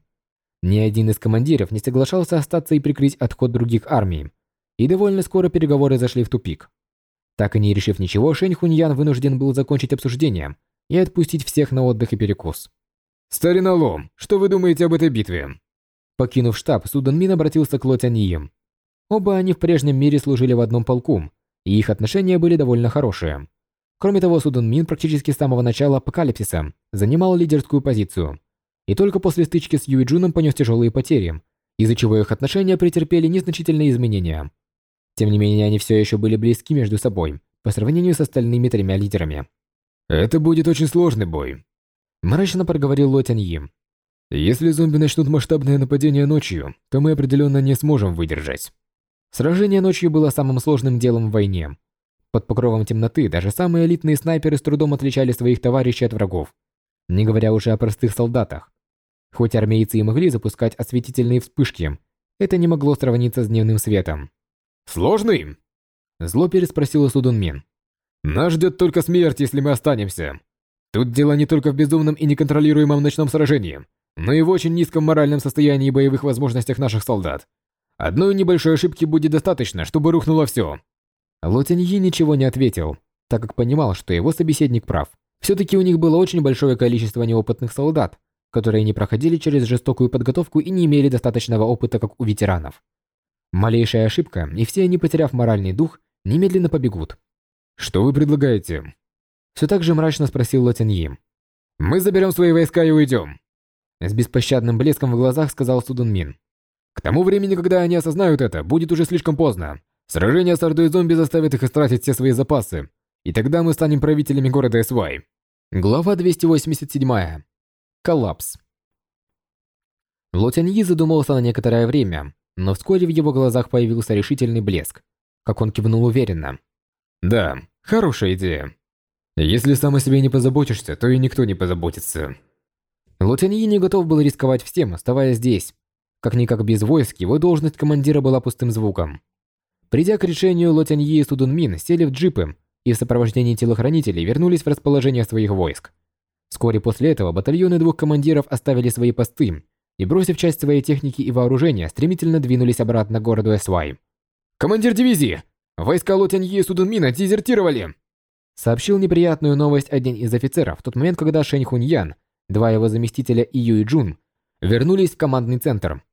Ни один из командиров не соглашался остаться и прикрыть отход других армий, и довольно скоро переговоры зашли в тупик. Так и не решив ничего, Шэнь Хуньян вынужден был закончить обсуждение и отпустить всех на отдых и перекус. «Старина Лом, что вы думаете об этой битве?» Покинув штаб, Судан Мин обратился к Ло Тяньи. Оба они в прежнем мире служили в одном полку, и их отношения были довольно хорошие. Кроме того, Судан Мин практически с самого начала апокалипсиса занимал лидерскую позицию, и только после стычки с Юй Джуном понес тяжелые потери, из-за чего их отношения претерпели незначительные изменения. Тем не менее, они все еще были близки между собой, по сравнению с остальными тремя лидерами. «Это будет очень сложный бой», – мрачно проговорил Ло Тяньи. «Если зомби начнут масштабное нападение ночью, то мы определенно не сможем выдержать». Сражение ночью было самым сложным делом в войне. Под покровом темноты даже самые элитные снайперы с трудом отличали своих товарищей от врагов, не говоря уже о простых солдатах. Хоть армейцы и могли запускать осветительные вспышки, это не могло сравниться с дневным светом. Тут дело не только в безумном и неконтролируемом ночном сражении, но и в очень низком моральном состоянии и боевых возможностях наших солдат. Одной небольшой ошибки будет достаточно, чтобы рухнуло все. Ло Тяньи ничего не ответил, так как понимал, что его собеседник прав. Все-таки у них было очень большое количество неопытных солдат, которые не проходили через жестокую подготовку и не имели достаточного опыта, как у ветеранов. Малейшая ошибка, и все они, потеряв моральный дух, немедленно побегут. «Что вы предлагаете?» Все так же мрачно спросил Ло Тяньи. «Мы заберем свои войска и уйдем», с беспощадным блеском в глазах сказал Судун Мин. «К тому времени, когда они осознают это, будет уже слишком поздно. Сражение с ордой зомби заставит их истратить все свои запасы, и тогда мы станем правителями города Эсвай». Глава 287. Коллапс. Ло Тяньи задумался на некоторое время, но вскоре в его глазах появился решительный блеск, как он кивнул уверенно. «Да, хорошая идея. Если сам о себе не позаботишься, то и никто не позаботится». Лотяньи не готов был рисковать всем, оставаясь здесь. Как-никак без войск, его должность командира была пустым звуком. Придя к решению, Лотяньи и Судунмин сели в джипы и в сопровождении телохранителей вернулись в расположение своих войск. Вскоре после этого батальоны двух командиров оставили свои посты и, бросив часть своей техники и вооружения, стремительно двинулись обратно к городу Эсвай. «Командир дивизии! Войска Лотяньи и Судунмина дезертировали!» Сообщил неприятную новость один из офицеров в тот момент, когда Шэнь Хуньян Два его заместителя и Юй Джун вернулись в командный центр.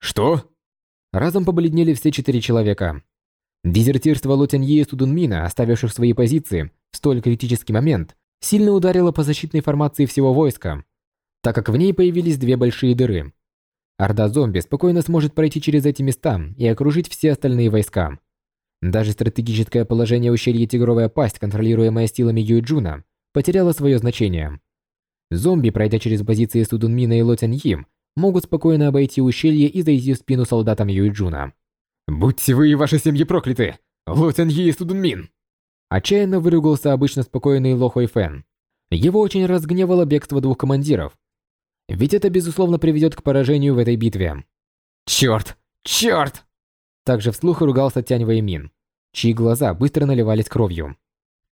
«Что?» Разом побледнели все четыре человека. Дезертирство Лотяньи и Судунмина, оставивших свои позиции в столь критический момент, сильно ударило по защитной формации всего войска, так как в ней появились две большие дыры. Орда зомби спокойно сможет пройти через эти места и окружить все остальные войска. Даже стратегическое положение ущелья Тигровая Пасть, контролируемое силами Юйджуна, потеряло свое значение. Зомби, пройдя через позиции Судунмина и Ло Тяньи, могут спокойно обойти ущелье и зайти в спину солдатам Юйджуна. «Будьте вы и ваши семьи прокляты! Ло Тяньи и Судунмин!» Отчаянно выругался обычно спокойный Ло Фэн. Его очень разгневало бегство двух командиров. Ведь это, безусловно, приведет к поражению в этой битве. «Черт! Черт!» Также вслух ругался Тянь Вэймин, чьи глаза быстро наливались кровью.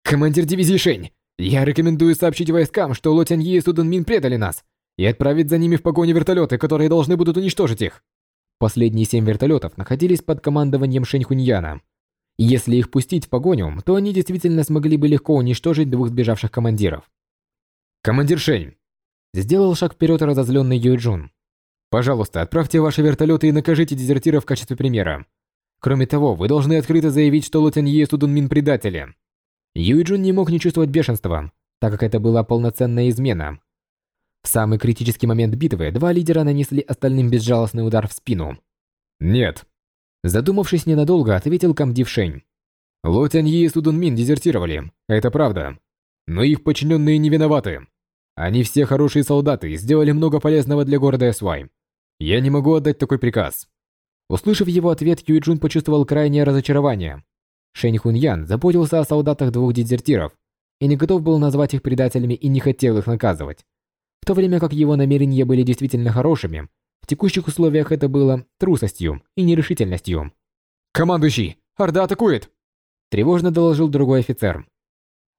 «Командир дивизии Шень, я рекомендую сообщить войскам, что Ло Тяньи и Судун Мин предали нас, и отправить за ними в погоню вертолеты, которые должны будут уничтожить их. Последние семь вертолетов находились под командованием Шэнь Хуньяна. Если их пустить в погоню, то они действительно смогли бы легко уничтожить двух сбежавших командиров. «Командир Шэнь!» Сделал шаг вперед разозленный Юйджун. «Пожалуйста, отправьте ваши вертолеты и накажите дезертиров в качестве примера. Кроме того, вы должны открыто заявить, что Ло Тяньи и Судун Мин предатели. Юйджун не мог не чувствовать бешенства, так как это была полноценная измена. В самый критический момент битвы два лидера нанесли остальным безжалостный удар в спину. «Нет». Задумавшись ненадолго, ответил Камдив Шень. Ло и Судун Мин дезертировали, это правда. Но их подчиненные не виноваты. Они все хорошие солдаты и сделали много полезного для города Эсвай. Я не могу отдать такой приказ. Услышав его ответ, Юйджун почувствовал крайнее разочарование. Шэнь Хуньян заботился о солдатах двух дезертиров и не готов был назвать их предателями и не хотел их наказывать. В то время как его намерения были действительно хорошими, в текущих условиях это было трусостью и нерешительностью. «Командующий! Орда атакует!» Тревожно доложил другой офицер.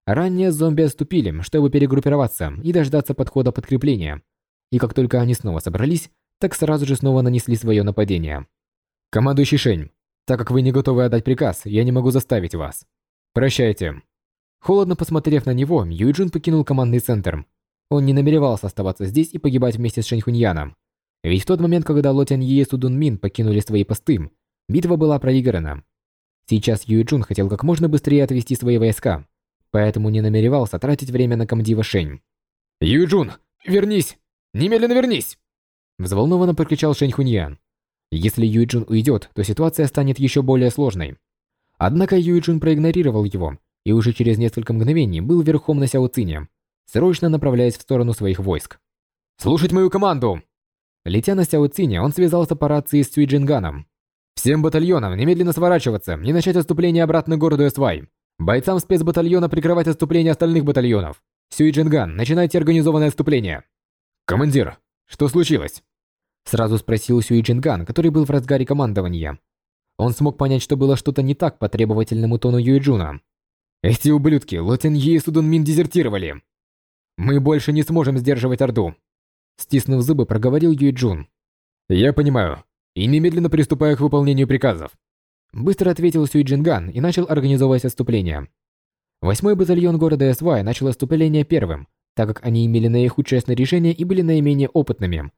Ранее зомби отступили, чтобы перегруппироваться и дождаться подхода подкрепления. И как только они снова собрались, так сразу же снова нанесли свое нападение. «Командующий Шень, так как вы не готовы отдать приказ, я не могу заставить вас. Прощайте. Холодно посмотрев на него, Юйджин покинул командный центр. Он не намеревался оставаться здесь и погибать вместе с Шэньхуньяном. Ведь в тот момент, когда Ло Тяньи и Судун Мин покинули свои посты, битва была проиграна. Сейчас Юйджун хотел как можно быстрее отвести свои войска, поэтому не намеревался тратить время на комдива Шэнь. «Юйджун, вернись! Немедленно вернись!» Взволнованно прокричал Шэнь Хуньян. Если Юйджин уйдет, то ситуация станет еще более сложной. Однако Юйджин проигнорировал его и уже через несколько мгновений был верхом на Сяо Цине, срочно направляясь в сторону своих войск. «Слушать мою команду!» Летя на Сяо Цине, он связался по рации с Цюйджинганом. «Всем батальонам немедленно сворачиваться и начать отступление обратно к городу Эсвай. Бойцам спецбатальона прикрывать отступление остальных батальонов. Сюйджинган, начинайте организованное отступление». «Командир, что случилось?» Сразу спросил Сюи Джинган, который был в разгаре командования. Он смог понять, что было что-то не так по требовательному тону Юиджуна. «Эти ублюдки Лотен Е и Судун Мин дезертировали!» Мы больше не сможем сдерживать Орду. Стиснув зубы, проговорил Юй Джун. Я понимаю. И немедленно приступаю к выполнению приказов. Быстро ответил Сюй Джинган и начал организовывать отступление. Восьмой батальон города СВАЙ начал отступление первым, так как они имели наихудшее снаряжение и были наименее опытными.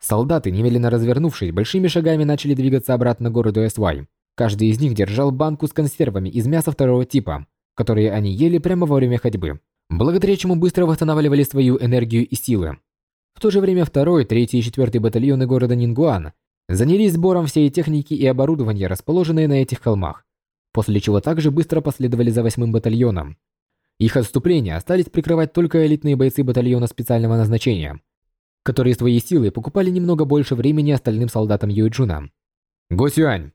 Солдаты, немедленно развернувшись, большими шагами начали двигаться обратно к городу СВАЙ. Каждый из них держал банку с консервами из мяса второго типа, которые они ели прямо во время ходьбы, благодаря чему быстро восстанавливали свою энергию и силы. В то же время второй, третий и четвертый батальоны города Нингуан занялись сбором всей техники и оборудования, расположенные на этих холмах, после чего также быстро последовали за восьмым батальоном. Их отступление остались прикрывать только элитные бойцы батальона специального назначения, которые свои силы покупали немного больше времени остальным солдатам Юджуна. «Го Сюань!»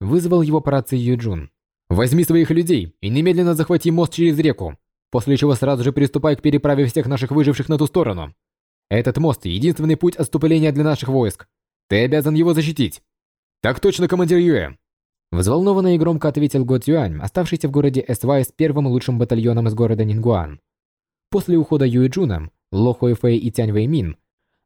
Вызвал его по рации Юэ Джун. «Возьми своих людей и немедленно захвати мост через реку, после чего сразу же приступай к переправе всех наших выживших на ту сторону. Этот мост – единственный путь отступления для наших войск. Ты обязан его защитить». «Так точно, командир Юэ!» Взволнованно и громко ответил Го Цюань, оставшийся в городе Эсвай с первым лучшим батальоном из города Нингуан. После ухода Юэ Джуна, Ло Хуэфэй и Тянь Вэймин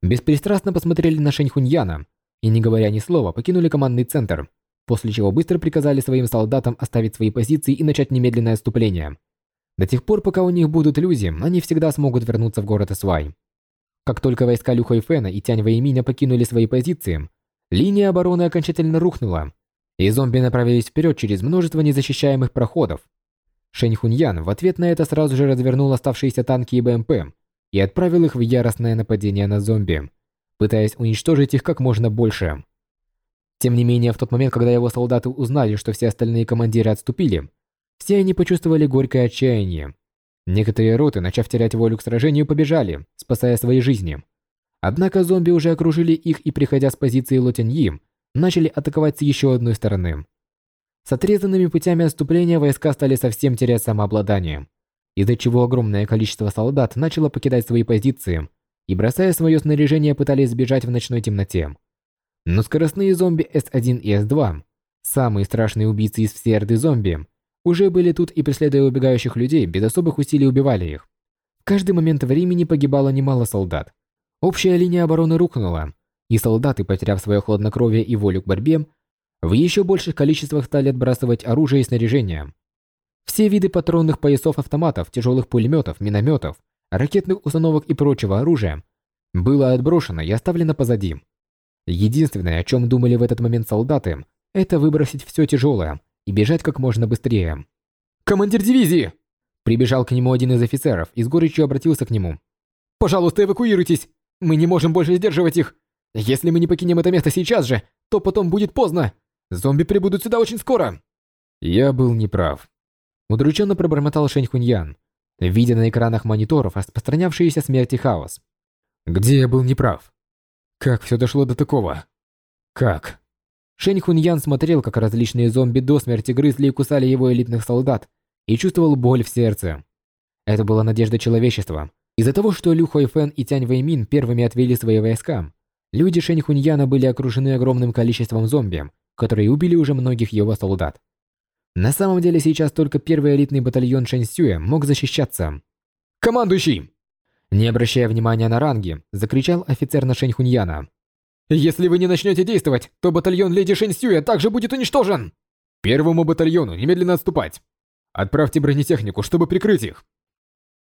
беспристрастно посмотрели на Шэнь Хуньяна и, не говоря ни слова, покинули командный центр, после чего быстро приказали своим солдатам оставить свои позиции и начать немедленное отступление. До тех пор, пока у них будут люди, они всегда смогут вернуться в город Эсвай. Как только войска Лю Хуэйфэна и Тянь Вэйминя покинули свои позиции, линия обороны окончательно рухнула, и зомби направились вперед через множество незащищаемых проходов. Шэнь Хуньян в ответ на это сразу же развернул оставшиеся танки и БМП и отправил их в яростное нападение на зомби, пытаясь уничтожить их как можно больше. Тем не менее, в тот момент, когда его солдаты узнали, что все остальные командиры отступили, все они почувствовали горькое отчаяние. Некоторые роты, начав терять волю к сражению, побежали, спасая свои жизни. Однако зомби уже окружили их и, приходя с позиции Лотяньи, начали атаковать с еще одной стороны. С отрезанными путями отступления войска стали совсем терять самообладание, из-за чего огромное количество солдат начало покидать свои позиции и, бросая свое снаряжение, пытались сбежать в ночной темноте. Но скоростные зомби С1 и С2, самые страшные убийцы из всей орды зомби, уже были тут и, преследуя убегающих людей, без особых усилий убивали их. В каждый момент времени погибало немало солдат. Общая линия обороны рухнула, и солдаты, потеряв свое хладнокровие и волю к борьбе, в еще больших количествах стали отбрасывать оружие и снаряжение. Все виды патронных поясов автоматов, тяжелых пулеметов, минометов, ракетных установок и прочего оружия было отброшено и оставлено позади. Единственное, о чем думали в этот момент солдаты, это выбросить все тяжелое и бежать как можно быстрее. «Командир дивизии!» Прибежал к нему один из офицеров и с горечью обратился к нему. «Пожалуйста, эвакуируйтесь! Мы не можем больше сдерживать их! Если мы не покинем это место сейчас же, то потом будет поздно. Зомби прибудут сюда очень скоро. Я был неправ. Удрученно пробормотал Шэнь Хуньян, видя на экранах мониторов распространявшиеся смерть и хаос. Где я был неправ? Как все дошло до такого? Как? Шэнь Хуньян смотрел, как различные зомби до смерти грызли и кусали его элитных солдат, и чувствовал боль в сердце. Это была надежда человечества. Из-за того, что Лю Хуэйфэн и Тянь Вэймин первыми отвели свои войска, Люди Шэньхуньяна были окружены огромным количеством зомби, которые убили уже многих его солдат. На самом деле сейчас только первый элитный батальон Шэньсюэ мог защищаться. «Командующий!» Не обращая внимания на ранги, закричал офицер на Шэньхуньяна. «Если вы не начнете действовать, то батальон Леди Шэньсюэ также будет уничтожен!» «Первому батальону немедленно отступать! Отправьте бронетехнику, чтобы прикрыть их!»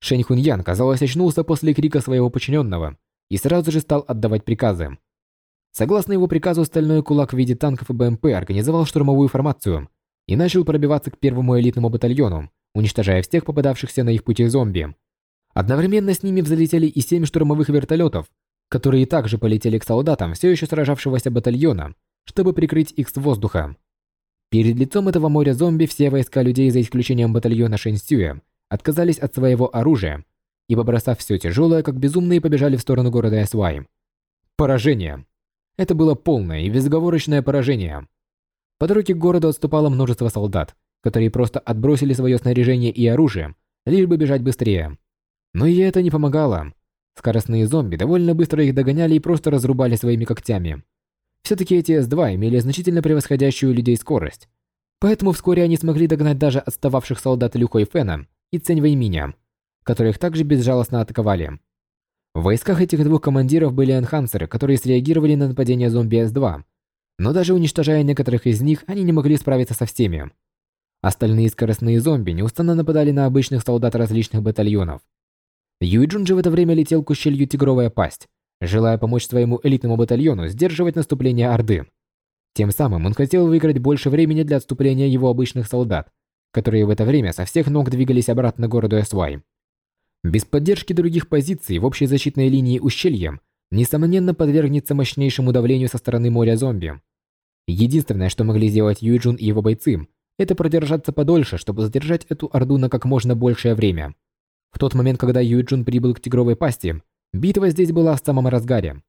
Шэньхуньян, казалось, очнулся после крика своего подчиненного и сразу же стал отдавать приказы. Согласно его приказу, стальной кулак в виде танков и БМП организовал штурмовую формацию и начал пробиваться к первому элитному батальону, уничтожая всех попадавшихся на их пути зомби. Одновременно с ними взлетели и семь штурмовых вертолетов, которые также полетели к солдатам все еще сражавшегося батальона, чтобы прикрыть их с воздуха. Перед лицом этого моря зомби все войска людей, за исключением батальона Шэньсюэ, отказались от своего оружия и, побросав все тяжелое, как безумные, побежали в сторону города Эсвай. Поражение. Это было полное и безоговорочное поражение. По дороге к городу отступало множество солдат, которые просто отбросили свое снаряжение и оружие, лишь бы бежать быстрее. Но и это не помогало. Скоростные зомби довольно быстро их догоняли и просто разрубали своими когтями. Все-таки эти С-2 имели значительно превосходящую людей скорость. Поэтому вскоре они смогли догнать даже отстававших солдат Люхой Фэна и Цэнь Вэйминя. которых также безжалостно атаковали. В войсках этих двух командиров были энхансеры, которые среагировали на нападение зомби С-2, но даже уничтожая некоторых из них, они не могли справиться со всеми. Остальные скоростные зомби неустанно нападали на обычных солдат различных батальонов. Юйджун же в это время летел к ущелью Тигровая Пасть, желая помочь своему элитному батальону сдерживать наступление Орды. Тем самым он хотел выиграть больше времени для отступления его обычных солдат, которые в это время со всех ног двигались обратно к городу Эсвай. Без поддержки других позиций в общей защитной линии ущелья, несомненно, подвергнется мощнейшему давлению со стороны моря зомби. Единственное, что могли сделать Юйджун и его бойцы, это продержаться подольше, чтобы задержать эту орду на как можно большее время. В тот момент, когда Юйджун прибыл к Тигровой пасти, битва здесь была в самом разгаре.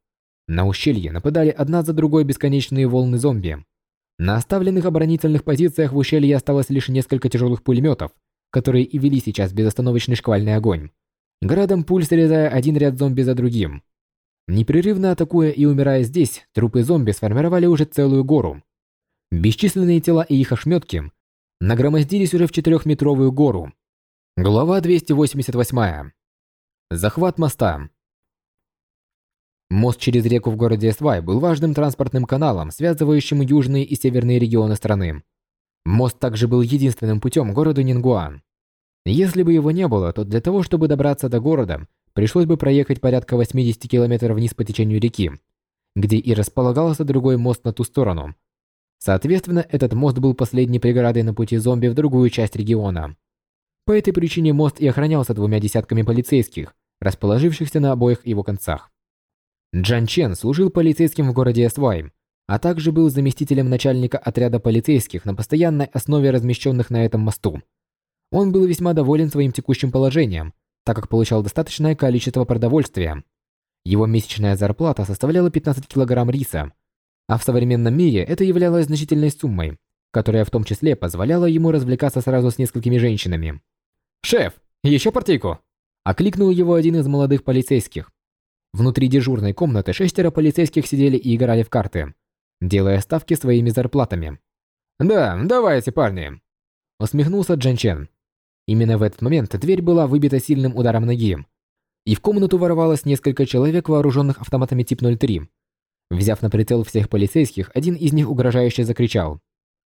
На ущелье нападали одна за другой бесконечные волны зомби. На оставленных оборонительных позициях в ущелье осталось лишь несколько тяжелых пулеметов, которые и вели сейчас безостановочный шквальный огонь. Градом пуль срезая один ряд зомби за другим. Непрерывно атакуя и умирая здесь, трупы зомби сформировали уже целую гору. Бесчисленные тела и их ошметки нагромоздились уже в четырехметровую гору. Глава 288. Захват моста. Мост через реку в городе Свай был важным транспортным каналом, связывающим южные и северные регионы страны. Мост также был единственным путем к городу Нингуан. Если бы его не было, то для того, чтобы добраться до города, пришлось бы проехать порядка 80 километров вниз по течению реки, где и располагался другой мост на ту сторону. Соответственно, этот мост был последней преградой на пути зомби в другую часть региона. По этой причине мост и охранялся двумя десятками полицейских, расположившихся на обоих его концах. Джан Чен служил полицейским в городе Эсвай, а также был заместителем начальника отряда полицейских на постоянной основе размещенных на этом мосту. Он был весьма доволен своим текущим положением, так как получал достаточное количество продовольствия. Его месячная зарплата составляла 15 килограмм риса, а в современном мире это являлось значительной суммой, которая в том числе позволяла ему развлекаться сразу с несколькими женщинами. «Шеф, еще партийку!» – окликнул его один из молодых полицейских, Внутри дежурной комнаты шестеро полицейских сидели и играли в карты, делая ставки своими зарплатами. «Да, давайте, парни!» Усмехнулся Джан Чен. Именно в этот момент дверь была выбита сильным ударом ноги, и в комнату ворвалось несколько человек, вооруженных автоматами тип 03. Взяв на прицел всех полицейских, один из них угрожающе закричал.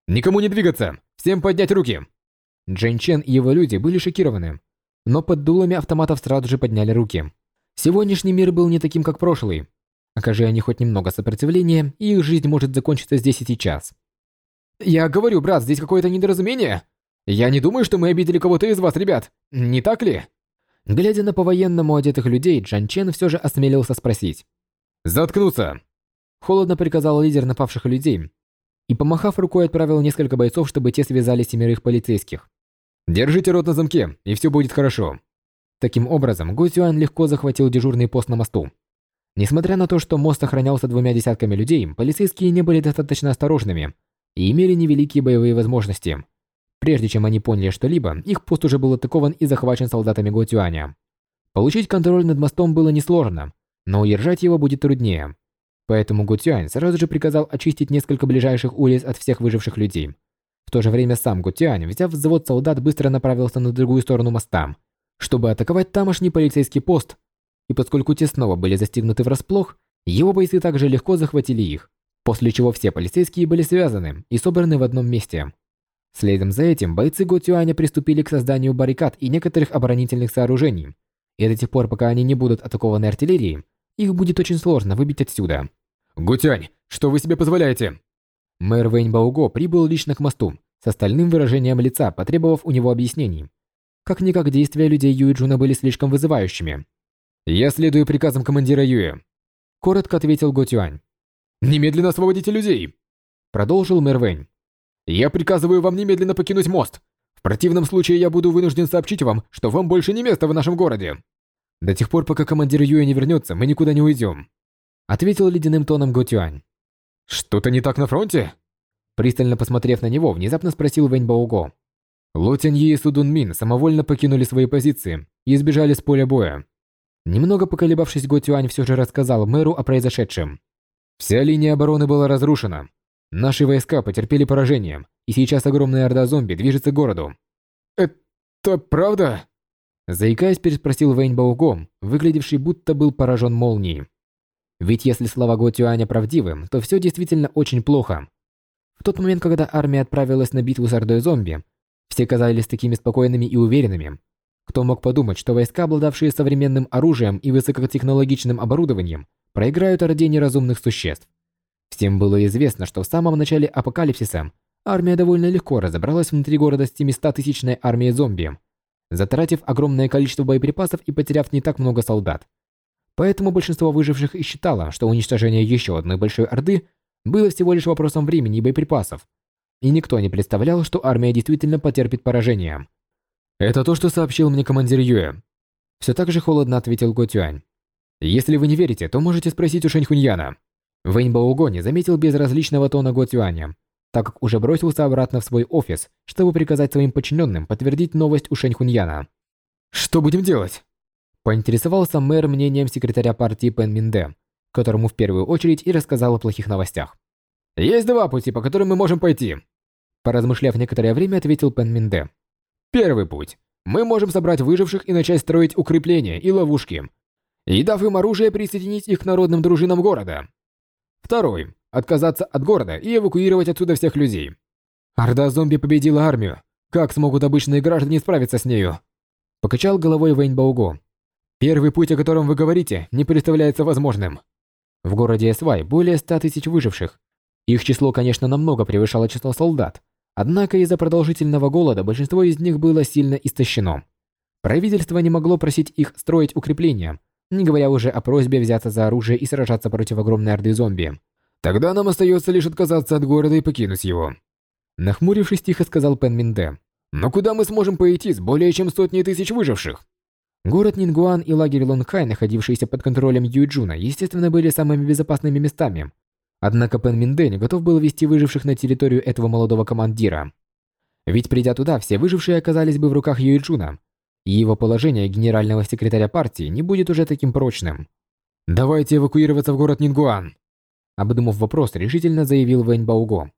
«Никому не двигаться! Всем поднять руки!» Джен Чен и его люди были шокированы, но под дулами автоматов сразу же подняли руки. Сегодняшний мир был не таким, как прошлый. Окажи они хоть немного сопротивления, и их жизнь может закончиться здесь и сейчас. «Я говорю, брат, здесь какое-то недоразумение. Я не думаю, что мы обидели кого-то из вас, ребят. Не так ли?» Глядя на по-военному одетых людей, Джан Чен все же осмелился спросить. «Заткнуться!» Холодно приказал лидер напавших людей и, помахав рукой, отправил несколько бойцов, чтобы те связали семерых полицейских. «Держите рот на замке, и все будет хорошо. Таким образом, Гу Цюань легко захватил дежурный пост на мосту. Несмотря на то, что мост охранялся двумя десятками людей, полицейские не были достаточно осторожными и имели невеликие боевые возможности. Прежде чем они поняли что-либо, их пост уже был атакован и захвачен солдатами Го Цюаня. Получить контроль над мостом было несложно, но удержать его будет труднее. Поэтому Цюань сразу же приказал очистить несколько ближайших улиц от всех выживших людей. В то же время сам Цюань, взяв взвод солдат, быстро направился на другую сторону моста – чтобы атаковать тамошний полицейский пост, и поскольку те снова были застигнуты врасплох, его бойцы также легко захватили их, после чего все полицейские были связаны и собраны в одном месте. Следом за этим бойцы Готюаня приступили к созданию баррикад и некоторых оборонительных сооружений, и до тех пор, пока они не будут атакованы артиллерией, их будет очень сложно выбить отсюда. «Го Тюань, что вы себе позволяете?» Мэр Вэнь Бауго прибыл лично к мосту, со стальным выражением лица, потребовав у него объяснений. Как-никак действия людей Юи Джуна были слишком вызывающими. «Я следую приказам командира Юи», — коротко ответил Го Тюань. «Немедленно освободите людей!» Продолжил мэр Вэнь. «Я приказываю вам немедленно покинуть мост. В противном случае я буду вынужден сообщить вам, что вам больше не место в нашем городе. До тех пор, пока командир Юи не вернется, мы никуда не уйдем», — ответил ледяным тоном Го Тюань. «Что-то не так на фронте?» Пристально посмотрев на него, внезапно спросил Вэнь Бауго. Ло Тяньи и Судун Мин самовольно покинули свои позиции и сбежали с поля боя. Немного поколебавшись, Го все же рассказал мэру о произошедшем. Вся линия обороны была разрушена. Наши войска потерпели поражение, и сейчас огромная орда зомби движется к городу. «Это правда?» Заикаясь, переспросил Вэнь Баугом, выглядевший будто был поражен молнией. Ведь если слова Го Тюаня правдивы, то все действительно очень плохо. В тот момент, когда армия отправилась на битву с ордой зомби, все казались такими спокойными и уверенными. Кто мог подумать, что войска, обладавшие современным оружием и высокотехнологичным оборудованием, проиграют орде неразумных существ? Всем было известно, что в самом начале апокалипсиса армия довольно легко разобралась внутри города с 700-тысячной армией зомби, затратив огромное количество боеприпасов и потеряв не так много солдат. Поэтому большинство выживших и считало, что уничтожение еще одной большой орды было всего лишь вопросом времени и боеприпасов, и никто не представлял, что армия действительно потерпит поражение. «Это то, что сообщил мне командир Юэ», – все так же холодно ответил Го Тюань. «Если вы не верите, то можете спросить у Шэньхуньяна». Вэнь Баого не заметил безразличного тона Го Тюаня, так как уже бросился обратно в свой офис, чтобы приказать своим подчиненным подтвердить новость у Шэньхуньяна. «Что будем делать?» Поинтересовался мэр мнением секретаря партии Пен Минде, которому в первую очередь и рассказал о плохих новостях. «Есть два пути, по которым мы можем пойти», Поразмышляв некоторое время, ответил Пен Минде. «Первый путь. Мы можем собрать выживших и начать строить укрепления и ловушки. И дав им оружие, присоединить их к народным дружинам города. Второй. Отказаться от города и эвакуировать отсюда всех людей. Орда зомби победила армию. Как смогут обычные граждане справиться с нею? Покачал головой Вэнь Бауго. Первый путь, о котором вы говорите, не представляется возможным. В городе Эсвай более ста тысяч выживших. Их число, конечно, намного превышало число солдат, Однако из-за продолжительного голода большинство из них было сильно истощено. Правительство не могло просить их строить укрепления, не говоря уже о просьбе взяться за оружие и сражаться против огромной орды зомби. «Тогда нам остается лишь отказаться от города и покинуть его». Нахмурившись, тихо сказал Пен Минде. «Но куда мы сможем пойти с более чем сотней тысяч выживших?» Город Нингуан и лагерь Лонгхай, находившиеся под контролем Юйджуна, естественно, были самыми безопасными местами, Однако Пен Миндэ готов был вести выживших на территорию этого молодого командира. Ведь придя туда, все выжившие оказались бы в руках Юиджуна, и его положение генерального секретаря партии не будет уже таким прочным. «Давайте эвакуироваться в город Нингуан», обдумав вопрос, решительно заявил Вэнь Бауго.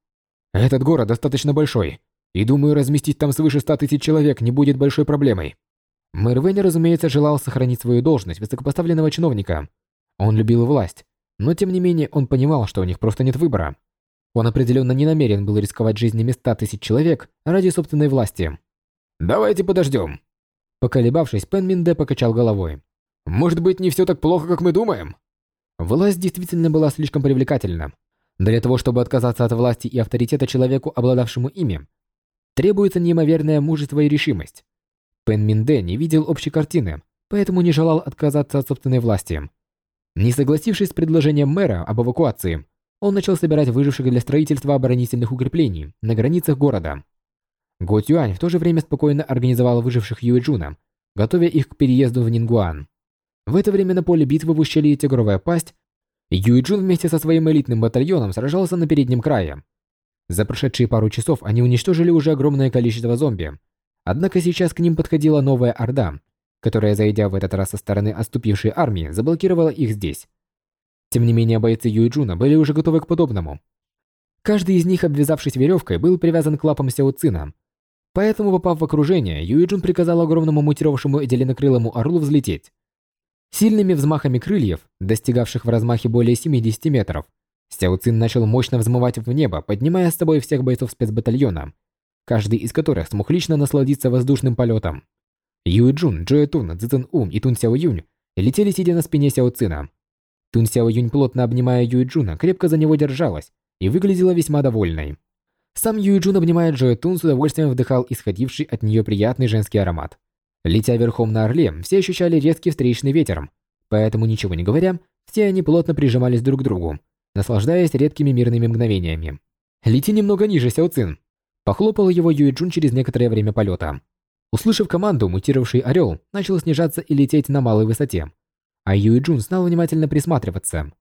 «Этот город достаточно большой, и думаю, разместить там свыше ста тысяч человек не будет большой проблемой». Мэр Вэнь, разумеется, желал сохранить свою должность высокопоставленного чиновника. Он любил власть, но тем не менее он понимал, что у них просто нет выбора. Он определенно не намерен был рисковать жизнями ста тысяч человек ради собственной власти. «Давайте подождем». Поколебавшись, Пен Минде покачал головой. «Может быть, не все так плохо, как мы думаем?» Власть действительно была слишком привлекательна. Для того, чтобы отказаться от власти и авторитета человеку, обладавшему ими, требуется неимоверное мужество и решимость. Пен Минде не видел общей картины, поэтому не желал отказаться от собственной власти. Не согласившись с предложением мэра об эвакуации, он начал собирать выживших для строительства оборонительных укреплений на границах города. Го Тюань в то же время спокойно организовал выживших Юэджуна, готовя их к переезду в Нингуан. В это время на поле битвы в ущелье Тигровая пасть Юэджун вместе со своим элитным батальоном сражался на переднем крае. За прошедшие пару часов они уничтожили уже огромное количество зомби. Однако сейчас к ним подходила новая орда, которая, зайдя в этот раз со стороны отступившей армии, заблокировала их здесь. Тем не менее, бойцы Юйджуна были уже готовы к подобному. Каждый из них, обвязавшись веревкой, был привязан к лапам Сяо Цина. Поэтому, попав в окружение, Юйджун приказал огромному мутировавшему зеленокрылому орлу взлететь. Сильными взмахами крыльев, достигавших в размахе более 70 метров, Сяо Цин начал мощно взмывать в небо, поднимая с собой всех бойцов спецбатальона, каждый из которых смог лично насладиться воздушным полетом. Юй Джун, Джоэ Тун, Цзэн Ум и Тун Сяо Юнь летели сидя на спине Сяо Цина. Тун Сяо Юнь, плотно обнимая Юй Джуна, крепко за него держалась и выглядела весьма довольной. Сам Юй Джун, обнимая Джоэ Тун, с удовольствием вдыхал исходивший от нее приятный женский аромат. Летя верхом на орле, все ощущали резкий встречный ветер, поэтому, ничего не говоря, все они плотно прижимались друг к другу, наслаждаясь редкими мирными мгновениями. «Лети немного ниже, Сяо Цин!» Похлопал его Юй Джун через некоторое время полета. Услышав команду, мутировавший орел начал снижаться и лететь на малой высоте. А Юй Джун стал внимательно присматриваться.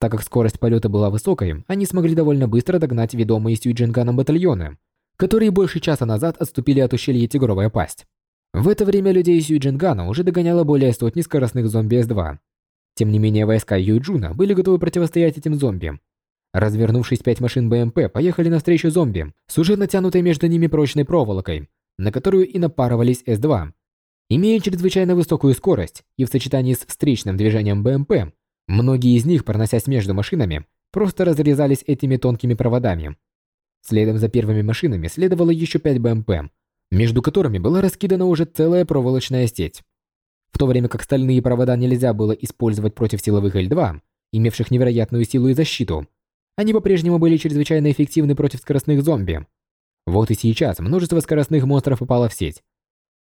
Так как скорость полета была высокой, они смогли довольно быстро догнать ведомые Сюйджинганом батальоны, которые больше часа назад отступили от ущелья Тигровая пасть. В это время людей Сюйджингана уже догоняло более сотни скоростных зомби С-2. Тем не менее, войска Юйджуна были готовы противостоять этим зомби. Развернувшись, пять машин БМП поехали навстречу зомби с уже натянутой между ними прочной проволокой, на которую и напарывались С-2. Имея чрезвычайно высокую скорость и в сочетании с встречным движением БМП, многие из них, проносясь между машинами, просто разрезались этими тонкими проводами. Следом за первыми машинами следовало еще пять БМП, между которыми была раскидана уже целая проволочная сеть. В то время как стальные провода нельзя было использовать против силовых Л-2, имевших невероятную силу и защиту, они по-прежнему были чрезвычайно эффективны против скоростных зомби. Вот и сейчас множество скоростных монстров попало в сеть,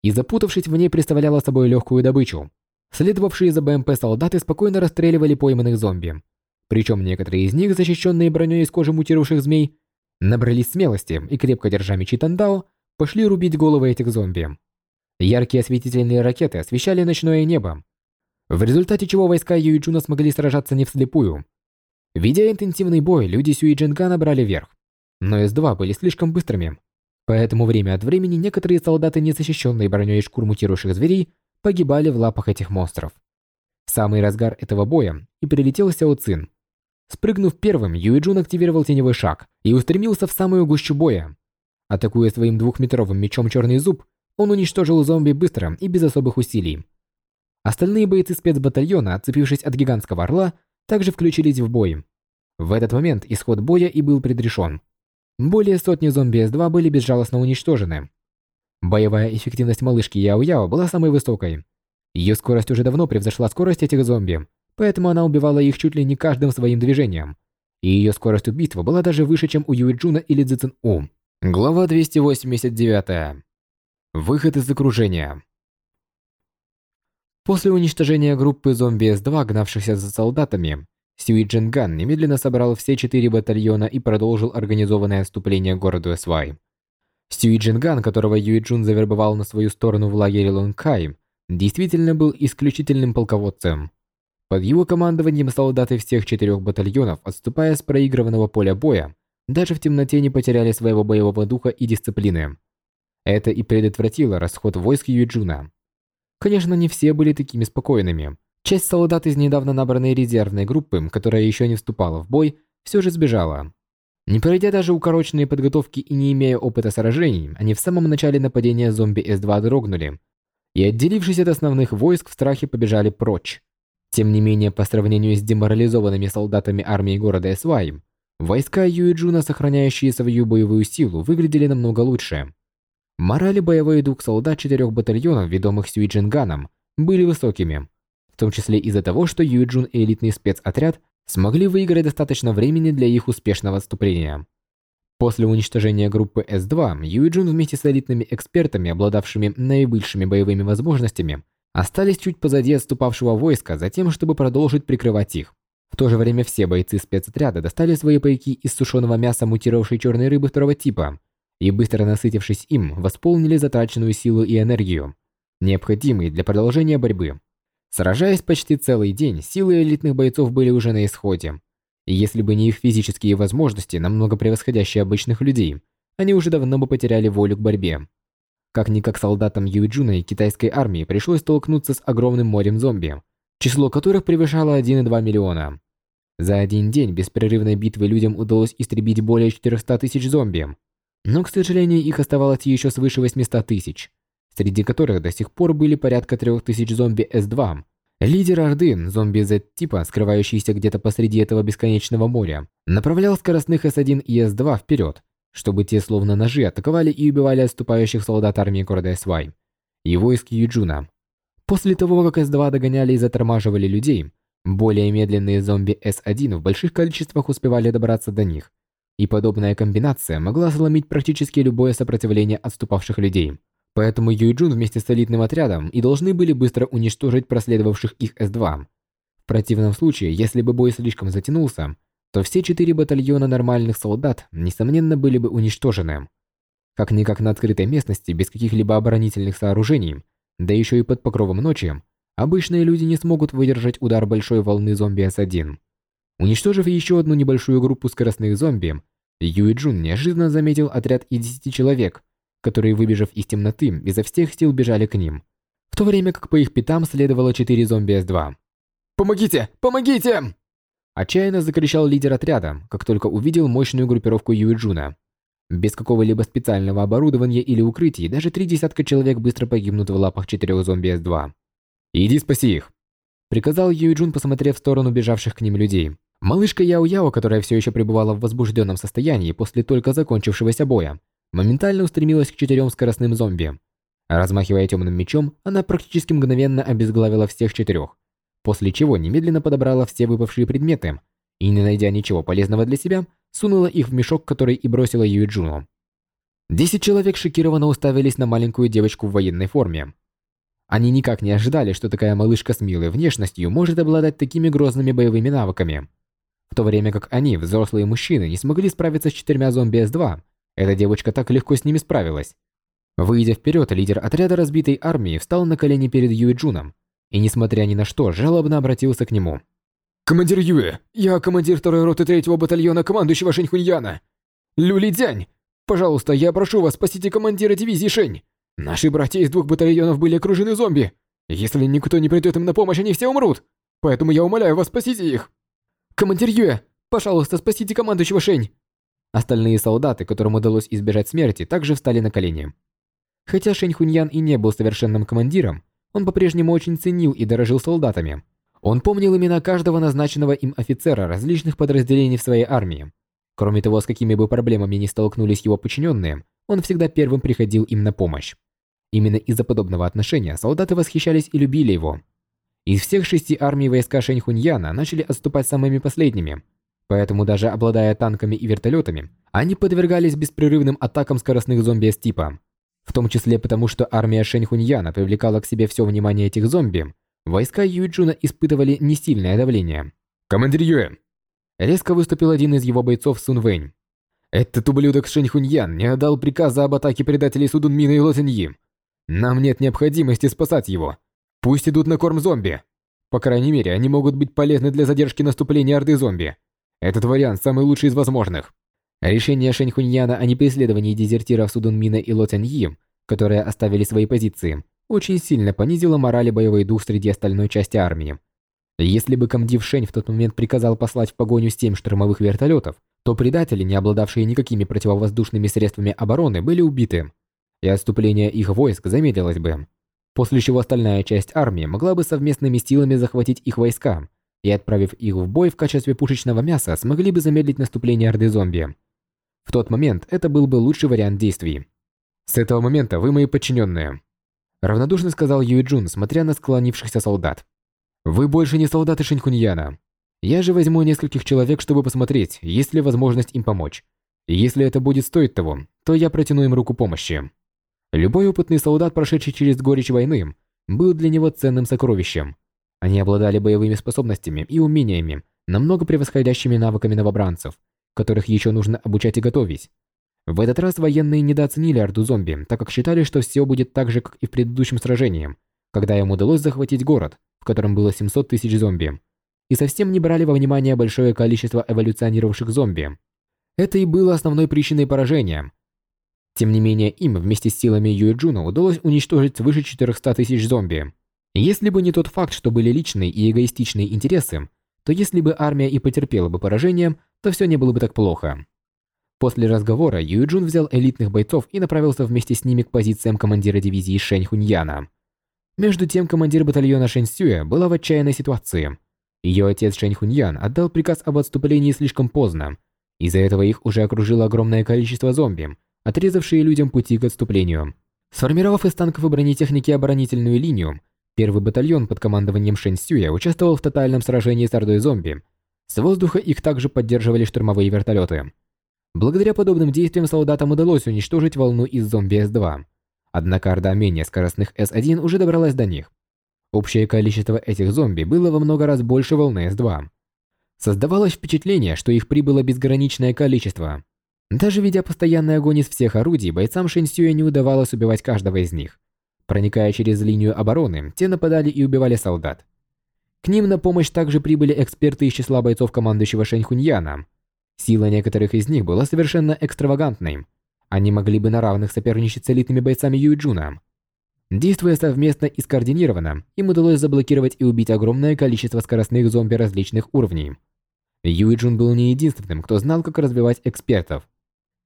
и запутавшись в ней представляла собой легкую добычу. Следовавшие за БМП солдаты спокойно расстреливали пойманных зомби. Причем некоторые из них, защищенные броней из кожи мутировавших змей, набрались смелости и, крепко держа мечи Тандао, пошли рубить головы этих зомби. Яркие осветительные ракеты освещали ночное небо, в результате чего войска Юиджуна смогли сражаться не вслепую. Ведя интенсивный бой, люди Сюиджинга набрали верх, но С-2 были слишком быстрыми, поэтому время от времени некоторые солдаты, не защищенные броней шкур мутирующих зверей, погибали в лапах этих монстров. В самый разгар этого боя и прилетел Сяо Цин. Спрыгнув первым, Юиджун активировал теневой шаг и устремился в самую гущу боя. Атакуя своим двухметровым мечом Черный Зуб, он уничтожил зомби быстро и без особых усилий. Остальные бойцы спецбатальона, отцепившись от гигантского орла, также включились в бой. В этот момент исход боя и был предрешен. Более сотни зомби С-2 были безжалостно уничтожены. Боевая эффективность малышки Яо-Яо была самой высокой. Ее скорость уже давно превзошла скорость этих зомби, поэтому она убивала их чуть ли не каждым своим движением. И ее скорость убийства была даже выше, чем у Юиджуна или Цзэцэн У. Глава 289. Выход из окружения. После уничтожения группы зомби С-2, гнавшихся за солдатами, Сюи Джинган немедленно собрал все четыре батальона и продолжил организованное отступление к городу Эсвай. Сюи Джинган, которого Юи Джун завербовал на свою сторону в лагере Лонгкай, действительно был исключительным полководцем. Под его командованием солдаты всех четырех батальонов, отступая с проигрыванного поля боя, даже в темноте не потеряли своего боевого духа и дисциплины. Это и предотвратило расход войск Юджуна. Конечно, не все были такими спокойными. Часть солдат из недавно набранной резервной группы, которая еще не вступала в бой, все же сбежала. Не пройдя даже укороченные подготовки и не имея опыта сражений, они в самом начале нападения зомби С-2 дрогнули и, отделившись от основных войск, в страхе побежали прочь. Тем не менее, по сравнению с деморализованными солдатами армии города Эсвай, войска Юиджуна, сохраняющие свою боевую силу, выглядели намного лучше. Мораль и боевой дух солдат четырех батальонов, ведомых Сюиджинганом, были высокими, в том числе из-за того, что Юиджун и элитный спецотряд смогли выиграть достаточно времени для их успешного отступления. После уничтожения группы С-2, Юиджун вместе с элитными экспертами, обладавшими наибольшими боевыми возможностями, остались чуть позади отступавшего войска за тем, чтобы продолжить прикрывать их. В то же время все бойцы спецотряда достали свои пайки из сушеного мяса мутировавшей черной рыбы второго типа и, быстро насытившись им, восполнили затраченную силу и энергию, необходимые для продолжения борьбы. Сражаясь почти целый день, силы элитных бойцов были уже на исходе. И если бы не их физические возможности, намного превосходящие обычных людей, они уже давно бы потеряли волю к борьбе. Как-никак солдатам Юйджуна и китайской армии пришлось столкнуться с огромным морем зомби, число которых превышало 1,2 миллиона. За один день беспрерывной битвы людям удалось истребить более 400 тысяч зомби, но, к сожалению, их оставалось еще свыше 800 тысяч, среди которых до сих пор были порядка 3000 зомби С-2. Лидер Орды, зомби Z-типа, скрывающийся где-то посреди этого бесконечного моря, направлял скоростных С-1 и С-2 вперед, чтобы те словно ножи атаковали и убивали отступающих солдат армии города Эсвай и войск Юджуна. После того, как С-2 догоняли и затормаживали людей, более медленные зомби С-1 в больших количествах успевали добраться до них, и подобная комбинация могла сломить практически любое сопротивление отступавших людей. Поэтому Юйджун вместе с элитным отрядом и должны были быстро уничтожить проследовавших их С-2. В противном случае, если бы бой слишком затянулся, то все четыре батальона нормальных солдат, несомненно, были бы уничтожены. Как-никак на открытой местности, без каких-либо оборонительных сооружений, да еще и под покровом ночи, обычные люди не смогут выдержать удар большой волны зомби С-1. Уничтожив еще одну небольшую группу скоростных зомби, Юи Джун неожиданно заметил отряд из 10 человек, которые, выбежав из темноты, изо всех сил бежали к ним, в то время как по их пятам следовало 4 зомби С-2. «Помогите! Помогите!» Отчаянно закричал лидер отряда, как только увидел мощную группировку Юи Джуна. Без какого-либо специального оборудования или укрытий даже три десятка человек быстро погибнут в лапах четырех зомби С2. «Иди спаси их!» Приказал Юйджун, посмотрев в сторону бежавших к ним людей. Малышка Яо-Яо, которая все еще пребывала в возбужденном состоянии после только закончившегося боя, моментально устремилась к четырем скоростным зомби. Размахивая темным мечом, она практически мгновенно обезглавила всех четырех, после чего немедленно подобрала все выпавшие предметы и, не найдя ничего полезного для себя, сунула их в мешок, который и бросила Юйджуну. Десять человек шокированно уставились на маленькую девочку в военной форме. Они никак не ожидали, что такая малышка с милой внешностью может обладать такими грозными боевыми навыками. В то время как они, взрослые мужчины, не смогли справиться с четырьмя зомби С2, эта девочка так легко с ними справилась. Выйдя вперед, лидер отряда разбитой армии встал на колени перед Юэджуном и, несмотря ни на что, жалобно обратился к нему. «Командир Юэ, я командир второй роты третьего батальона командующего Шэньхуньяна. Люли Дзянь, пожалуйста, я прошу вас, спасите командира дивизии Шэнь. Наши братья из двух батальонов были окружены зомби. Если никто не придет им на помощь, они все умрут. Поэтому я умоляю вас, спасите их. Командир Юэ, пожалуйста, спасите командующего Шэнь. Остальные солдаты, которым удалось избежать смерти, также встали на колени. Хотя Шэнь Хуньян и не был совершенным командиром, он по-прежнему очень ценил и дорожил солдатами. Он помнил имена каждого назначенного им офицера различных подразделений в своей армии. Кроме того, с какими бы проблемами ни столкнулись его подчиненные, он всегда первым приходил им на помощь. Именно из-за подобного отношения солдаты восхищались и любили его. Из всех шести армий войска Шэньхуньяна начали отступать самыми последними, поэтому даже обладая танками и вертолетами, они подвергались беспрерывным атакам скоростных зомби с типа. В том числе потому, что армия Шэньхуньяна привлекала к себе все внимание этих зомби, Войска Юйджуна испытывали несильное давление. «Командир Юэ!» Резко выступил один из его бойцов Сун Вэнь. «Этот ублюдок Шэнь Хуньян не отдал приказа об атаке предателей Судунмина и Лотеньи. Нам нет необходимости спасать его. Пусть идут на корм зомби. По крайней мере, они могут быть полезны для задержки наступления орды зомби. Этот вариант самый лучший из возможных». Решение Шэнь Хуньяна о непреследовании дезертиров Судунмина и Лотеньи, которые оставили свои позиции, очень сильно понизило мораль и боевой дух среди остальной части армии. Если бы комдив Шень в тот момент приказал послать в погоню семь штурмовых вертолетов, то предатели, не обладавшие никакими противовоздушными средствами обороны, были убиты, и отступление их войск замедлилось бы. После чего остальная часть армии могла бы совместными силами захватить их войска, и отправив их в бой в качестве пушечного мяса, смогли бы замедлить наступление орды зомби. В тот момент это был бы лучший вариант действий. С этого момента вы мои подчиненные. Равнодушно сказал Юй Джун, смотря на склонившихся солдат. «Вы больше не солдаты Шинхуньяна. Я же возьму нескольких человек, чтобы посмотреть, есть ли возможность им помочь. Если это будет стоить того, то я протяну им руку помощи». Любой опытный солдат, прошедший через горечь войны, был для него ценным сокровищем. Они обладали боевыми способностями и умениями, намного превосходящими навыками новобранцев, которых еще нужно обучать и готовить. В этот раз военные недооценили орду зомби, так как считали, что все будет так же, как и в предыдущем сражении, когда им удалось захватить город, в котором было 700 тысяч зомби, и совсем не брали во внимание большое количество эволюционировавших зомби. Это и было основной причиной поражения. Тем не менее, им вместе с силами Юэджуна удалось уничтожить свыше 400 тысяч зомби. Если бы не тот факт, что были личные и эгоистичные интересы, то если бы армия и потерпела бы поражение, то все не было бы так плохо. После разговора Юджун взял элитных бойцов и направился вместе с ними к позициям командира дивизии Шэнь Хуньяна. Между тем, командир батальона Шэнь Сюэ была в отчаянной ситуации. Ее отец Шэнь Хуньян отдал приказ об отступлении слишком поздно. Из-за этого их уже окружило огромное количество зомби, отрезавшие людям пути к отступлению. Сформировав из танков и бронетехники оборонительную линию, первый батальон под командованием Шэнь Сюэ участвовал в тотальном сражении с ордой зомби. С воздуха их также поддерживали штурмовые вертолеты. Благодаря подобным действиям солдатам удалось уничтожить волну из зомби С-2. Однако орда менее скоростных С-1 уже добралась до них. Общее количество этих зомби было во много раз больше волны С-2. Создавалось впечатление, что их прибыло безграничное количество. Даже ведя постоянный огонь из всех орудий, бойцам Шэньсюя не удавалось убивать каждого из них. Проникая через линию обороны, те нападали и убивали солдат. К ним на помощь также прибыли эксперты из числа бойцов командующего Шэньхуньяна – Сила некоторых из них была совершенно экстравагантной. Они могли бы на равных соперничать с элитными бойцами Юйджуна. Действуя совместно и скоординированно, им удалось заблокировать и убить огромное количество скоростных зомби различных уровней. Юйджун был не единственным, кто знал, как развивать экспертов.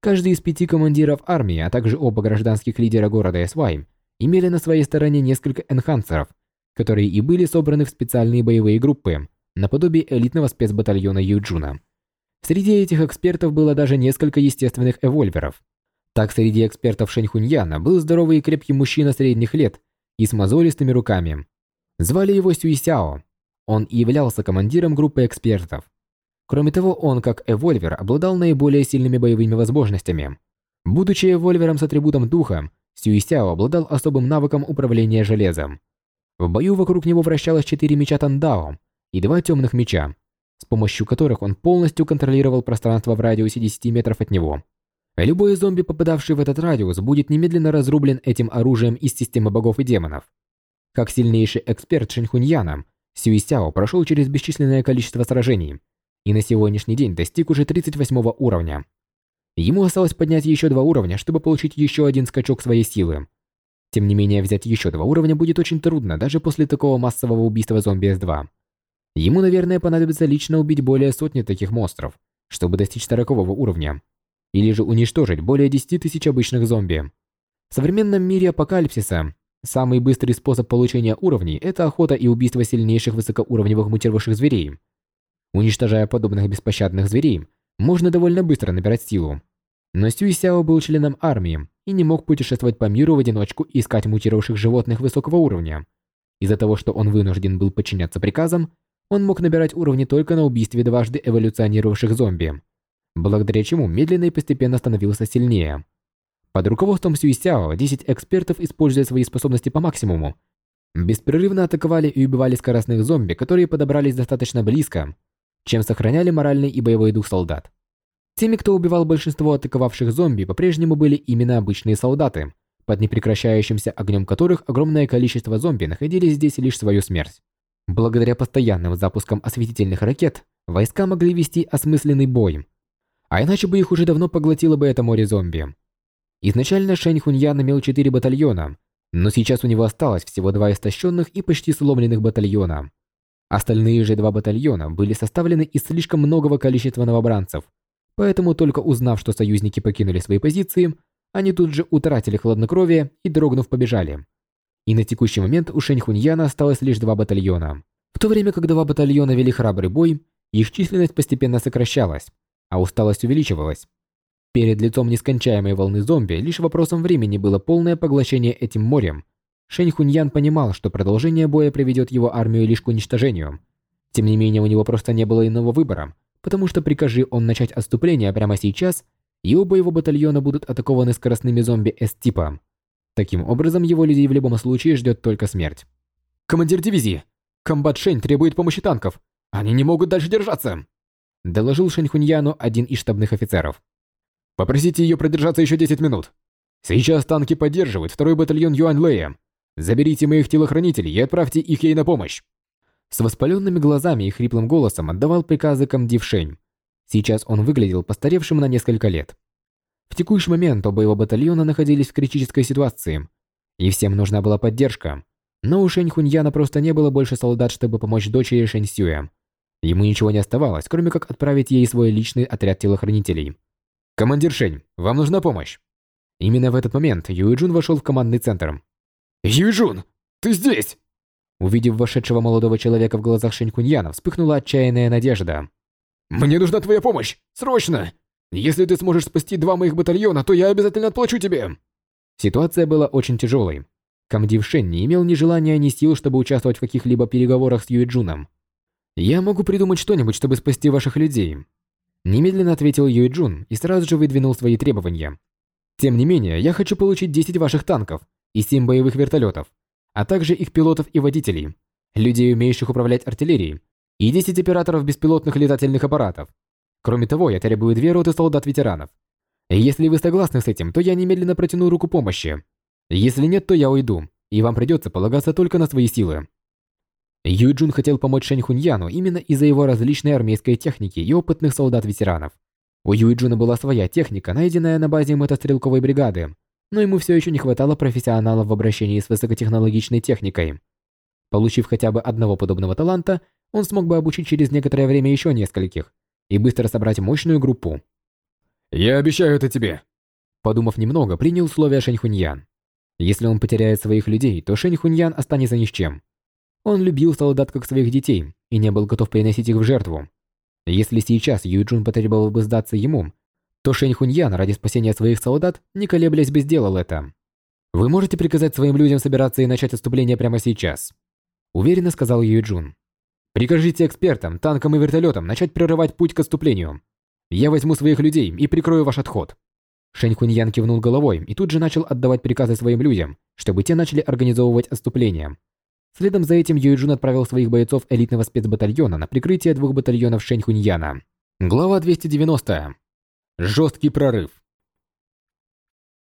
Каждый из пяти командиров армии, а также оба гражданских лидера города Эсвай имели на своей стороне несколько энхансеров, которые и были собраны в специальные боевые группы, наподобие элитного спецбатальона Юджуна. Среди этих экспертов было даже несколько естественных эвольверов. Так, среди экспертов Шэньхуньяна был здоровый и крепкий мужчина средних лет и с мозолистыми руками. Звали его Сюисяо. Он и являлся командиром группы экспертов. Кроме того, он, как эвольвер, обладал наиболее сильными боевыми возможностями. Будучи эвольвером с атрибутом духа, Сюисяо обладал особым навыком управления железом. В бою вокруг него вращалось четыре меча Тандао и два темных меча, с помощью которых он полностью контролировал пространство в радиусе 10 метров от него. Любой зомби, попадавший в этот радиус, будет немедленно разрублен этим оружием из системы богов и демонов. Как сильнейший эксперт Шинхуньяна, Сюисяо прошел через бесчисленное количество сражений и на сегодняшний день достиг уже 38 уровня. Ему осталось поднять еще два уровня, чтобы получить еще один скачок своей силы. Тем не менее, взять еще два уровня будет очень трудно даже после такого массового убийства зомби С2. Ему, наверное, понадобится лично убить более сотни таких монстров, чтобы достичь 40 уровня. Или же уничтожить более 10 тысяч обычных зомби. В современном мире апокалипсиса самый быстрый способ получения уровней – это охота и убийство сильнейших высокоуровневых мутировавших зверей. Уничтожая подобных беспощадных зверей, можно довольно быстро набирать силу. Но Сюй Сяо был членом армии и не мог путешествовать по миру в одиночку и искать мутировавших животных высокого уровня. Из-за того, что он вынужден был подчиняться приказам, он мог набирать уровни только на убийстве дважды эволюционировавших зомби, благодаря чему медленно и постепенно становился сильнее. Под руководством Сюисяо 10 экспертов, используя свои способности по максимуму, беспрерывно атаковали и убивали скоростных зомби, которые подобрались достаточно близко, чем сохраняли моральный и боевой дух солдат. Теми, кто убивал большинство атаковавших зомби, по-прежнему были именно обычные солдаты, под непрекращающимся огнем которых огромное количество зомби находили здесь лишь свою смерть. Благодаря постоянным запускам осветительных ракет, войска могли вести осмысленный бой. А иначе бы их уже давно поглотило бы это море зомби. Изначально Шэнь Хуньян имел 4 батальона, но сейчас у него осталось всего два истощенных и почти сломленных батальона. Остальные же два батальона были составлены из слишком многого количества новобранцев, поэтому только узнав, что союзники покинули свои позиции, они тут же утратили хладнокровие и, дрогнув, побежали. И на текущий момент у Шэньхуньяна осталось лишь два батальона. В то время как два батальона вели храбрый бой, их численность постепенно сокращалась, а усталость увеличивалась. Перед лицом нескончаемой волны зомби лишь вопросом времени было полное поглощение этим морем. Шэньхуньян понимал, что продолжение боя приведет его армию лишь к уничтожению. Тем не менее, у него просто не было иного выбора, потому что прикажи он начать отступление прямо сейчас, и оба его батальона будут атакованы скоростными зомби С-типа. Таким образом, его людей в любом случае ждет только смерть. «Командир дивизии! Комбат Шень требует помощи танков! Они не могут дальше держаться!» Доложил Шэньхуньяну один из штабных офицеров. «Попросите ее продержаться еще 10 минут. Сейчас танки поддерживают второй батальон Юань Лэя. Заберите моих телохранителей и отправьте их ей на помощь!» С воспаленными глазами и хриплым голосом отдавал приказы комдив Шень. Сейчас он выглядел постаревшим на несколько лет. В текущий момент оба его батальона находились в критической ситуации, и всем нужна была поддержка. Но у Шэнь Хуньяна просто не было больше солдат, чтобы помочь дочери Шэнь Сюэ. Ему ничего не оставалось, кроме как отправить ей свой личный отряд телохранителей. «Командир Шэнь, вам нужна помощь!» Именно в этот момент Юэджун вошел в командный центр. «Юэджун, ты здесь!» Увидев вошедшего молодого человека в глазах Шэнь Куньяна, вспыхнула отчаянная надежда. «Мне нужна твоя помощь! Срочно! Если ты сможешь спасти два моих батальона, то я обязательно отплачу тебе!» Ситуация была очень тяжелой. Камдив Шен не имел ни желания, ни сил, чтобы участвовать в каких-либо переговорах с Юэджуном. «Я могу придумать что-нибудь, чтобы спасти ваших людей», Немедленно ответил Юэджун и сразу же выдвинул свои требования. «Тем не менее, я хочу получить 10 ваших танков и 7 боевых вертолетов, а также их пилотов и водителей, людей, умеющих управлять артиллерией, и 10 операторов беспилотных летательных аппаратов. Кроме того, я требую две роты солдат-ветеранов. Если вы согласны с этим, то я немедленно протяну руку помощи. Если нет, то я уйду, и вам придется полагаться только на свои силы. Юджун хотел помочь Шэнь Хуньяну именно из-за его различной армейской техники и опытных солдат-ветеранов. У Юджуна была своя техника, найденная на базе мотострелковой бригады, но ему все еще не хватало профессионалов в обращении с высокотехнологичной техникой. Получив хотя бы одного подобного таланта, он смог бы обучить через некоторое время еще нескольких, и быстро собрать мощную группу. Я обещаю это тебе. Подумав немного, принял условия Шэнь Хуньян. Если он потеряет своих людей, то Шэнь Хуньян останется ни с чем. Он любил солдат как своих детей и не был готов приносить их в жертву. Если сейчас Юйджун потребовал бы сдаться ему, то Шэнь Хуньян ради спасения своих солдат, не колеблясь бы, сделал это. «Вы можете приказать своим людям собираться и начать отступление прямо сейчас», уверенно сказал Юйджун. «Прикажите экспертам, танкам и вертолетам начать прорывать путь к отступлению. Я возьму своих людей и прикрою ваш отход». Шэнь Хуньян кивнул головой и тут же начал отдавать приказы своим людям, чтобы те начали организовывать отступление. Следом за этим Юйджун отправил своих бойцов элитного спецбатальона на прикрытие двух батальонов Шэнь Хуньяна. Глава 290. Жесткий прорыв.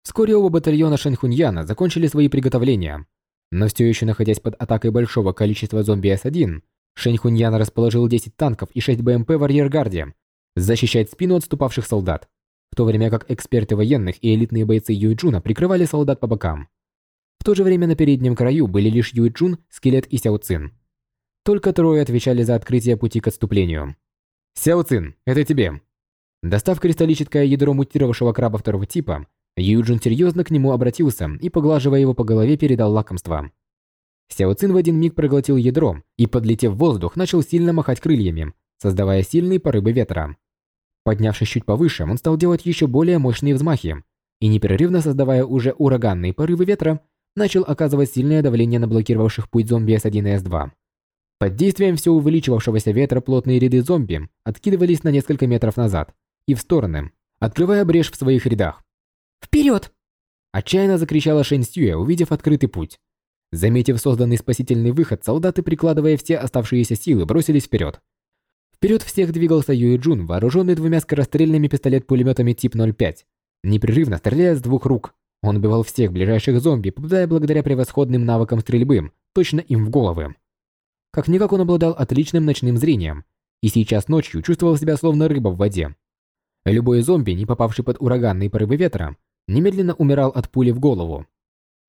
Вскоре оба батальона Шэнь Хуньяна закончили свои приготовления. Но все еще находясь под атакой большого количества зомби С-1, Шэнь Хуньян расположил 10 танков и 6 БМП в арьергарде, защищать спину отступавших солдат, в то время как эксперты военных и элитные бойцы Юйджуна прикрывали солдат по бокам. В то же время на переднем краю были лишь Юйджун, Скелет и Сяо Цин. Только трое отвечали за открытие пути к отступлению. «Сяо Цин, это тебе!» Достав кристаллическое ядро мутировавшего краба второго типа, Юджин серьезно к нему обратился и, поглаживая его по голове, передал лакомство. Сяо Цин в один миг проглотил ядро и, подлетев в воздух, начал сильно махать крыльями, создавая сильные порывы ветра. Поднявшись чуть повыше, он стал делать еще более мощные взмахи и, непрерывно создавая уже ураганные порывы ветра, начал оказывать сильное давление на блокировавших путь зомби С1 и С2. Под действием все увеличивавшегося ветра плотные ряды зомби откидывались на несколько метров назад и в стороны, открывая брешь в своих рядах. Вперед! Отчаянно закричала Шэнь Сюэ, увидев открытый путь. Заметив созданный спасительный выход, солдаты, прикладывая все оставшиеся силы, бросились вперед. Вперед всех двигался Юэ Джун, вооруженный двумя скорострельными пистолет-пулеметами тип 05. Непрерывно стреляя с двух рук, он убивал всех ближайших зомби, попадая благодаря превосходным навыкам стрельбы, точно им в головы. Как-никак он обладал отличным ночным зрением, и сейчас ночью чувствовал себя словно рыба в воде. Любой зомби, не попавший под ураганные порывы ветра, немедленно умирал от пули в голову.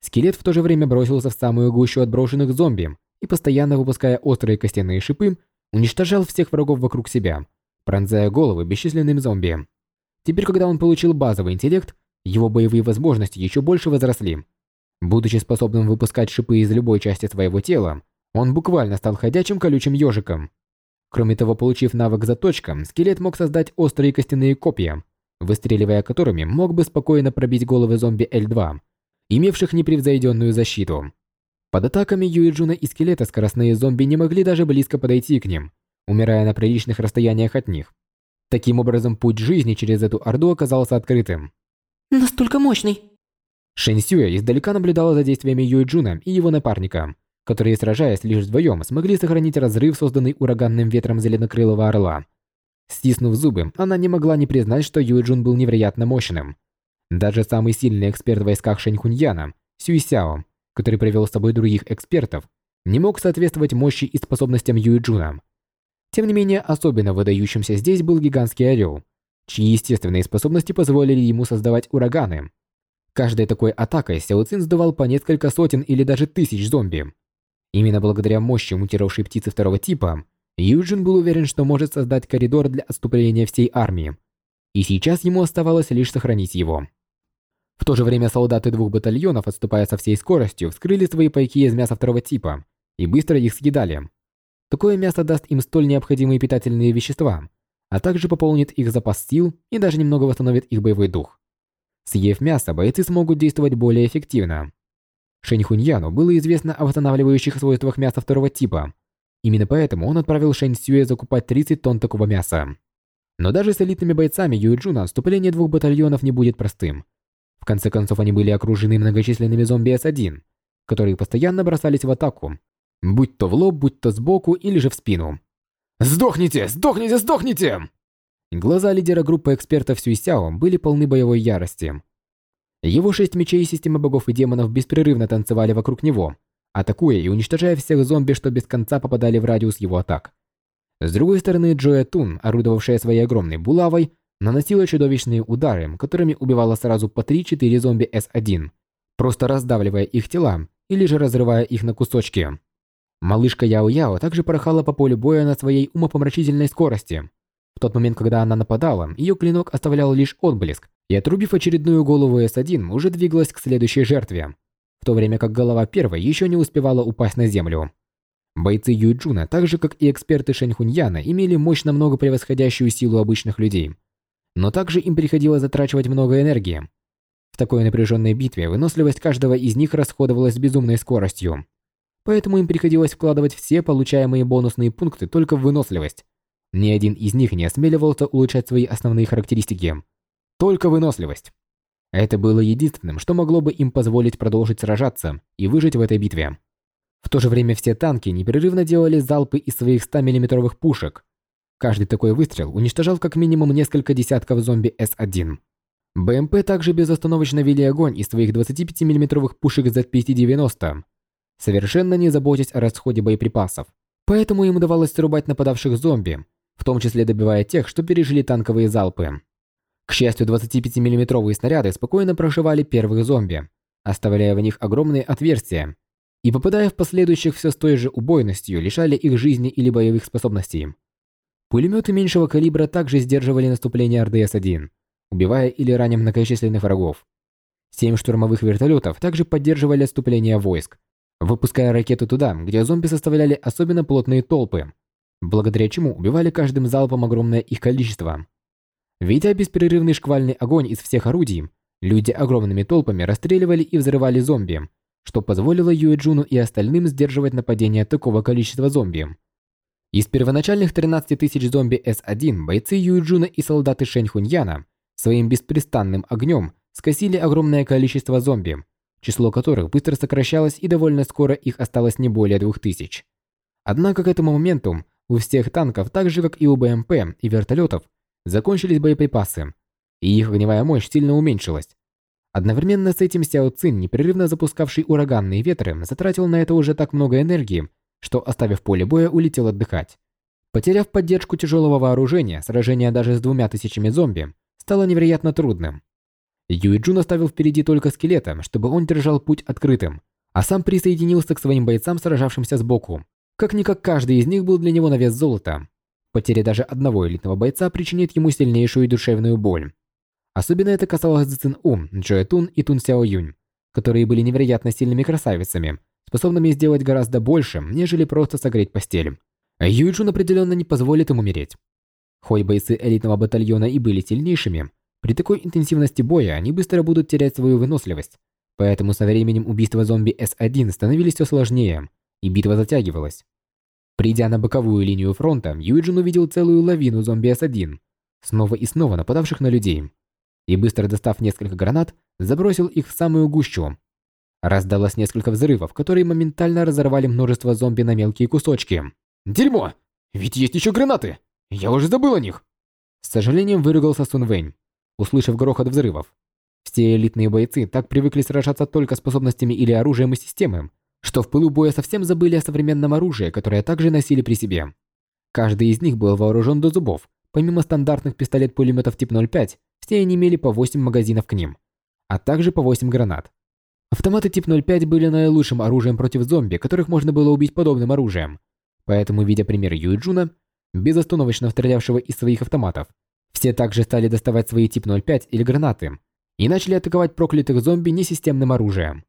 Скелет в то же время бросился в самую гущу отброшенных зомби и, постоянно выпуская острые костяные шипы, уничтожал всех врагов вокруг себя, пронзая головы бесчисленным зомби. Теперь, когда он получил базовый интеллект, его боевые возможности еще больше возросли. Будучи способным выпускать шипы из любой части своего тела, он буквально стал ходячим колючим ежиком. Кроме того, получив навык заточка, скелет мог создать острые костяные копья, выстреливая которыми мог бы спокойно пробить головы зомби L2, имевших непревзойденную защиту. Под атаками Юиджуна и скелета скоростные зомби не могли даже близко подойти к ним, умирая на приличных расстояниях от них. Таким образом, путь жизни через эту орду оказался открытым. Настолько мощный. Шэнь Сюэ издалека наблюдала за действиями Юиджуна и его напарника, которые, сражаясь лишь вдвоем, смогли сохранить разрыв, созданный ураганным ветром зеленокрылого орла. Стиснув зубы, она не могла не признать, что Юиджун был невероятно мощным. Даже самый сильный эксперт в войсках Шэньхуньяна, Сюй Сяо, который привел с собой других экспертов, не мог соответствовать мощи и способностям Юиджуна. Тем не менее, особенно выдающимся здесь был гигантский орел, чьи естественные способности позволили ему создавать ураганы. Каждой такой атакой Сяо сдавал по несколько сотен или даже тысяч зомби. Именно благодаря мощи мутировавшей птицы второго типа, Юджин был уверен, что может создать коридор для отступления всей армии. И сейчас ему оставалось лишь сохранить его. В то же время солдаты двух батальонов, отступая со всей скоростью, вскрыли свои пайки из мяса второго типа и быстро их съедали. Такое мясо даст им столь необходимые питательные вещества, а также пополнит их запас сил и даже немного восстановит их боевой дух. Съев мясо, бойцы смогут действовать более эффективно. Шэнь Хуньяну было известно о восстанавливающих свойствах мяса второго типа. Именно поэтому он отправил Шэнь Сюэ закупать 30 тонн такого мяса. Но даже с элитными бойцами Юэджуна отступление двух батальонов не будет простым – в конце концов, они были окружены многочисленными зомби С1, которые постоянно бросались в атаку, будь то в лоб, будь то сбоку или же в спину. «Сдохните! Сдохните! Сдохните!» Глаза лидера группы экспертов Сюйсяо были полны боевой ярости. Его шесть мечей системы богов и демонов беспрерывно танцевали вокруг него, атакуя и уничтожая всех зомби, что без конца попадали в радиус его атак. С другой стороны, Джоя Тун, орудовавшая своей огромной булавой, наносила чудовищные удары, которыми убивала сразу по 3-4 зомби С1, просто раздавливая их тела или же разрывая их на кусочки. Малышка Яо-Яо также порхала по полю боя на своей умопомрачительной скорости. В тот момент, когда она нападала, ее клинок оставлял лишь отблеск, и отрубив очередную голову С1, уже двигалась к следующей жертве, в то время как голова первой еще не успевала упасть на землю. Бойцы Юйджуна, так же как и эксперты Шэньхуньяна, имели мощь намного превосходящую силу обычных людей. Но также им приходилось затрачивать много энергии. В такой напряженной битве выносливость каждого из них расходовалась с безумной скоростью. Поэтому им приходилось вкладывать все получаемые бонусные пункты только в выносливость. Ни один из них не осмеливался улучшать свои основные характеристики. Только выносливость. Это было единственным, что могло бы им позволить продолжить сражаться и выжить в этой битве. В то же время все танки непрерывно делали залпы из своих 100 миллиметровых пушек. Каждый такой выстрел уничтожал как минимум несколько десятков зомби С-1. БМП также безостановочно вели огонь из своих 25 миллиметровых пушек Z590, совершенно не заботясь о расходе боеприпасов. Поэтому им удавалось срубать нападавших зомби, в том числе добивая тех, что пережили танковые залпы. К счастью, 25 миллиметровые снаряды спокойно прошивали первых зомби, оставляя в них огромные отверстия, и попадая в последующих все с той же убойностью, лишали их жизни или боевых способностей. Пулеметы меньшего калибра также сдерживали наступление РДС-1, убивая или раня многочисленных врагов. Семь штурмовых вертолетов также поддерживали отступление войск, выпуская ракеты туда, где зомби составляли особенно плотные толпы, благодаря чему убивали каждым залпом огромное их количество. Ведя беспрерывный шквальный огонь из всех орудий, люди огромными толпами расстреливали и взрывали зомби, что позволило Юэджуну и остальным сдерживать нападение такого количества зомби. Из первоначальных 13 тысяч зомби С-1 бойцы Юэджуна и солдаты Шэньхуньяна своим беспрестанным огнем скосили огромное количество зомби, число которых быстро сокращалось и довольно скоро их осталось не более 2000. Однако к этому моменту у всех танков, так же как и у БМП и вертолетов, закончились боеприпасы, и их огневая мощь сильно уменьшилась. Одновременно с этим Сяо Цин, непрерывно запускавший ураганные ветры, затратил на это уже так много энергии, что, оставив поле боя, улетел отдыхать. Потеряв поддержку тяжелого вооружения, сражение даже с двумя тысячами зомби стало невероятно трудным. Юиджун оставил впереди только скелета, чтобы он держал путь открытым, а сам присоединился к своим бойцам, сражавшимся сбоку. Как-никак каждый из них был для него на вес золота. Потеря даже одного элитного бойца причинит ему сильнейшую душевную боль. Особенно это касалось Цзин У, Джоэ Тун и Тун Сяо Юнь, которые были невероятно сильными красавицами, способными сделать гораздо больше, нежели просто согреть постель. Юйджун определенно не позволит им умереть. Хоть бойцы элитного батальона и были сильнейшими, при такой интенсивности боя они быстро будут терять свою выносливость, поэтому со временем убийства зомби С-1 становились все сложнее, и битва затягивалась. Придя на боковую линию фронта, Юйджин увидел целую лавину зомби С-1, снова и снова нападавших на людей и, быстро достав несколько гранат, забросил их в самую гущу. Раздалось несколько взрывов, которые моментально разорвали множество зомби на мелкие кусочки. «Дерьмо! Ведь есть еще гранаты! Я уже забыл о них!» С сожалением выругался Сун Вэнь, услышав грохот взрывов. Все элитные бойцы так привыкли сражаться только способностями или оружием и системой, что в пылу боя совсем забыли о современном оружии, которое также носили при себе. Каждый из них был вооружен до зубов, помимо стандартных пистолет-пулеметов тип 05 все они имели по 8 магазинов к ним, а также по 8 гранат. Автоматы тип 05 были наилучшим оружием против зомби, которых можно было убить подобным оружием. Поэтому, видя пример Юиджуна, безостановочно стрелявшего из своих автоматов, все также стали доставать свои тип 05 или гранаты и начали атаковать проклятых зомби несистемным оружием.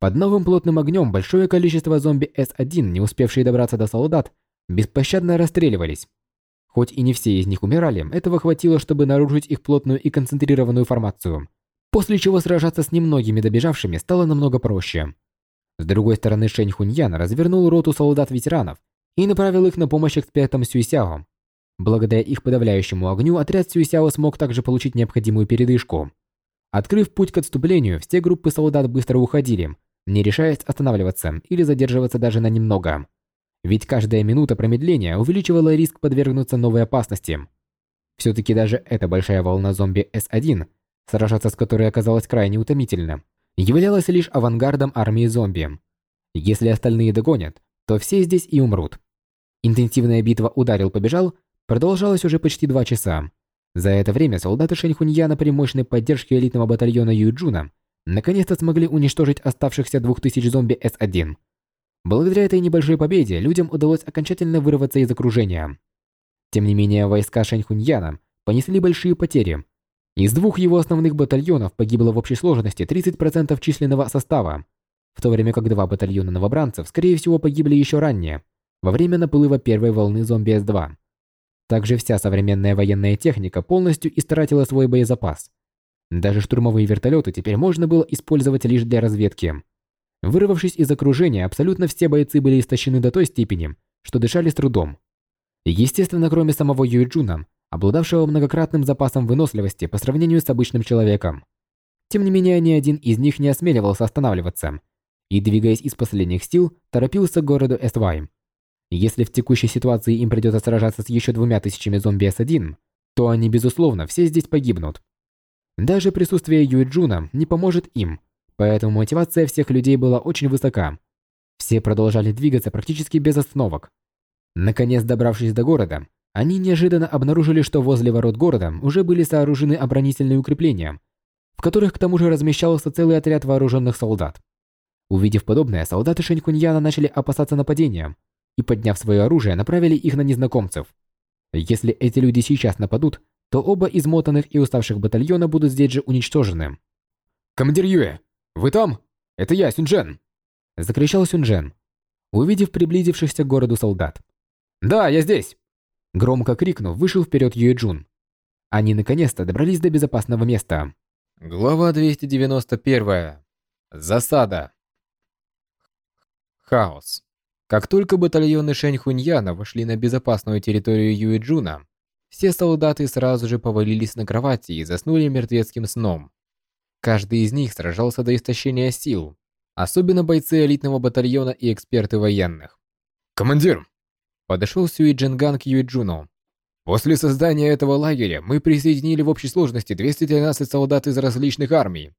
Под новым плотным огнем большое количество зомби С1, не успевшие добраться до солдат, беспощадно расстреливались. Хоть и не все из них умирали, этого хватило, чтобы нарушить их плотную и концентрированную формацию, после чего сражаться с немногими добежавшими стало намного проще. С другой стороны, Шэнь Хуньян развернул роту солдат-ветеранов и направил их на помощь экспертам Сюйсяо. Благодаря их подавляющему огню, отряд Сюйсяо смог также получить необходимую передышку. Открыв путь к отступлению, все группы солдат быстро уходили, не решаясь останавливаться или задерживаться даже на немного. Ведь каждая минута промедления увеличивала риск подвергнуться новой опасности. Все-таки даже эта большая волна зомби С-1, сражаться с которой оказалось крайне утомительно, являлась лишь авангардом армии зомби. Если остальные догонят, то все здесь и умрут. Интенсивная битва «Ударил-побежал» продолжалась уже почти два часа. За это время солдаты Шэньхуньяна при мощной поддержке элитного батальона Юджуна наконец-то смогли уничтожить оставшихся 2000 зомби С-1. Благодаря этой небольшой победе людям удалось окончательно вырваться из окружения. Тем не менее, войска Шаньхуньяна понесли большие потери. Из двух его основных батальонов погибло в общей сложности 30% численного состава, в то время как два батальона новобранцев, скорее всего, погибли еще ранее, во время наплыва первой волны зомби С-2. Также вся современная военная техника полностью истратила свой боезапас. Даже штурмовые вертолеты теперь можно было использовать лишь для разведки. Вырвавшись из окружения, абсолютно все бойцы были истощены до той степени, что дышали с трудом. Естественно, кроме самого Юэджуна, обладавшего многократным запасом выносливости по сравнению с обычным человеком. Тем не менее, ни один из них не осмеливался останавливаться и, двигаясь из последних сил, торопился к городу Эствай. Если в текущей ситуации им придется сражаться с еще двумя тысячами зомби С-1, то они, безусловно, все здесь погибнут. Даже присутствие Юэджуна не поможет им, поэтому мотивация всех людей была очень высока. Все продолжали двигаться практически без остановок. Наконец, добравшись до города, они неожиданно обнаружили, что возле ворот города уже были сооружены оборонительные укрепления, в которых к тому же размещался целый отряд вооруженных солдат. Увидев подобное, солдаты Шэньхуньяна начали опасаться нападения и, подняв свое оружие, направили их на незнакомцев. Если эти люди сейчас нападут, то оба измотанных и уставших батальона будут здесь же уничтожены. «Командир Юэ, вы там? Это я, Сюнджен!» Закричал Сюнджен, увидев приблизившихся к городу солдат. «Да, я здесь!» Громко крикнув, вышел вперед Юэджун. Они наконец-то добрались до безопасного места. Глава 291. Засада. Хаос. Как только батальоны Шэньхуньяна вошли на безопасную территорию Юэджуна, все солдаты сразу же повалились на кровати и заснули мертвецким сном. Каждый из них сражался до истощения сил, особенно бойцы элитного батальона и эксперты военных. «Командир!» Подошел Сюи Джинган к Юэджуну. «После создания этого лагеря мы присоединили в общей сложности 213 солдат из различных армий.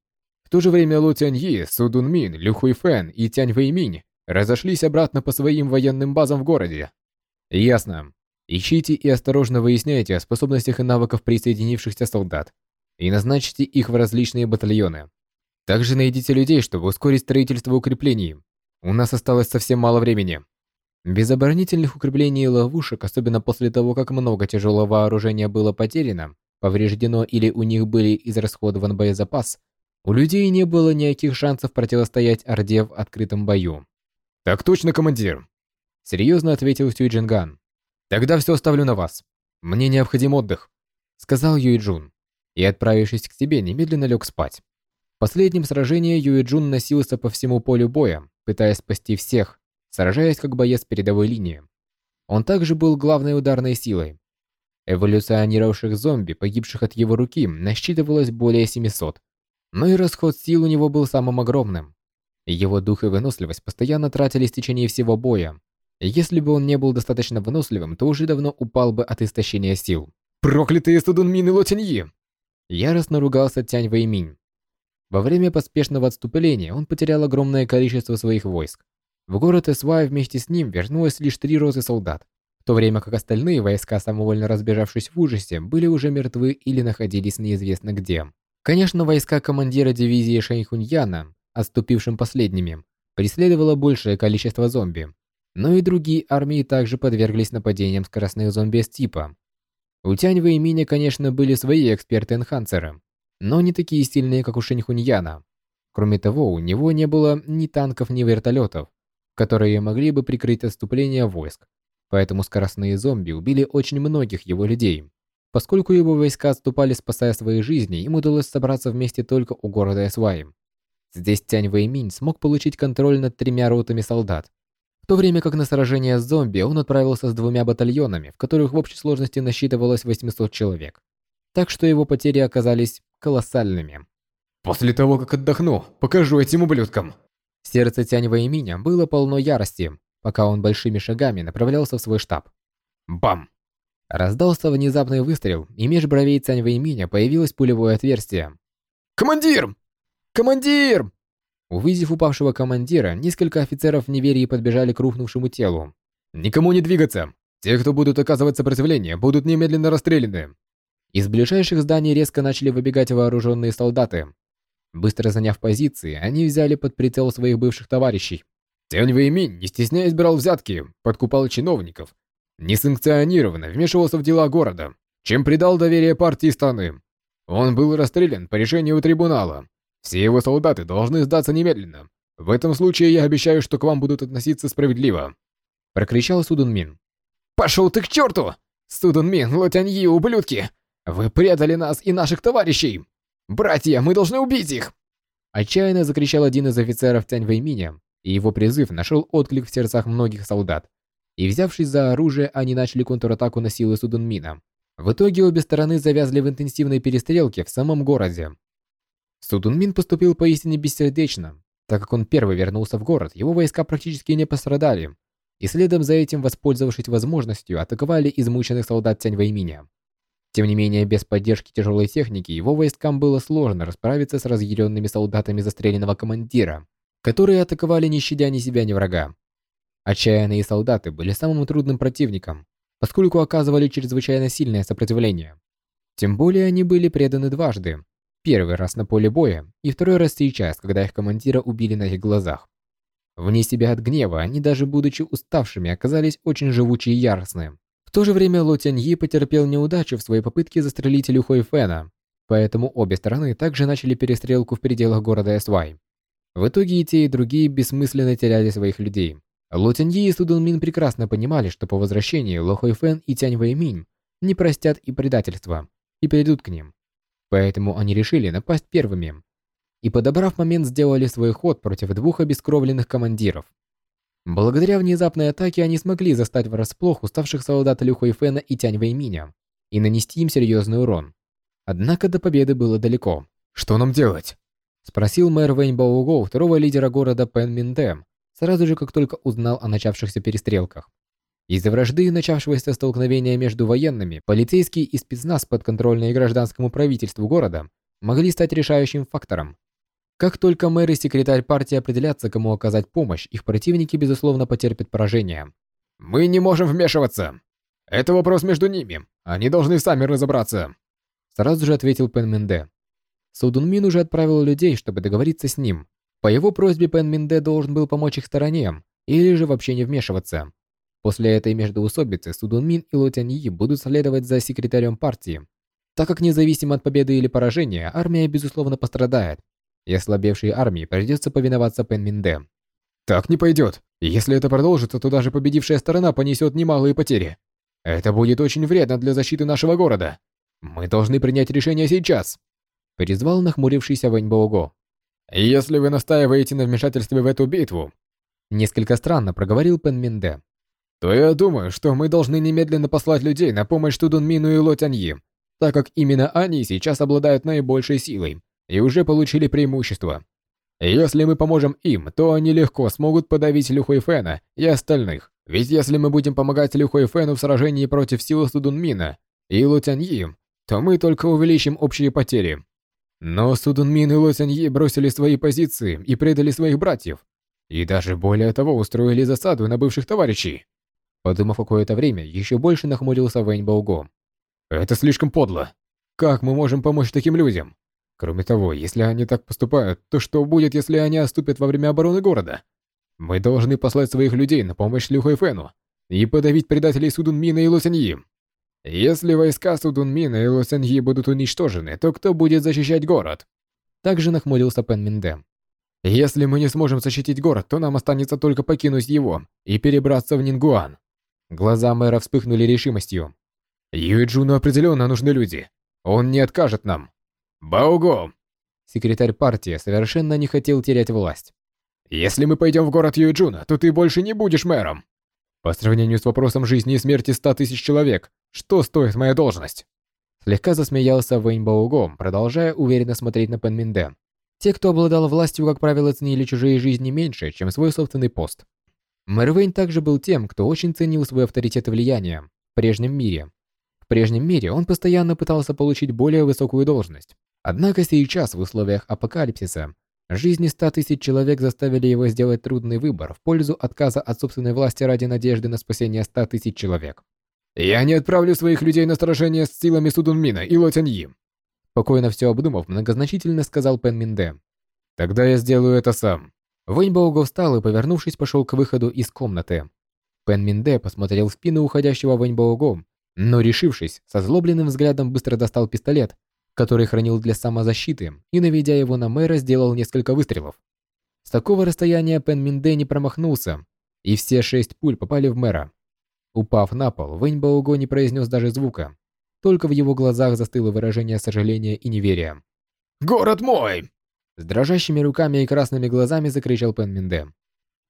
В то же время Лу Тяньи, Су Дун Мин, Лю Хуйфэн и Тянь Вэйминь разошлись обратно по своим военным базам в городе. Ясно. Ищите и осторожно выясняйте о способностях и навыках присоединившихся солдат и назначьте их в различные батальоны. Также найдите людей, чтобы ускорить строительство укреплений. У нас осталось совсем мало времени. Без оборонительных укреплений и ловушек, особенно после того, как много тяжелого вооружения было потеряно, повреждено или у них были израсходован боезапас, у людей не было никаких шансов противостоять Орде в открытом бою. «Так точно, командир!» Серьезно ответил Сюйджинган. «Тогда все оставлю на вас. Мне необходим отдых», сказал Юйджун. И, отправившись к себе, немедленно лег спать. В последнем сражении Юйджун носился по всему полю боя, пытаясь спасти всех, сражаясь как боец передовой линии. Он также был главной ударной силой. Эволюционировавших зомби, погибших от его руки, насчитывалось более 700. Но и расход сил у него был самым огромным. Его дух и выносливость постоянно тратились в течение всего боя. Если бы он не был достаточно выносливым, то уже давно упал бы от истощения сил. «Проклятые Студунмин и Лотиньи!» Яростно ругался Тянь Вэйминь. Во время поспешного отступления он потерял огромное количество своих войск. В город Эсвай вместе с ним вернулось лишь три роты солдат, в то время как остальные войска, самовольно разбежавшись в ужасе, были уже мертвы или находились неизвестно где. Конечно, войска командира дивизии Шэньхуньяна отступившим последними, преследовало большее количество зомби. Но и другие армии также подверглись нападениям скоростных зомби с типа. У Тяньва и Миня, конечно, были свои эксперты-энхансеры, но не такие сильные, как у Шиньхуньяна. Кроме того, у него не было ни танков, ни вертолетов, которые могли бы прикрыть отступление войск. Поэтому скоростные зомби убили очень многих его людей. Поскольку его войска отступали, спасая свои жизни, им удалось собраться вместе только у города Эсвай. Здесь Тянь Вэйминь смог получить контроль над тремя ротами солдат. В то время как на сражение с зомби он отправился с двумя батальонами, в которых в общей сложности насчитывалось 800 человек. Так что его потери оказались колоссальными. «После того, как отдохну, покажу этим ублюдкам!» Сердце Тянь Вэйминя было полно ярости, пока он большими шагами направлялся в свой штаб. Бам! Раздался внезапный выстрел, и меж бровей Цянь Вэйминя появилось пулевое отверстие. «Командир! «Командир!» Увидев упавшего командира, несколько офицеров в неверии подбежали к рухнувшему телу. «Никому не двигаться! Те, кто будут оказывать сопротивление, будут немедленно расстреляны!» Из ближайших зданий резко начали выбегать вооруженные солдаты. Быстро заняв позиции, они взяли под прицел своих бывших товарищей. Тянь Вэйминь, не стесняясь, брал взятки, подкупал чиновников, несанкционированно вмешивался в дела города, чем предал доверие партии страны. Он был расстрелян по решению трибунала. Все его солдаты должны сдаться немедленно. В этом случае я обещаю, что к вам будут относиться справедливо. Прокричал Судун Мин. Пошел ты к черту! Судун Мин, Лотяньи, ублюдки! Вы предали нас и наших товарищей! Братья, мы должны убить их! Отчаянно закричал один из офицеров Тянь Вэйминя, и его призыв нашел отклик в сердцах многих солдат. И взявшись за оружие, они начали контратаку на силы Судунмина. В итоге обе стороны завязли в интенсивной перестрелке в самом городе. Судунмин поступил поистине бессердечно. Так как он первый вернулся в город, его войска практически не пострадали. И следом за этим, воспользовавшись возможностью, атаковали измученных солдат Тянь Вэйминя. Тем не менее, без поддержки тяжелой техники, его войскам было сложно расправиться с разъяренными солдатами застреленного командира, которые атаковали не щадя ни себя, ни врага. Отчаянные солдаты были самым трудным противником, поскольку оказывали чрезвычайно сильное сопротивление. Тем более они были преданы дважды. Первый раз на поле боя, и второй раз сейчас, когда их командира убили на их глазах. Вне себя от гнева, они даже будучи уставшими, оказались очень живучие и яростные. В то же время Ло Тяньи потерпел неудачу в своей попытке застрелить Лю Фэна, поэтому обе стороны также начали перестрелку в пределах города Эсвай. В итоге и те, и другие бессмысленно теряли своих людей. Ло Тяньи и Судун Мин прекрасно понимали, что по возвращении Ло Фэн и Тянь Вэйминь не простят и предательства, и перейдут к ним. Поэтому они решили напасть первыми. И подобрав момент, сделали свой ход против двух обескровленных командиров. Благодаря внезапной атаке они смогли застать врасплох уставших солдат Лю Фэна и Тянь Вэйминя и нанести им серьезный урон. Однако до победы было далеко. «Что нам делать?» Спросил мэр Вэнь Баого, второго лидера города Пэн Миндэ, сразу же как только узнал о начавшихся перестрелках. Из-за вражды начавшегося столкновения между военными, полицейские и спецназ подконтрольные гражданскому правительству города могли стать решающим фактором. Как только мэр и секретарь партии определятся, кому оказать помощь, их противники, безусловно, потерпят поражение. «Мы не можем вмешиваться! Это вопрос между ними. Они должны сами разобраться!» Сразу же ответил Пен Минде. Судун Мин уже отправил людей, чтобы договориться с ним. По его просьбе Пен Минде должен был помочь их стороне, или же вообще не вмешиваться. После этой междоусобицы Судун Мин и Ло Тяньи будут следовать за секретарем партии. Так как независимо от победы или поражения, армия безусловно пострадает. И ослабевшей армии придется повиноваться Пен Минде. «Так не пойдет. Если это продолжится, то даже победившая сторона понесет немалые потери. Это будет очень вредно для защиты нашего города. Мы должны принять решение сейчас!» Призвал нахмурившийся Вэнь Боуго. «Если вы настаиваете на вмешательстве в эту битву...» Несколько странно проговорил Пен Минде. «То я думаю, что мы должны немедленно послать людей на помощь Тудун Мину и Ло Тяньи, так как именно они сейчас обладают наибольшей силой и уже получили преимущество. Если мы поможем им, то они легко смогут подавить Лю Фэна и остальных. Ведь если мы будем помогать Лю Фэну в сражении против сил Судун Мина и Ло Тяньи, то мы только увеличим общие потери. Но Судун Мин и Ло Тяньи бросили свои позиции и предали своих братьев. И даже более того устроили засаду на бывших товарищей. Подумав какое-то время, еще больше нахмурился Вэнь Бауго. Это слишком подло. Как мы можем помочь таким людям? Кроме того, если они так поступают, то что будет, если они отступят во время обороны города? Мы должны послать своих людей на помощь Лю Хэйфэну и подавить предателей Судун Мина и Лосяньи. Если войска Судун Мина и Лосяньи будут уничтожены, то кто будет защищать город? Также нахмурился Пен Минде. Если мы не сможем защитить город, то нам останется только покинуть его и перебраться в Нингуан. Глаза мэра вспыхнули решимостью. Юэджуну определенно нужны люди. Он не откажет нам. Бауго! Секретарь партии совершенно не хотел терять власть. Если мы пойдем в город Юэджуна, то ты больше не будешь мэром. По сравнению с вопросом жизни и смерти ста тысяч человек, что стоит моя должность? Слегка засмеялся Вэнь Бауго, продолжая уверенно смотреть на Пен Минде. Те, кто обладал властью, как правило, ценили чужие жизни меньше, чем свой собственный пост. Мэр Вейн также был тем, кто очень ценил свой авторитет и влияние в прежнем мире. В прежнем мире он постоянно пытался получить более высокую должность. Однако сейчас, в условиях апокалипсиса, жизни ста тысяч человек заставили его сделать трудный выбор в пользу отказа от собственной власти ради надежды на спасение ста тысяч человек. «Я не отправлю своих людей на сражение с силами Судунмина и Лотяньи», Спокойно все обдумав, многозначительно сказал Пен Минде. «Тогда я сделаю это сам». Вэнь Баого встал и, повернувшись, пошел к выходу из комнаты. Пен Минде посмотрел в спину уходящего Вэнь Баого, но, решившись, со злобленным взглядом быстро достал пистолет, который хранил для самозащиты, и, наведя его на мэра, сделал несколько выстрелов. С такого расстояния Пен Минде не промахнулся, и все шесть пуль попали в мэра. Упав на пол, Вэнь Баого не произнес даже звука. Только в его глазах застыло выражение сожаления и неверия. «Город мой!» С дрожащими руками и красными глазами закричал Пен Минде.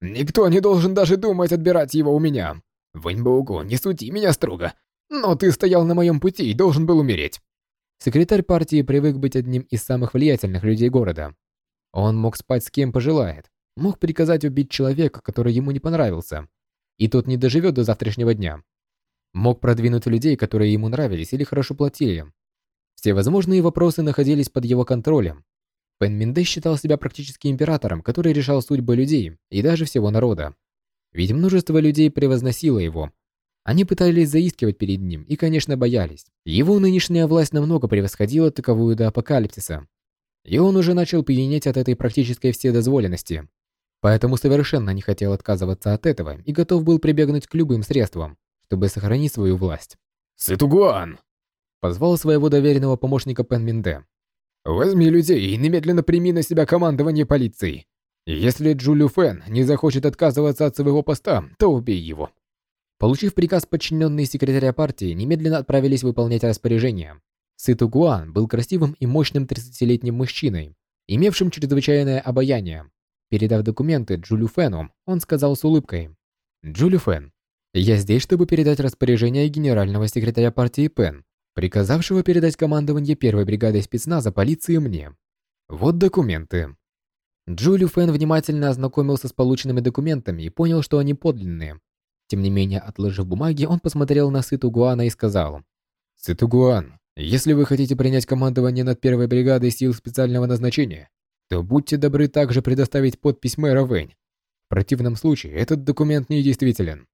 «Никто не должен даже думать отбирать его у меня. Вэнь Баого, не суди меня строго. Но ты стоял на моем пути и должен был умереть. Секретарь партии привык быть одним из самых влиятельных людей города. Он мог спать с кем пожелает, мог приказать убить человека, который ему не понравился, и тот не доживет до завтрашнего дня. Мог продвинуть людей, которые ему нравились или хорошо платили. Все возможные вопросы находились под его контролем. Пен Минде считал себя практически императором, который решал судьбы людей и даже всего народа. Ведь множество людей превозносило его, они пытались заискивать перед ним и, конечно, боялись. Его нынешняя власть намного превосходила таковую до апокалипсиса. И он уже начал пьянеть от этой практической вседозволенности. Поэтому совершенно не хотел отказываться от этого и готов был прибегнуть к любым средствам, чтобы сохранить свою власть. «Сытугуан!» Позвал своего доверенного помощника Пен Минде. «Возьми людей и немедленно прими на себя командование полицией. Если Джулю Фэн не захочет отказываться от своего поста, то убей его». Получив приказ, подчиненные секретаря партии немедленно отправились выполнять распоряжение. Сыту Гуан был красивым и мощным 30-летним мужчиной, имевшим чрезвычайное обаяние. Передав документы Джулю Фэну, он сказал с улыбкой. «Джулю Фэн, я здесь, чтобы передать распоряжение генерального секретаря партии Пен, приказавшего передать командование первой бригады спецназа полиции мне. Вот документы». Джулю Фэн внимательно ознакомился с полученными документами и понял, что они подлинные, тем не менее, отложив бумаги, он посмотрел на Сыту Гуана и сказал. «Сыту Гуан, если вы хотите принять командование над первой бригадой сил специального назначения, то будьте добры также предоставить подпись мэра Вэнь. В противном случае этот документ недействителен».